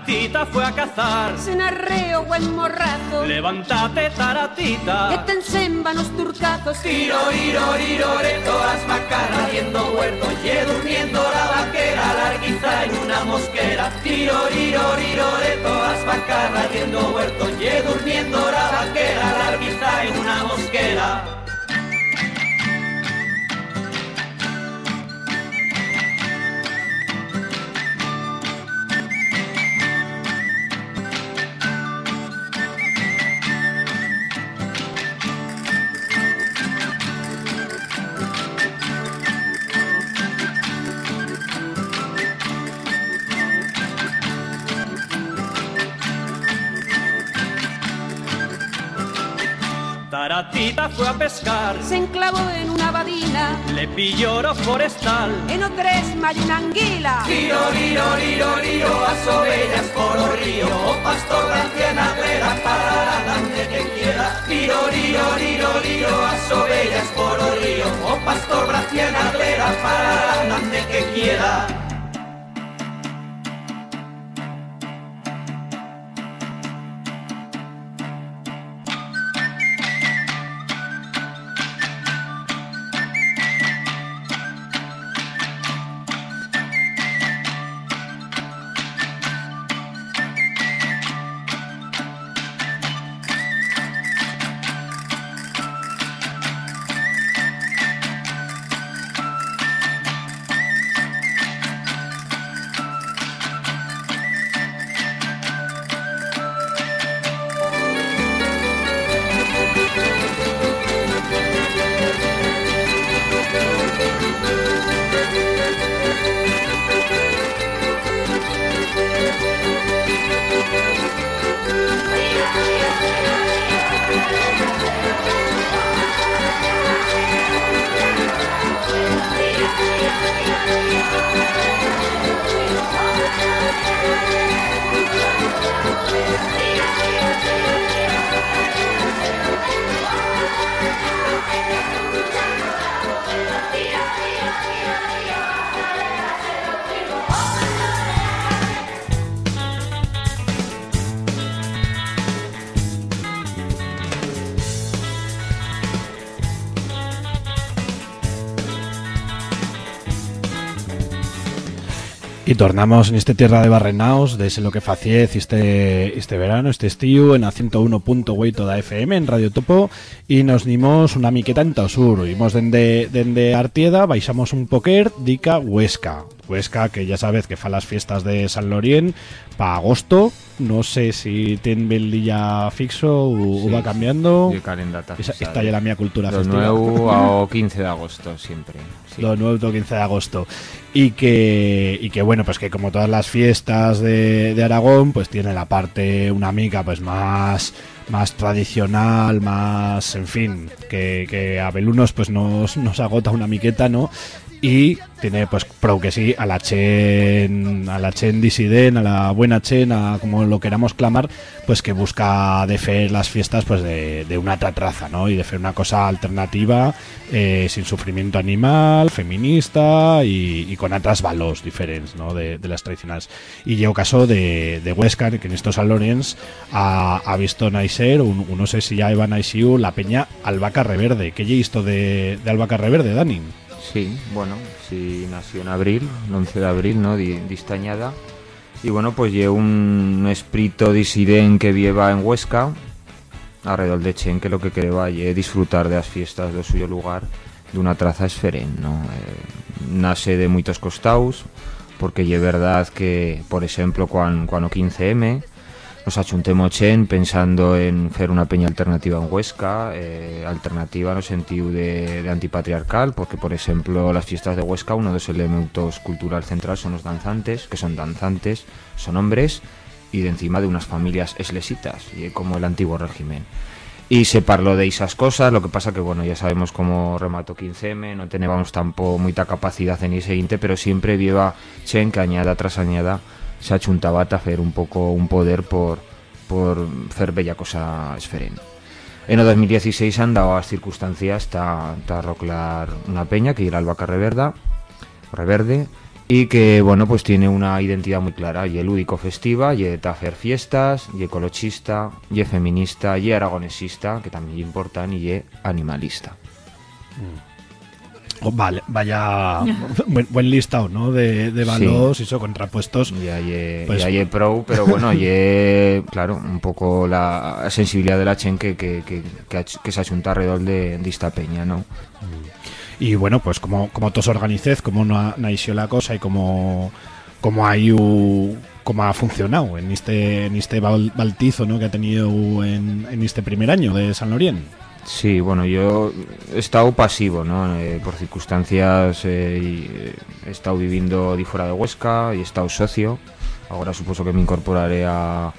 Taratita fue a cazar. Sin arreo buen morrazo, Levántate, que taratita. te ensemban los turcazos. Tiro, riro, de todas macarras viendo huerto, ye durmiendo la vaquera, larguiza en una mosquera. Tiro, de todas macarras viendo huerto, ye durmiendo la vaquera, larguiza en una mosquera. Taratita fue a pescar. Se enclavó en una badina, Le pilló oro forestal. en tres hay una anguila. Tiro, riro, riro, riro, a ovejas por o río, o pastor anciana grera para donde que quiera. Tiro, riro, riro, riro, a ovejas por o río, o pastor anciana grera para donde que quiera. Y tornamos en este tierra de Barrenaos, de lo que faciez este, este verano, este estío, en a 101.8 da FM, en Radio Topo, y nos dimos una miqueta en Tausur. Imos dende, dende Artieda, baixamos un poquer, dica Huesca. Huesca, que ya sabes que fa las fiestas de San Lorien para agosto. No sé si ten día fixo o, Sí, o va sí. cambiando. Y el calendata Esa, esta ya la mía cultura Lo festiva. nuevo ao 15 de agosto siempre. Sí. Lo nuevo el 15 de agosto. Y que, y que bueno, pues que como todas las fiestas de, de Aragón, pues tiene la parte, una mica, pues más, más tradicional, más, en fin, que, que a Belunos pues nos, nos agota una miqueta, ¿no? Y tiene, pues, pro que sí, a la Chen, a la Chen disiden, a la buena Chen, a como lo queramos clamar, pues que busca de las fiestas pues de, de una tratraza, ¿no? Y de una cosa alternativa, eh, sin sufrimiento animal, feminista y, con otras valores diferentes, ¿no? De, de las tradicionales. Y llevo caso de, de Huesca, que en estos San Lorenz ha, visto nacer, un, no sé si ya iba a la peña Albaca Reverde. ¿Qué he visto de, de Albaca Reverde, Dani? Sí, bueno, si sí, nació en abril, el 11 de abril, ¿no? Di, distañada. Y bueno, pues lle un espírito disidente que viva en Huesca, alrededor de Chen, que lo que quería es disfrutar de las fiestas do suyo lugar de una traza esferén, ¿no? Eh, nace de moitos costaus, porque lle verdad que, por exemplo, cuan, cuando 15M, nos achuntemos Chen pensando en hacer una peña alternativa en Huesca, eh, alternativa en el sentido de, de antipatriarcal, porque por ejemplo las fiestas de Huesca, uno de los elementos cultural central son los danzantes, que son danzantes, son hombres, y de encima de unas familias eslesitas, como el antiguo régimen. Y se parló de esas cosas, lo que pasa que, bueno, ya sabemos cómo remató 15M, no teníamos tampoco mucha capacidad en ese inte, pero siempre viva Chen que añada tras añada se achuntaba a hacer un poco un poder por por hacer bella cosa esferen. En el 2016 han dado las circunstancias ta, ta roclar una peña que era Albaca Reverda, Reverde y que bueno pues tiene una identidad muy clara. Y lúdico festiva y hacer fiestas y ecologista y feminista y aragonesista que también importan y animalista. Oh, vale, vaya buen, buen listado, ¿no? De, de valores y eso contrapuestos. Y hay, Pues- y hay, pro, pero bueno, y eh, claro, un poco la sensibilidad de la Chen que, que, que, que, se achunta alrededor de, de esta peña, ¿no? Y bueno, pues como, como todos organicéis, cómo no ha la cosa y cómo, cómo ha ido- cómo ha funcionado en este, en este bal- baltizo ¿no? que ha tenido en, en este primer año de San Lorien. Sí, bueno, yo he estado pasivo, ¿no? Eh, por circunstancias eh, eh, he estado viviendo de fuera de Huesca y he estado socio. Ahora supuso que me incorporaré a,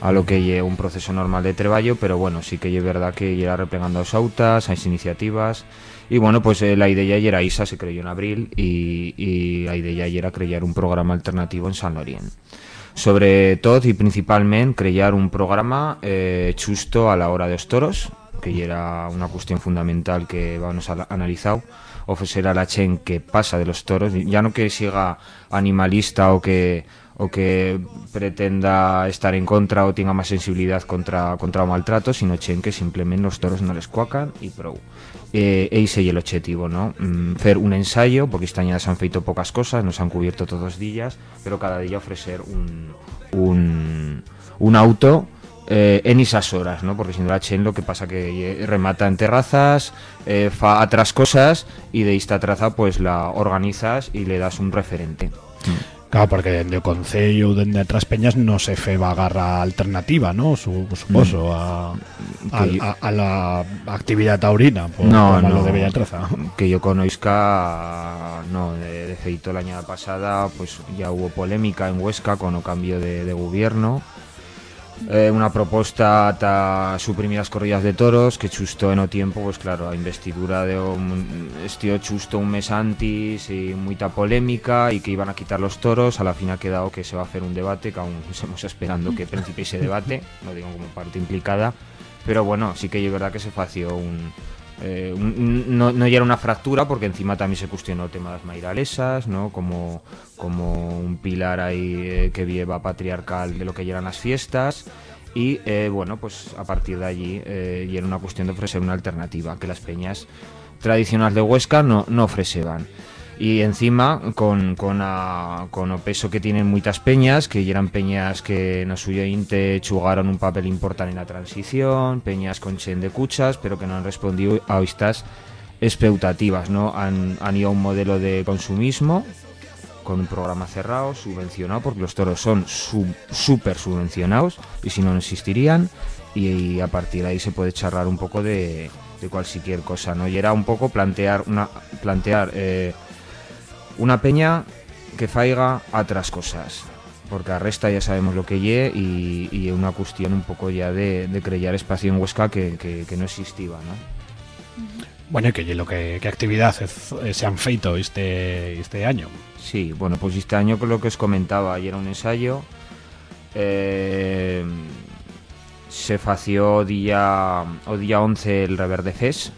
a lo que es un proceso normal de trabajo, pero bueno, sí que es verdad que irá replegando las autas, a iniciativas. Y bueno, pues eh, la idea ya era ISA, se creyó en abril, y, la idea ya era crear un programa alternativo en San Lorien. Sobre todo y principalmente crear un programa eh, justo a la hora de los toros, que ya era una cuestión fundamental que vamos a analizar, ofrecer a la Chen que pasa de los toros, ya no que siga animalista o que o que pretenda estar en contra o tenga más sensibilidad contra, contra o maltrato, sino Chen que simplemente los toros no les cuacan y pro. Eh, ese es el objetivo, ¿no? Mm, Hacer un ensayo, porque este año se han feito pocas cosas, nos han cubierto todos días, pero cada día ofrecer un, un, un auto eh, en esas horas, ¿no? Porque si no la Chen lo que pasa que eh, remata en terrazas, eh, fa otras cosas y de esta traza pues la organizas y le das un referente. Claro, porque o Concello, dende otras peñas no se fe garra alternativa, ¿no? Su, suposo, a, a, Que yo- a- a la actividad taurina, por, no, no, lo de Bellatraza. que yo conozca, no, de, de feito la año pasada, pues ya hubo polémica en Huesca con el cambio de, de gobierno. Eh, una propuesta a suprimir las corridas de toros que justo en o tiempo, pues claro, a investidura de un, estío justo un mes antes y mucha polémica y que iban a quitar los toros, a la fin ha quedado que se va a hacer un debate que aún estamos esperando que principie ese debate, no digo como parte implicada, pero bueno, sí que es verdad que se fació un, eh, no, no era una fractura porque encima también se cuestionó el tema de las mairalesas, ¿no? Como, como un pilar ahí eh, que lleva patriarcal de lo que eran las fiestas. Y eh, bueno, pues a partir de allí y era una cuestión de ofrecer una alternativa que las peñas tradicionales de Huesca no, no ofrecían. Y encima, con, con, a- con o peso que tienen muchas peñas, que eran peñas que no suyo inte chugaron un papel importante en la transición, peñas con chen de cuchas, pero que no han respondido a estas expectativas, ¿no? Han, han ido a un modelo de consumismo con un programa cerrado, subvencionado, porque los toros son sub- súper subvencionados y si no, no existirían. Y, a partir de ahí se puede charlar un poco de, de cualquier cosa, ¿no? Y era un poco plantear una plantear eh, una peña que faiga otras cosas. Porque a resta ya sabemos lo que lle y, y una cuestión un poco ya de, de crear espacio en Huesca que, que, que no existía, ¿no? Bueno, y que lo que, que actividad eh, se han feito este, este año. Sí, bueno, pues este año con lo que os comentaba, ayer era un ensayo. eh, se fació día, o día 11 el Reverde Fest,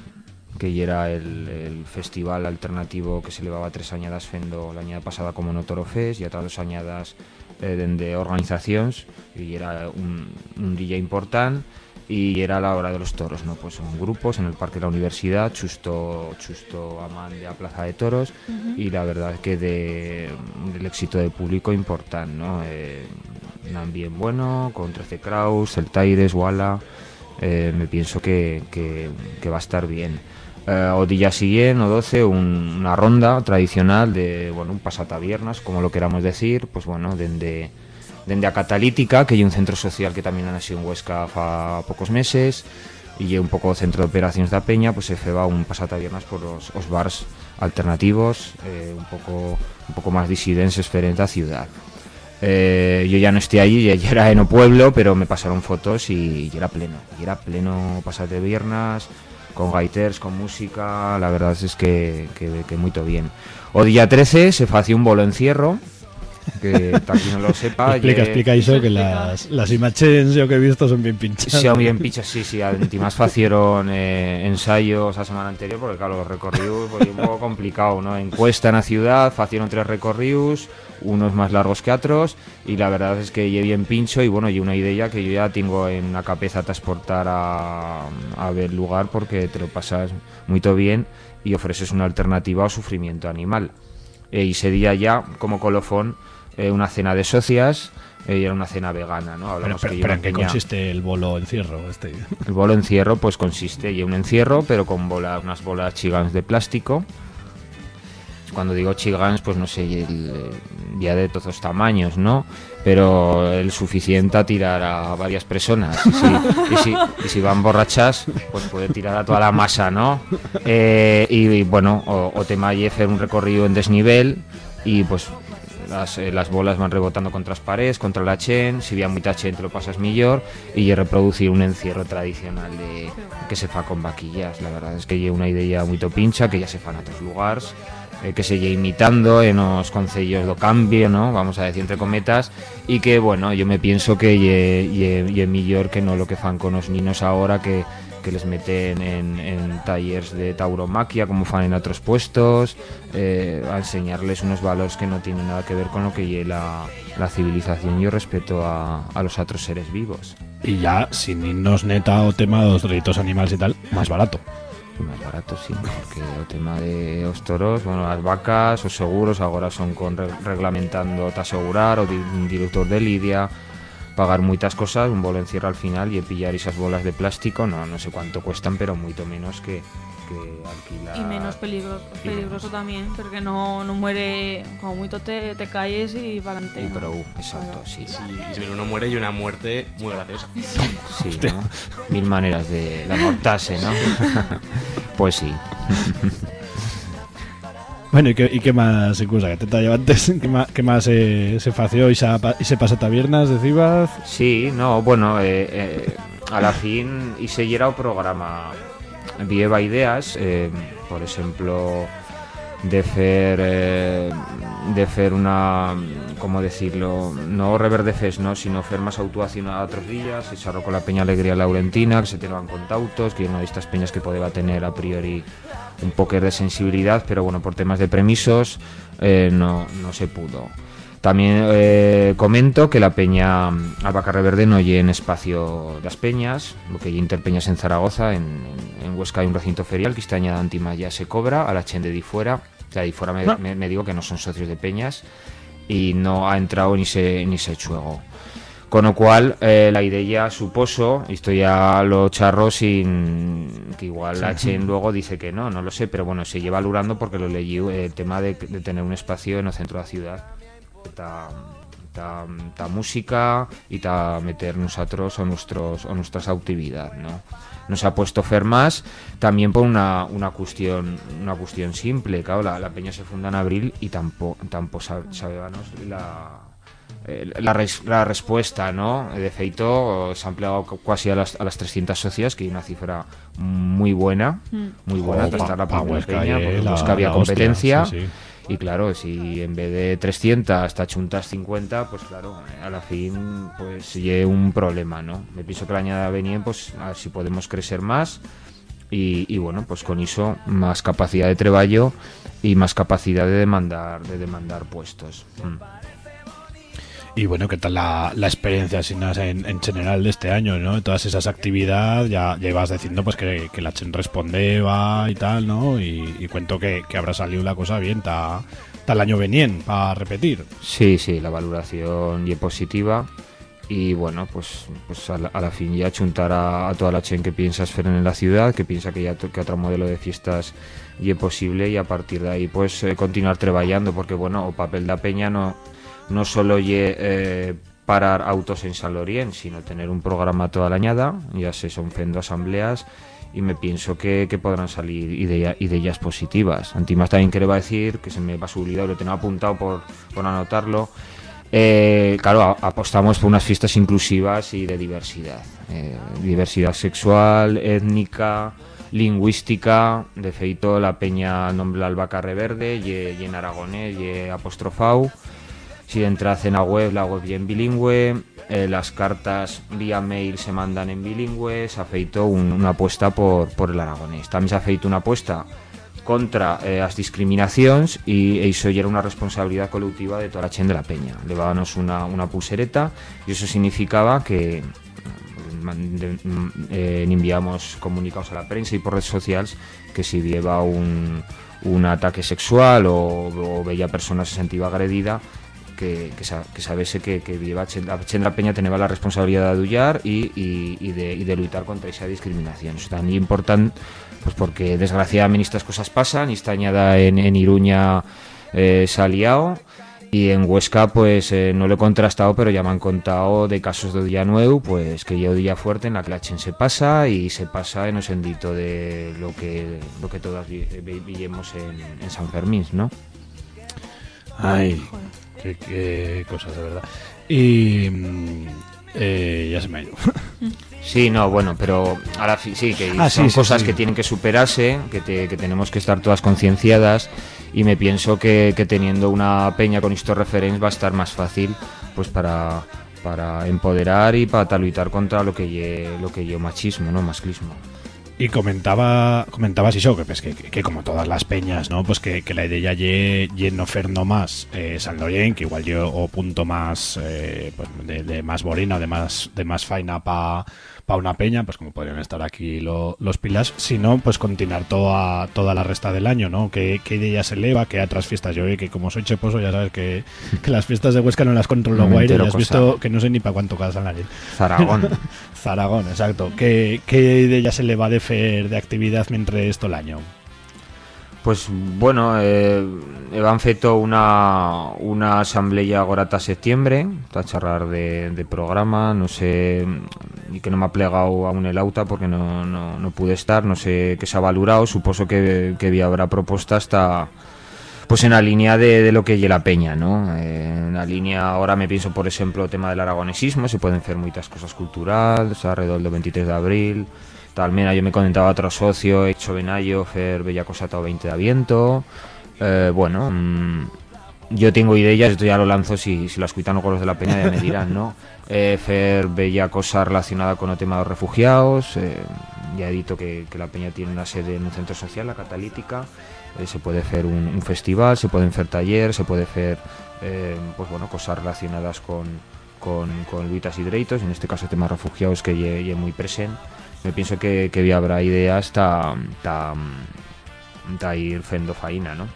que ya era el, el festival alternativo que se llevaba tres añadas fendo la añada pasada como no Toro Fest y otras dos añadas eh, dende organizacións y era un, un día importante y era la hora de los toros, ¿no? Pues son grupos en el Parque de la Universidad, justo, justo a man de la Plaza de Toros Ujú. y la verdad que de, del éxito del público importante, ¿no? Eh, ambiente bueno, con 13 Kraus, el Taires, Walla, eh, me pienso que, que, que va a estar bien. Eh, o día siguiente, o 12, un- una ronda tradicional de, bueno, un pasataviernas, como lo queramos decir, pues bueno, dende, dende a Catalítica, que hay un centro social que también ha nacido en Huesca fa pocos meses, y un poco centro de operaciones de Peña, pues se feba un pasataviernas por los, os bars alternativos, eh, un poco un poco más disidentes frente a ciudad. Eh, yo ya no estoy allí, ya, era en o pueblo, pero me pasaron fotos y, y era pleno. Y era pleno pasate viernes, con gaiters, con música, la verdad es que, que, que muy bien. O día 13 se fació un bolo encierro, que tal quien no lo sepa. explica, ye- explica eso, que las, las imágenes yo que he visto son bien pinchadas. Sí, bien pichas, sí, sí. Además facieron eh, ensayos la semana anterior porque claro, los recorridos pues, un poco complicado, ¿no? Encuesta en la ciudad, facieron tres recorridos, unos más largos que otros y la verdad es que lle bien pincho y bueno, y una idea que yo ya tengo en la cabeza transportar a, a ver lugar porque te lo pasas muy bien y ofreces una alternativa al sufrimiento animal. Eh, y sería ya como colofón eh, una cena de socias eh, y era una cena vegana, ¿no? Hablamos pero, que pero lleva ¿en qué consiste el bolo encierro? Este? el bolo encierro pues consiste en un encierro pero con bolas, unas bolas chigans de plástico. Cuando digo chigans pues no sé, el, eh, ya de todos tamaños, ¿no? Pero el suficiente a tirar a varias personas. Y si, y si, y si van borrachas, pues puede tirar a toda la masa, ¿no? Eh, y, y, bueno, o, o te hacer un recorrido en desnivel y pues las, eh, las bolas van rebotando contra las paredes, contra la chen, si bien mucha chen te lo pasas mejor y reproducir un encierro tradicional de que se fa con vaquillas. La verdad es que hay una idea muy topincha que ya se fan a otros lugares, eh, que se lle imitando en los concellos do cambio, ¿no? Vamos a decir entre cometas, y que bueno, yo me pienso que lle, lle, lle millor que no lo que fan con los niños ahora que que les meten en, en talleres de tauromaquia como fan en otros puestos eh, a enseñarles unos valores que no tienen nada que ver con lo que lle la, la civilización y el respeto a, a los otros seres vivos Y ya, sin irnos neta o tema de los derechos animales y tal, más barato. más barato, sí, porque o tema de os toros, bueno, as vacas, os seguros agora son con re- reglamentando te asegurar o director de lidia pagar muchas cosas, un bolo encierro al final y pillar esas bolas de plástico, no no sé cuánto cuestan, pero mucho menos que, que alquilar. Y menos peligro, y peligroso también, porque no, no muere, como muy te, te caes y para adelante. Y pero, exacto, sí. Y si uno muere y una muerte muy graciosa. Sí, ¿no? Mil maneras de lamortarse, ¿no? pues sí. Bueno, ¿y qué, y qué más, excusa, que te te antes? ¿Qué más, qué más eh, se fació y se, pasa tabernas, decibas? Sí, no, bueno, eh, eh, a la fin y se o programa vieva ideas, eh, por ejemplo, de fer eh, de fer una como decirlo no reverde fes no sino fer más actuación a otros días y sarro con la peña alegría laurentina que se tenían contactos que una de estas peñas que podía tener a priori un poco de sensibilidad pero bueno por temas de permisos eh, no, no se pudo. También eh, comento que la peña Albacarre Verde no lleva en espacio las peñas, lo que hay interpeñas en Zaragoza, en, en- Huesca hay un recinto ferial que año de Antima ya se cobra, a la Chen de fuera, sea, di fuera me, No. me- me digo que no son socios de peñas y no ha entrado ni se ni se chuego. Con lo cual, eh, la idea suposo, y esto ya lo charro sin que igual la Sí. Chen luego dice que no, no lo sé, pero bueno, se lleva lurando porque lo leí eh, el tema de, de tener un espacio en el centro de la ciudad. Ta, ta, ta música y ta meter nosotros o nuestros o nuestras actividades, ¿no? Nos ha puesto fer más también por una, una cuestión una cuestión simple, claro, la, la peña se funda en abril y tampoco tampoco sabemos la eh, la, res- la respuesta, ¿no? De feito, se ha empleado casi a las, a las 300 socias, que es una cifra muy buena, Mm. muy buena, hasta estar la primera peña, porque la- Huesca había la hostia, competencia. sí, sí. Y claro, si en vez de 300 hasta chuntas 50, pues claro, a la fin, pues lleve un problema, ¿no? Me pienso que la añada venía, pues a ver si podemos crecer más y, y bueno, pues con eso más capacidad de treballo y más capacidad de demandar, de demandar puestos. Mm. Y bueno, ¿qué tal la, la experiencia así, nas, en, en general de este año, ¿no? Todas esas actividades, ya, ya diciendo pues que, que la Chen respondeba y tal, ¿no? Y, cuento que, que habrá salido la cosa bien, el año venien para repetir. Sí, sí, la valoración y positiva y bueno, pues, pues a, la, fin ya chuntar a, toda la chen que piensa hacer en la ciudad, que piensa que ya que otro modelo de fiestas y es posible y a partir de ahí pues eh, continuar trabajando porque bueno, o papel da peña no no solo eh, parar autos en San Lorien, sino tener un programa toda la añada, ya se son fendo asambleas y me pienso que, que podrán salir idea- ideas positivas. Antimas también quería decir, que se me va a lo tengo apuntado por, por anotarlo, eh, claro, apostamos por unas fiestas inclusivas y de diversidad. Eh, diversidad sexual, étnica, lingüística. De feito, la peña nombre Albacarre Verde, y, y en aragonés, y apostrofau. Si entras en la web, la web ya bilingüe. eh, las cartas vía mail se mandan en bilingüe. Se ha feito un- una apuesta por, el aragonés. También se ha feito una apuesta contra eh, las discriminaciones y eso ya era una responsabilidad colectiva de toda la chen de la peña. Levábamos una, una pulsereta y eso significaba que mm, mm, eh, enviamos comunicados a la prensa y por redes sociales que si lleva un, ataque sexual o, o veía persona se sentía agredida que, que, que sabese que, que lleva chen- la chen de la peña tenía la responsabilidad de adullar y, y, y de, y de contra esa discriminación. Es tan importante pues porque desgraciadamente estas cosas pasan y esta añada en, en Iruña eh, se ha liado y en Huesca pues eh, no lo he contrastado pero ya me han contado de casos de día nuevo pues que llevo día fuerte en la que la chen se pasa y se pasa en el sendito de lo que lo que todas vi- vi- villemos en, en San Fermín ¿no? Ay, qué, qué cosas, de verdad. Y mm, eh, ya se me ha ido. Sí, no, bueno, pero ahora sí, que Ah, son sí, sí, cosas sí. que tienen que superarse, que, te- que tenemos que estar todas concienciadas y me pienso que, que teniendo una peña con estos referentes va a estar más fácil pues para, para empoderar y para luchar contra lo que lle, lo que lle machismo, ¿no? Masclismo. Y comentaba, comentabas eso, que, pues, que, que- como todas las peñas, ¿no? Pues que, que la idea ye, ye no más eh, que igual yo o punto más eh, pues, de, de más borina, de más, de más faina pa, pa una peña, pues como podrían estar aquí lo- los pilas, sino pues continuar toda, toda la resta del año, ¿no? ¿Qué, qué idea se eleva? ¿Qué otras fiestas? Yo que como soy cheposo, ya sabes que, que las fiestas de Huesca no las controlo No guaire, ya has visto que no sé ni para cuánto cada San Lorien. Zaragón. Zaragón, exacto. ¿Qué, qué idea se le va a hacer de actividad mientras esto el año? Pues bueno, eh, han feito una, una asamblea agora hasta septiembre, para charlar de, de programa, no sé, y que no me ha plegado aún el auta porque no, no, no pude estar, no sé qué se ha valorado, suposo que, que había- habrá propuesta hasta pues en la línea de, de lo que lle la peña, ¿no? Eh, en la línea, ahora me pienso, por ejemplo, el tema del aragonesismo, se pueden hacer muchas cosas culturales, alrededor del 23 de abril, También yo me comentaba otro socio, hecho Benayo, fer bella cosa todo 20 de aviento, Eh, bueno, mm, yo tengo ideas, esto ya lo lanzo si, si lo escuchan los de la peña ya me dirán, ¿no? Eh, Fer veía cosas relacionadas con el tema de los refugiados, eh, ya he dicho que, que la peña tiene una sede en un centro social, la Catalítica, eh, se puede hacer un, un festival, se pueden hacer talleres, se puede hacer eh, pues bueno, cosas relacionadas con, con, con luitas y derechos, en este caso el tema de refugiados que lle, lle muy presente. Me pienso que, que había habrá ideas ta, ta, ta ir fendo faina, ¿no?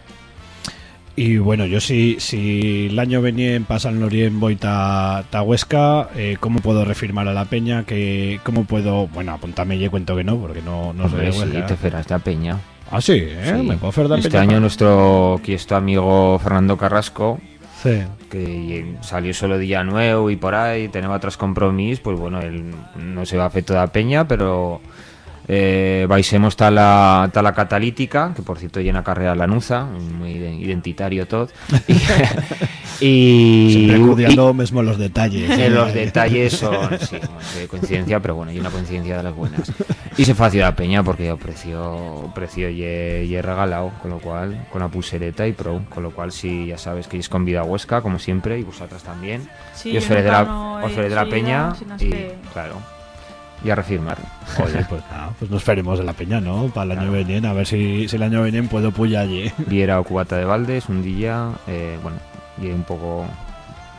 Y bueno, yo si, si el año venía en Pasan Lorien voy ta, ta Huesca, eh, ¿cómo puedo refirmar a la peña? que ¿Cómo puedo...? Bueno, apuntame y cuento que no, porque no, no Hombre, de sí, te ferás de la peña. Ah, sí, ¿eh? Me puedo fer de la Este peña. año nuestro aquí está amigo Fernando Carrasco, Sí. que salió solo día nuevo y por ahí, tenía otros compromisos, pues bueno, él no se va a hacer toda peña, pero eh, vaisemos ta la, la catalítica, que por cierto llena carrera la Nuza, muy ide- identitario todo. Y, y, mismo los detalles. eh, los detalles son sí, coincidencia, pero bueno, hay una coincidencia de las buenas. Y se fue a Ciudad Peña porque el precio, precio ye, ye regalado, con lo cual, con la pulsereta y pro, con lo cual sí, ya sabes que es con vida Huesca, como siempre, y vosotras también. Sí, y os de la, no os de la Peña y, que- claro, y a refirmar. Oye, pues nada, pues nos feremos de la peña, ¿no? Para el año venien, a ver si, si el año venien puedo pullar allí. Viera o cubata de Valdes, un día, eh, bueno, y un poco...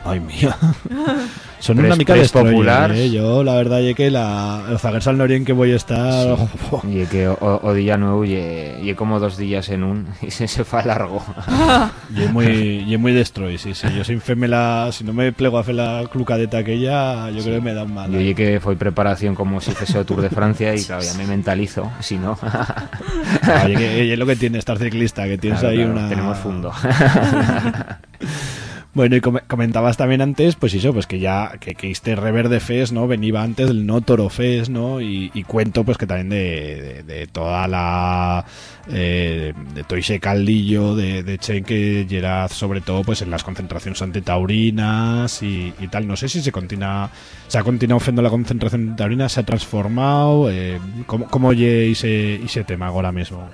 Ay, mía. Son Pres- una mica destroyer, popular. ¿eh? Yo, la verdad, es que la, el Zaguer San Lorien que voy a estar... Y que o, o día nuevo y, y como dos días en un y se, se fa largo. Y es muy, y es muy destroy, sí, sí. Yo sin feme la, si no me plego a hacer la clucadeta aquella, yo creo que me dan mal. Yo oye que fue preparación como si fuese el Tour de Francia y claro, ya me mentalizo, si no. Oye, que, oye, es lo que tiene estar ciclista, que tienes Claro, ahí claro, una... tenemos fundo. Bueno, y come- comentabas también antes, pues eso, pues que ya, que, que este Reverde Fest, ¿no? Venía antes del No Toro Fest, ¿no? Y, y cuento, pues que también de, de- de toda la... Eh, de todo ese caldillo de, de Chen que llega sobre todo pues en las concentraciones antitaurinas y, y tal. No sé si se continúa, se ha continuado haciendo la concentración taurina, se ha transformado, eh, ¿cómo, cómo lle ese, ese tema ahora mismo?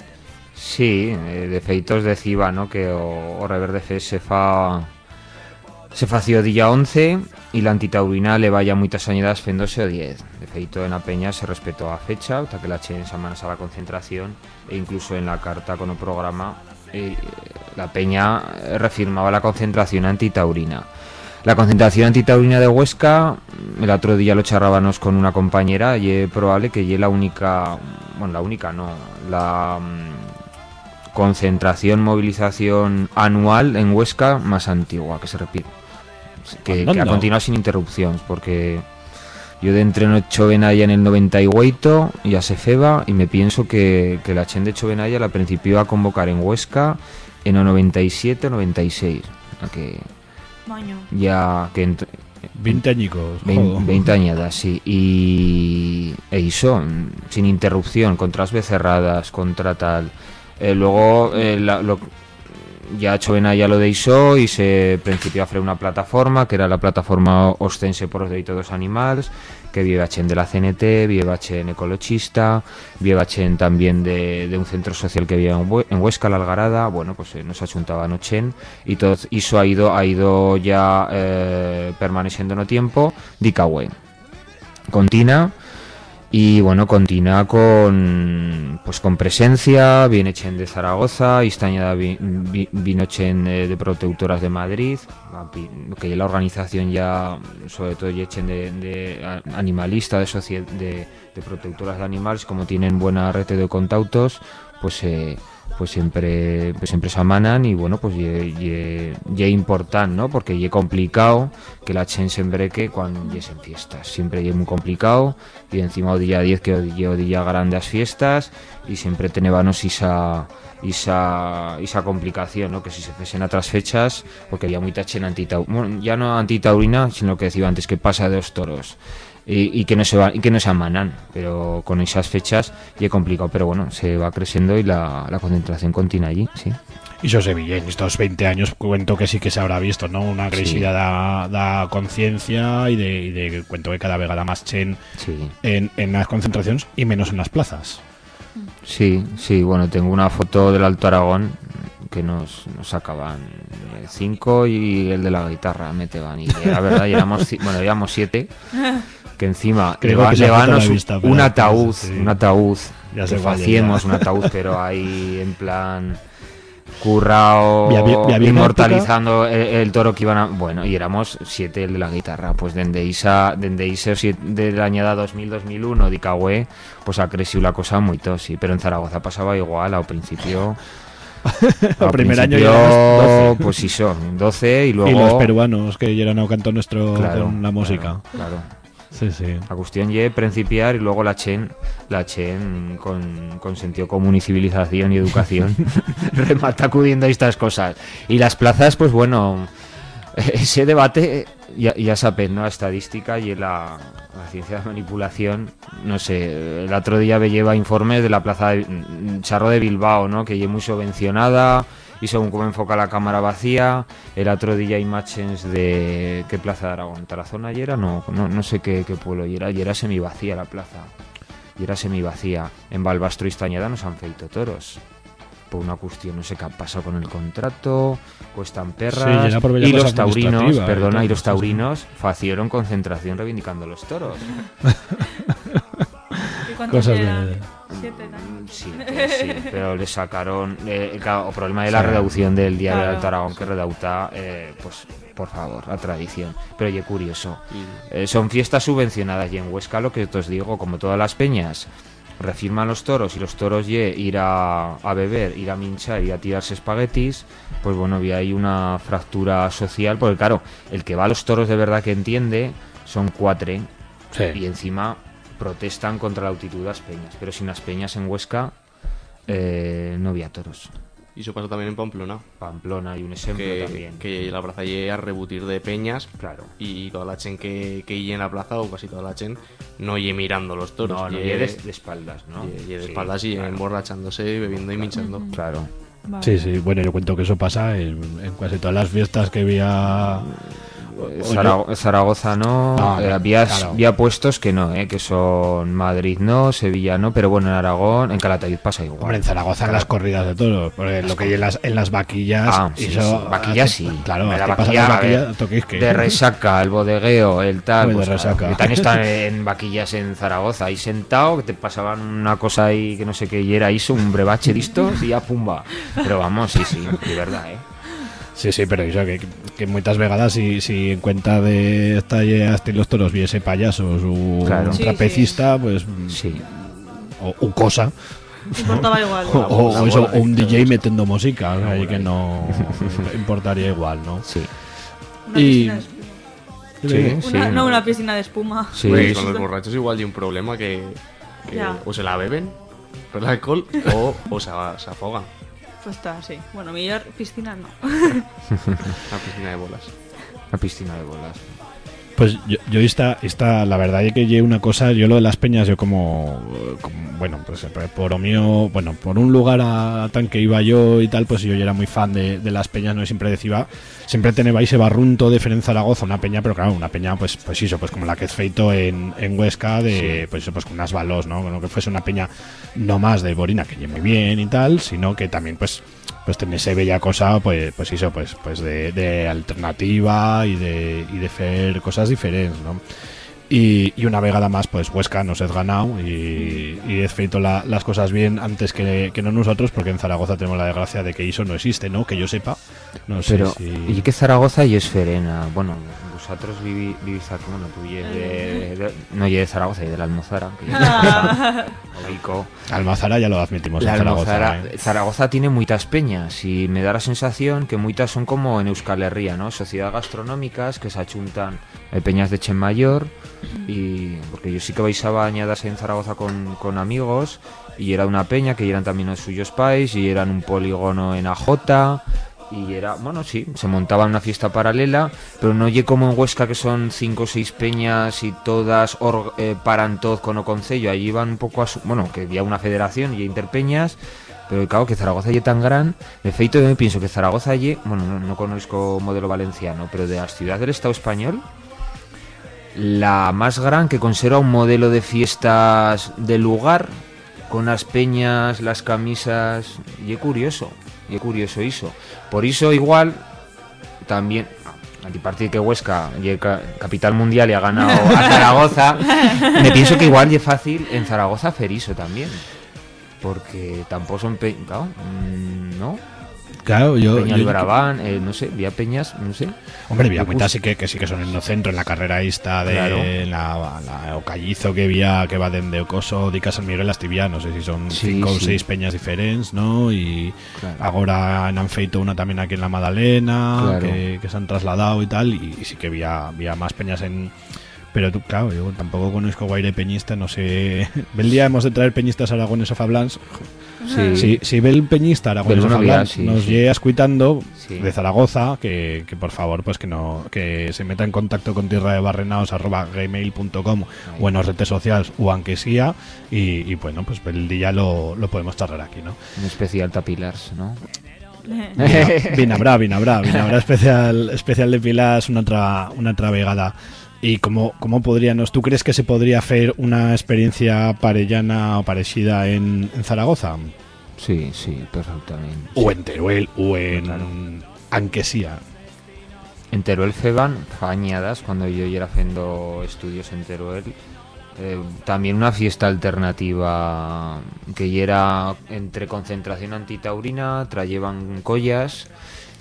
Sí, eh, de feitos decía, ¿no? Que o, o Reverde Fest se fa se fació día 11 y la antitaurina le vaya muchas añadas fendose o 10. De feito en la peña se respetó a fecha, hasta que la chen semanas a la concentración e incluso en la carta con el programa eh, la peña eh, refirmaba la concentración antitaurina. La concentración antitaurina de Huesca, el otro día lo charrábamos con una compañera y es probable que ye la única, bueno, la única no, la mm, concentración, movilización anual en Huesca más antigua, que se repite. Que, que ha continuado sin interrupciones, porque yo de entreno Chovenaya en el 98 ya se feba y me pienso que, que la Chen de Chovenaya la principio a convocar en Huesca en el 97 96. a Que Baño. ya que ent- 20 añicos. Vein- joder. 20 añadas, sí. Y e mm, sin interrupción, contra las becerradas, contra tal. Eh, luego, eh, la- lo- ya Chovena ya lo de ISO y se principió a hacer una plataforma, que era la plataforma Ostense por los Derechos de los Animales, que vive Chen de la CNT, vive Chen ecologista, vive Chen también de, de un centro social que vive en, Hue- en Huesca, la Algarada, bueno, pues eh, nos achuntaban Chen y todo ISO ha ido, ha ido ya eh, permaneciendo no tiempo, Dicahue. Contina y bueno, continúa con pues con presencia, viene Chen de Zaragoza, Istañada vi- vi- vino Chen eh, de Protectoras de Madrid, que la organización ya, sobre todo ya Chen de, de animalista, de, de, de protectoras de animales, como tienen buena red de contactos, pues eh, pues siempre pues siempre se amanan y bueno pues ye, ye, ye important no porque ye complicado que la chen se embreque cuando ye en fiestas. Siempre ye muy complicado y encima o día 10 que o día grandes fiestas y siempre tenébanos esa esa, esa complicación, ¿no? que si se fuesen otras fechas, porque había mucha chen antitaurina, bueno, ya no antitaurina, sino que decía antes, que pasa de los toros y, y que no se va y que no se amanan pero con esas fechas ya es complicado pero bueno se va creciendo y la, la concentración continúa allí sí Y yo sé bien, estos 20 años cuento que sí que se habrá visto, ¿no? Una crecida da, da conciencia y de, y de cuento que cada vegada más chen Sí. en, en las concentraciones y menos en las plazas. sí sí bueno tengo una foto del Alto Aragón que nos, nos sacaban eh, cinco y el de la guitarra meteban. Y la verdad, éramos, bueno, éramos siete. Que encima Creo que vista, un ataúd, sí. un ataúd. Ya que ya. un ataúd, pero ahí en plan currao, inmortalizando el, el toro que iban a... Bueno, y éramos siete el de la guitarra, pues dende isa, dende isa de la añada 2000-2001 de Cagüe, pues ha crecido la cosa muy sí, pero en Zaragoza pasaba igual, al principio... Al primer año principio, ya eras 12. Pues sí, son 12 y luego... Y los peruanos que llegan a cantar nuestro Claro, con la música. Claro. Sí, sí. La cuestión ye principiar y luego la chen, la chen con, con sentido común y civilización y educación remata acudiendo a estas cosas. Y las plazas, pues bueno, ese debate ya, ya saben, ¿no? La estadística y la, la ciencia de manipulación, no sé, el otro día me lleva informes de la plaza de Charro de Bilbao, ¿no? Que ya muy subvencionada y según cómo enfoca la cámara vacía, el otro día imágenes de qué plaza de Aragón, Tarazona y era, no, no, no sé qué, qué pueblo y era, y era semi vacía la plaza. Y era semi vacía. En Balbastro y Estañada nos han feito toros. Por una cuestión, no sé qué ha pasado con el contrato, cuestan perras. y los taurinos, y perdona, y los taurinos facieron concentración reivindicando los toros. ¿Y cuántos Cosas de- Siete también. Sí, pues sí, pero le sacaron eh, claro, el problema de la Sí. reducción del Día Claro. de Alto Aragón que redauta, eh, pues por favor, la tradición. Pero oye, curioso. Eh, son fiestas subvencionadas y en Huesca lo que os digo, como todas las peñas, refirman los toros y los toros ye ir a, a beber, ir a minchar, ir a tirarse espaguetis, pues bueno, vi ahí una fractura social, porque claro, el que va a los toros de verdad que entiende son cuatro y encima protestan contra la altitud de las peñas, pero sin las peñas en Huesca eh, no había toros. Y eso pasa también en Pamplona. Pamplona y un ejemplo que, también. Que la plaza llegue a rebutir de peñas. Claro. Y toda la chen que, que en la plaza, o casi toda la chen, no lle mirando los toros. No, no, ye de, de espaldas, ¿no? de Sí, espaldas y claro. emborrachándose, bebiendo y minchando. Claro. Sí, sí, bueno, yo cuento que eso pasa en, en casi todas las fiestas que había. Zarago- Zaragoza no, Ah, eh, había, claro. había puestos que no, eh, que son Madrid no, Sevilla no, pero bueno, en Aragón, en Calatayud pasa igual. Hombre, en Zaragoza en las corridas de toros, porque lo que hay en las, en las vaquillas. Ah, sí, eso sí, vaquillas sí. Claro, la ¿qué pasa vaquilla, ver, De resaca, el bodegueo, el tal. Muy de pues, claro, resaca. que también están en vaquillas en Zaragoza, ahí sentado, que te pasaban una cosa ahí que no sé qué, y era eso, un brebache listo, y ya pumba. Pero vamos, sí, sí, de verdad, ¿eh? Sí, sí, pero que, que muchas vegadas si, si en cuenta de esta hasta los toros viese payasos o Claro. un Sí, trapecista, pues sí. o, o cosa. Importaba igual. O, o- Una o eso, bola, o un DJ sí. metiendo música, o sea, ahí que no importaría igual, ¿no? Sí. Una Y piscina de Sí, Una- sí. no una piscina de espuma. Sí, con los borrachos igual hay un problema que, que Ya. o se la beben por el alcohol o, o se, se afogan. Pues está, sí. Bueno, mejor piscina no. Una piscina de bolas. Una piscina de bolas. Pues yo, yo esta, esta, la verdad es que llegué una cosa, yo lo de las peñas, yo como, como, bueno, pues por lo mío, bueno, por un lugar a, tan que iba yo y tal, pues yo ya era muy fan de, de las peñas, no siempre decía, siempre tenía ese barrunto de Ferenc Zaragoza, una peña, pero claro, una peña, pues, pues eso, pues como la que es feito en, en Huesca, de, pues eso, pues con unas balos, ¿no? No que fuese una peña no más de Borina, que lleve muy bien y tal, sino que también, pues, pues tiene esa bella cosa, pues, pues eso, pues, pues de, de alternativa y de, y de hacer cosas diferentes, ¿no? Y, y una vegada más, pues Huesca nos has ganado y, y has feito la- las cosas bien antes que, que no nosotros, porque en Zaragoza tenemos la desgracia de que eso no existe, ¿no? Que yo sepa. No sé Pero, si... y que Zaragoza y es Ferena. Bueno, vosotros vivi- vivís aquí, bueno, tú y es de, de- no y de Zaragoza y de la Almozara. Que ubico. Almazara ya lo admitimos La en Zaragoza. Almozara- ¿eh? Zaragoza tiene muchas peñas y me da la sensación que muchas son como en Euskal Herria, ¿no? Sociedades gastronómicas que se achuntan hay peñas de Chen Mayor y porque yo sí que vais a bañadas en Zaragoza con, con amigos y era una peña que eran también los suyos pais y eran un polígono en AJ y era, bueno, sí, se montaba una fiesta paralela, pero no lle como en Huesca que son cinco o seis peñas y todas or- eh, paran todos con o concello, allí iban un poco a su, bueno, que había una federación y interpeñas, pero claro que Zaragoza lle tan gran, de feito pienso que Zaragoza lle, bueno, no, no conozco modelo valenciano, pero de las ciudades del Estado español, la más gran que conserva un modelo de fiestas de lugar con las peñas, las camisas, y curioso. Y es curioso eso. Por eso igual también antipartir que Huesca y ca- capital mundial y ha ganado a Zaragoza, me pienso que igual es fácil en Zaragoza hacer eso también. Porque tampoco son pe claro, mm, ¿no? Claro, yo. Peña yo- Albarabán, eh, no sé, Vía Peñas, no sé. Hombre, vía gusta. sí que, que sí que son en el centro, en la carrera esta de Claro. la, la- o callizo que vía que va dende Ocoso de San Miguel a Estivia, no sé si son Sí, cinco sí. seis peñas diferentes, ¿no? Y Claro. ahora han feito una también aquí en la Madalena, Claro. que, que se han trasladado y tal, y, sí que había, había más peñas en... Pero tú, claro, yo tampoco conozco Guaire Peñista, no sé... El día hemos de traer peñistas aragones o fablans. Sí. Si, si ve el peñista no sí, nos sí. llega escuitando Sí. de Zaragoza, que, que por favor, pues que no que se meta en contacto con tierra de barrenaos arroba gmail.com o en las redes sociales o aunque sea y, y bueno, pues el día lo, lo podemos charlar aquí, ¿no? Un especial Tapilars, ¿no? Vina- Vinabrá, Vinabrá, Vinabrá especial, especial de Pilas, una otra, una otra vegada. ¿Y cómo, cómo podríamos, tú crees que se podría hacer una experiencia parellana o parecida en, en Zaragoza? Sí, sí, perfectamente. O en Teruel, o en Anquesía. En Teruel feban fañadas cuando yo ya era haciendo estudios en Teruel. eh, también una fiesta alternativa que ya era entre concentración antitaurina, traían collas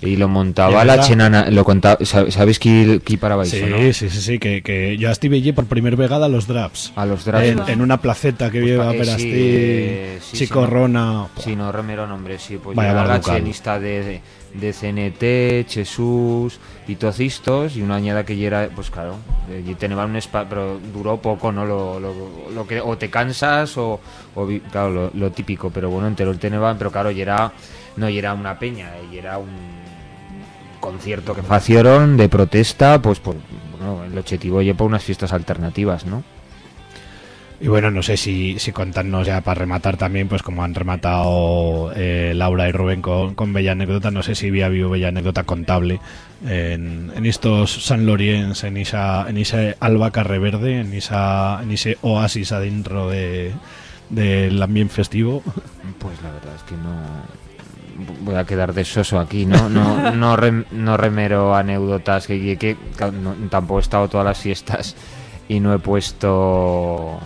y lo montaba ¿Es la chenana, lo contaba, sab- ¿sabéis que, que paraba Sí, no? sí, sí, sí, que, que yo estuve allí por primera vegada a los draps. A los draps. En, en una placeta que Pues lleva eh, Perastí, sí, eh, sí, Chico sí. Rona. Sí, no, Remero nombre, sí, pues Vaya la chenista de, de, CNT, Jesús y todos estos, y una añada que ya era, pues claro, eh, y tenía un spa, pero duró poco, ¿no? Lo, lo, lo que, o te cansas o, claro, lo, lo típico, pero bueno, entero el Teneban, pero claro, y era, no, y era una peña, y era un concierto que facieron de protesta, pues por, bueno, el objetivo lleva unas fiestas alternativas, ¿no? Y bueno, no sé si, si contarnos ya para rematar también, pues como han rematado eh, Laura y Rubén con, con bella anécdota, no sé si había habido bella anécdota contable en, en estos San Loriens, en esa, en ese albacarre verde, en, esa, en ese oasis adentro de, del ambiente festivo. Pues la verdad es que no voy a quedar de soso aquí, ¿no? No, no, rem- no remero anécdotas que, que ca- no- tampoco he estado todas las fiestas y no he puesto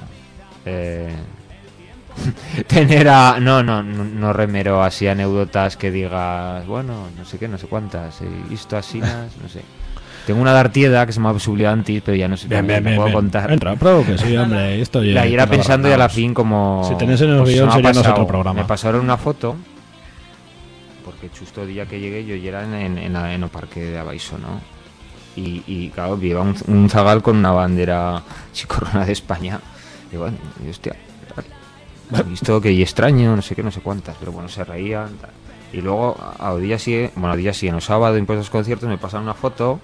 eh, tener a no, no, no, no remero así anécdotas que digas, bueno, no sé qué, no sé cuántas, he visto así, no sé. Tengo una dartieda que se llama Subliantis, pero ya no sé Bien, bien, bien, puedo contar. Entra, probo que sí, hombre, esto ya La irá pensando y a la fin como... Si tenés en el pues, guion me ha sería programa. Me pasaron una foto, porque justo el día que llegué yo ya era en, en, el parque de Abaiso, ¿no? Y, y claro, lleva un, zagal con una bandera chicorrona de España. Y bueno, y hostia, he visto que y extraño, no sé qué, no sé cuántas, pero bueno, se reían. Y luego, a día siguiente, bueno, a día siguiente, sábado, en los conciertos, me pasaron una foto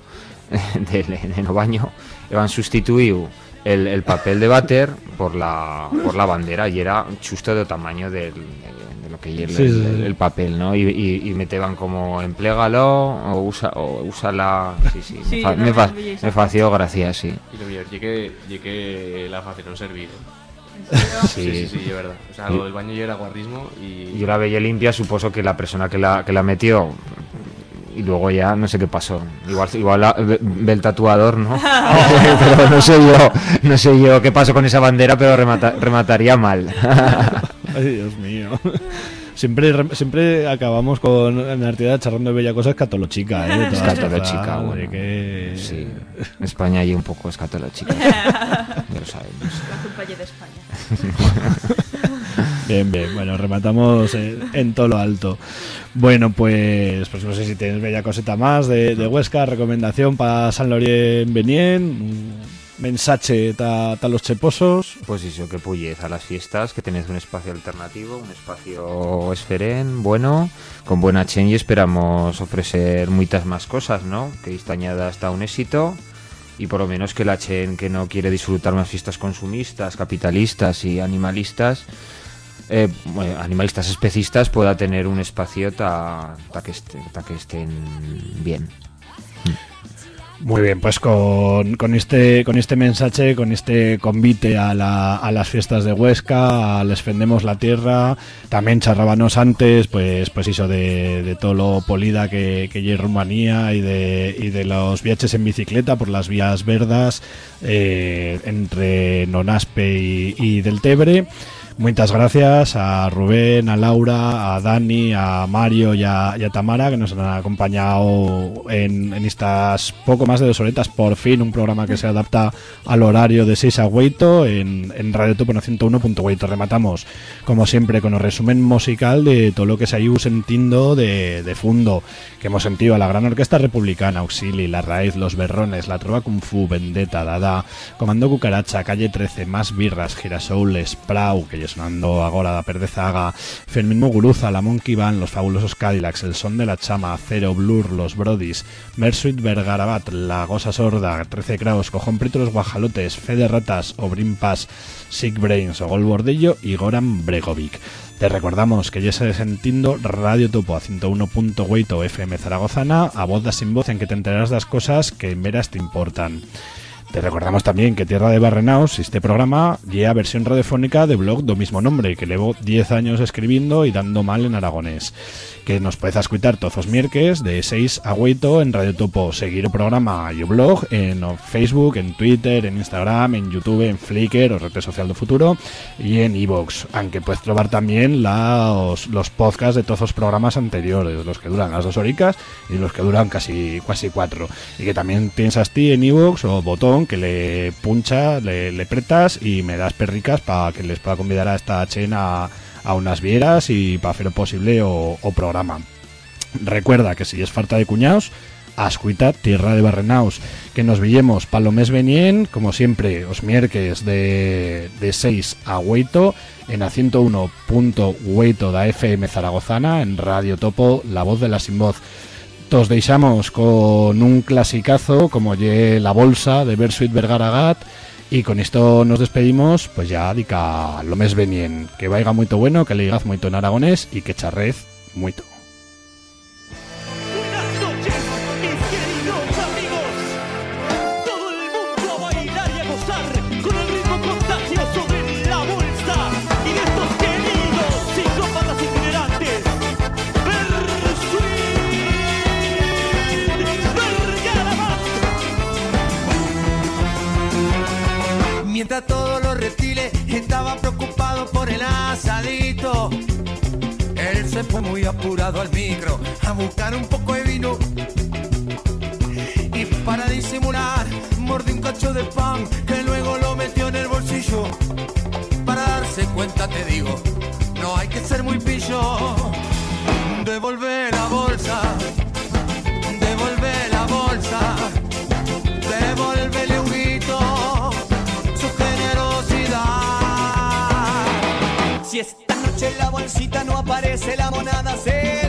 del en el baño, y han sustituido el, el papel de váter por la, por la bandera y era justo de tamaño del, de, de lo que el, Sí, sí, el- sí. el papel, ¿no? Y, y, y me te van como emplégalo o usa o úsala. Sí, sí, Sí, me, fa- no me, fa- me fació gracia, sí. Y lo mejor, llegué, llegué la facieron servir. Sí. Sí, sí, sí, es verdad. O sea, lo del baño ya era guarrismo y... Yo la veía limpia, supuso que la persona que la, que la metió y luego ya no sé qué pasó. Igual, igual la- ve, ve el tatuador, ¿no? pero no sé yo, no sé yo qué pasó con esa bandera, pero remata- remataría mal. Ay, Dios mío. Siempre, re- siempre acabamos con en la artidad charlando de bella cosas escatolochica, ¿eh? De todas Escatolóchica, cosas, bueno. de que... Sí, España hay un poco escatolóchica. ya lo sabemos. La culpa ya de España. Bien, bien. Bueno, rematamos en, en todo lo alto. Bueno, pues, pues no sé si tienes bella coseta más de, de Huesca, recomendación para San Lorien Benien, ta, ta los cheposos. Pues eso, que puyez a las fiestas, que tenéis un espacio alternativo, un espacio esferen, bueno, con buena chen y esperamos ofrecer muchas más cosas, ¿no? Que esta añada está un éxito y por lo menos que la chen que no quiere disfrutar unas fiestas consumistas, capitalistas y animalistas, eh, animalistas especistas pueda tener un espacio para que, este- ta que estén bien. Muy bien, pues con, con este con este mensaje, con este convite a, la- a las fiestas de Huesca, a Les Fendemos la Tierra, también charrábanos antes, pues pues eso de, todo lo polida que, que hay Rumanía y de, y de los viajes en bicicleta por las vías verdas eh, entre Nonaspe y, y del Tebre. Muchas gracias a Rubén, a Laura, a Dani, a Mario y a, Tamara que nos han acompañado en, estas poco más de dos horetas. Por fin, un programa que se adapta al horario de 6 a 8 en, en Radio Topo 101.8. Rematamos, como siempre, con el resumen musical de todo lo que se ha ido sentindo de, fondo, que hemos sentido a la Gran Orquesta Republicana, Auxili, La Raíz, Los Berrones, La Trova Kung Fu, Vendetta, Dada, Comando Cucaracha, Calle 13, Más Birras, Girasoules, Prau, que sonando agora da Perdezaga, Fermín Muguruza, La Monkey Band, Los Fabulosos Cadillacs, El Son de la Chama, Cero, Blur, Los Brodis, Mersuit Vergarabat, La Gosa Sorda, 13 Kraus, Cojón Prieto Los Guajalotes, Fede Ratas, Obrin Paz, Sick Brains, Ogol Bordello y Goran Bregovic. Te recordamos que ya se sentindo Radio Topo a 101.8 FM Zaragozana, a voz da sin voz en que te enterarás de las cosas que en veras te importan. Te recordamos también que Tierra de Barrenaos, este programa, lleva versión radiofónica de blog do mismo nombre, que llevo 10 años escribiendo y dando mal en aragonés. Que nos puedes escuchar todos los miércoles de 6 a 8 en Radio Topo. Seguir el programa y blog en Facebook, en Twitter, en Instagram, en YouTube, en Flickr o red social de futuro y en iVoox. Aunque puedes probar también los, los podcasts de todos los programas anteriores, los que duran las dos horicas y los que duran casi, casi cuatro. Y que también tienes a ti en o botón que le puncha, le, le pretas y me das perricas para que les pueda convidar a esta chena a unas vieras y para hacer posible o, programa. Recuerda que si es falta de cuñados, ascuita Tierra de Barrenaus. Que nos villemos para lo mes venien, como siempre, os miércoles de, de 6 a 8 en a 101.8 da FM Zaragozana en Radio Topo, La Voz de la Sin Voz. Os deixamos con un clasicazo como ye La Bolsa de Bersuit Vergaragat y con esto nos despedimos, pues ya dica lo mes venien. Que vaya muy bueno, que le digas muy en aragonés y que charrez mucho. Se fue muy apurado al micro a buscar un poco de vino. Y para disimular, mordió un cacho de pan que luego lo metió en el bolsillo. Para darse cuenta, te digo, no hay que ser muy pillo. Devolver la bolsa, en la bolsita no aparece, la monada se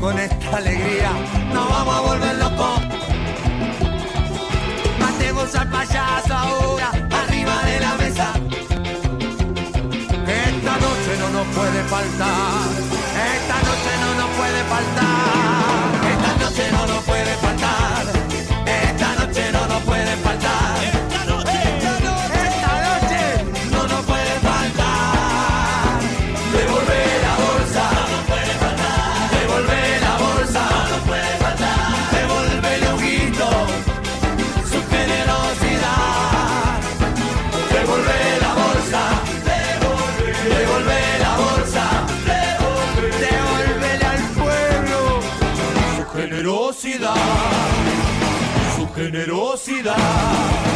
con esta alegría, nos vamos a volver locos. Matemos al payaso ahora, arriba de la mesa. Esta noche no nos puede faltar. Esta noche no nos puede faltar. Generosidad.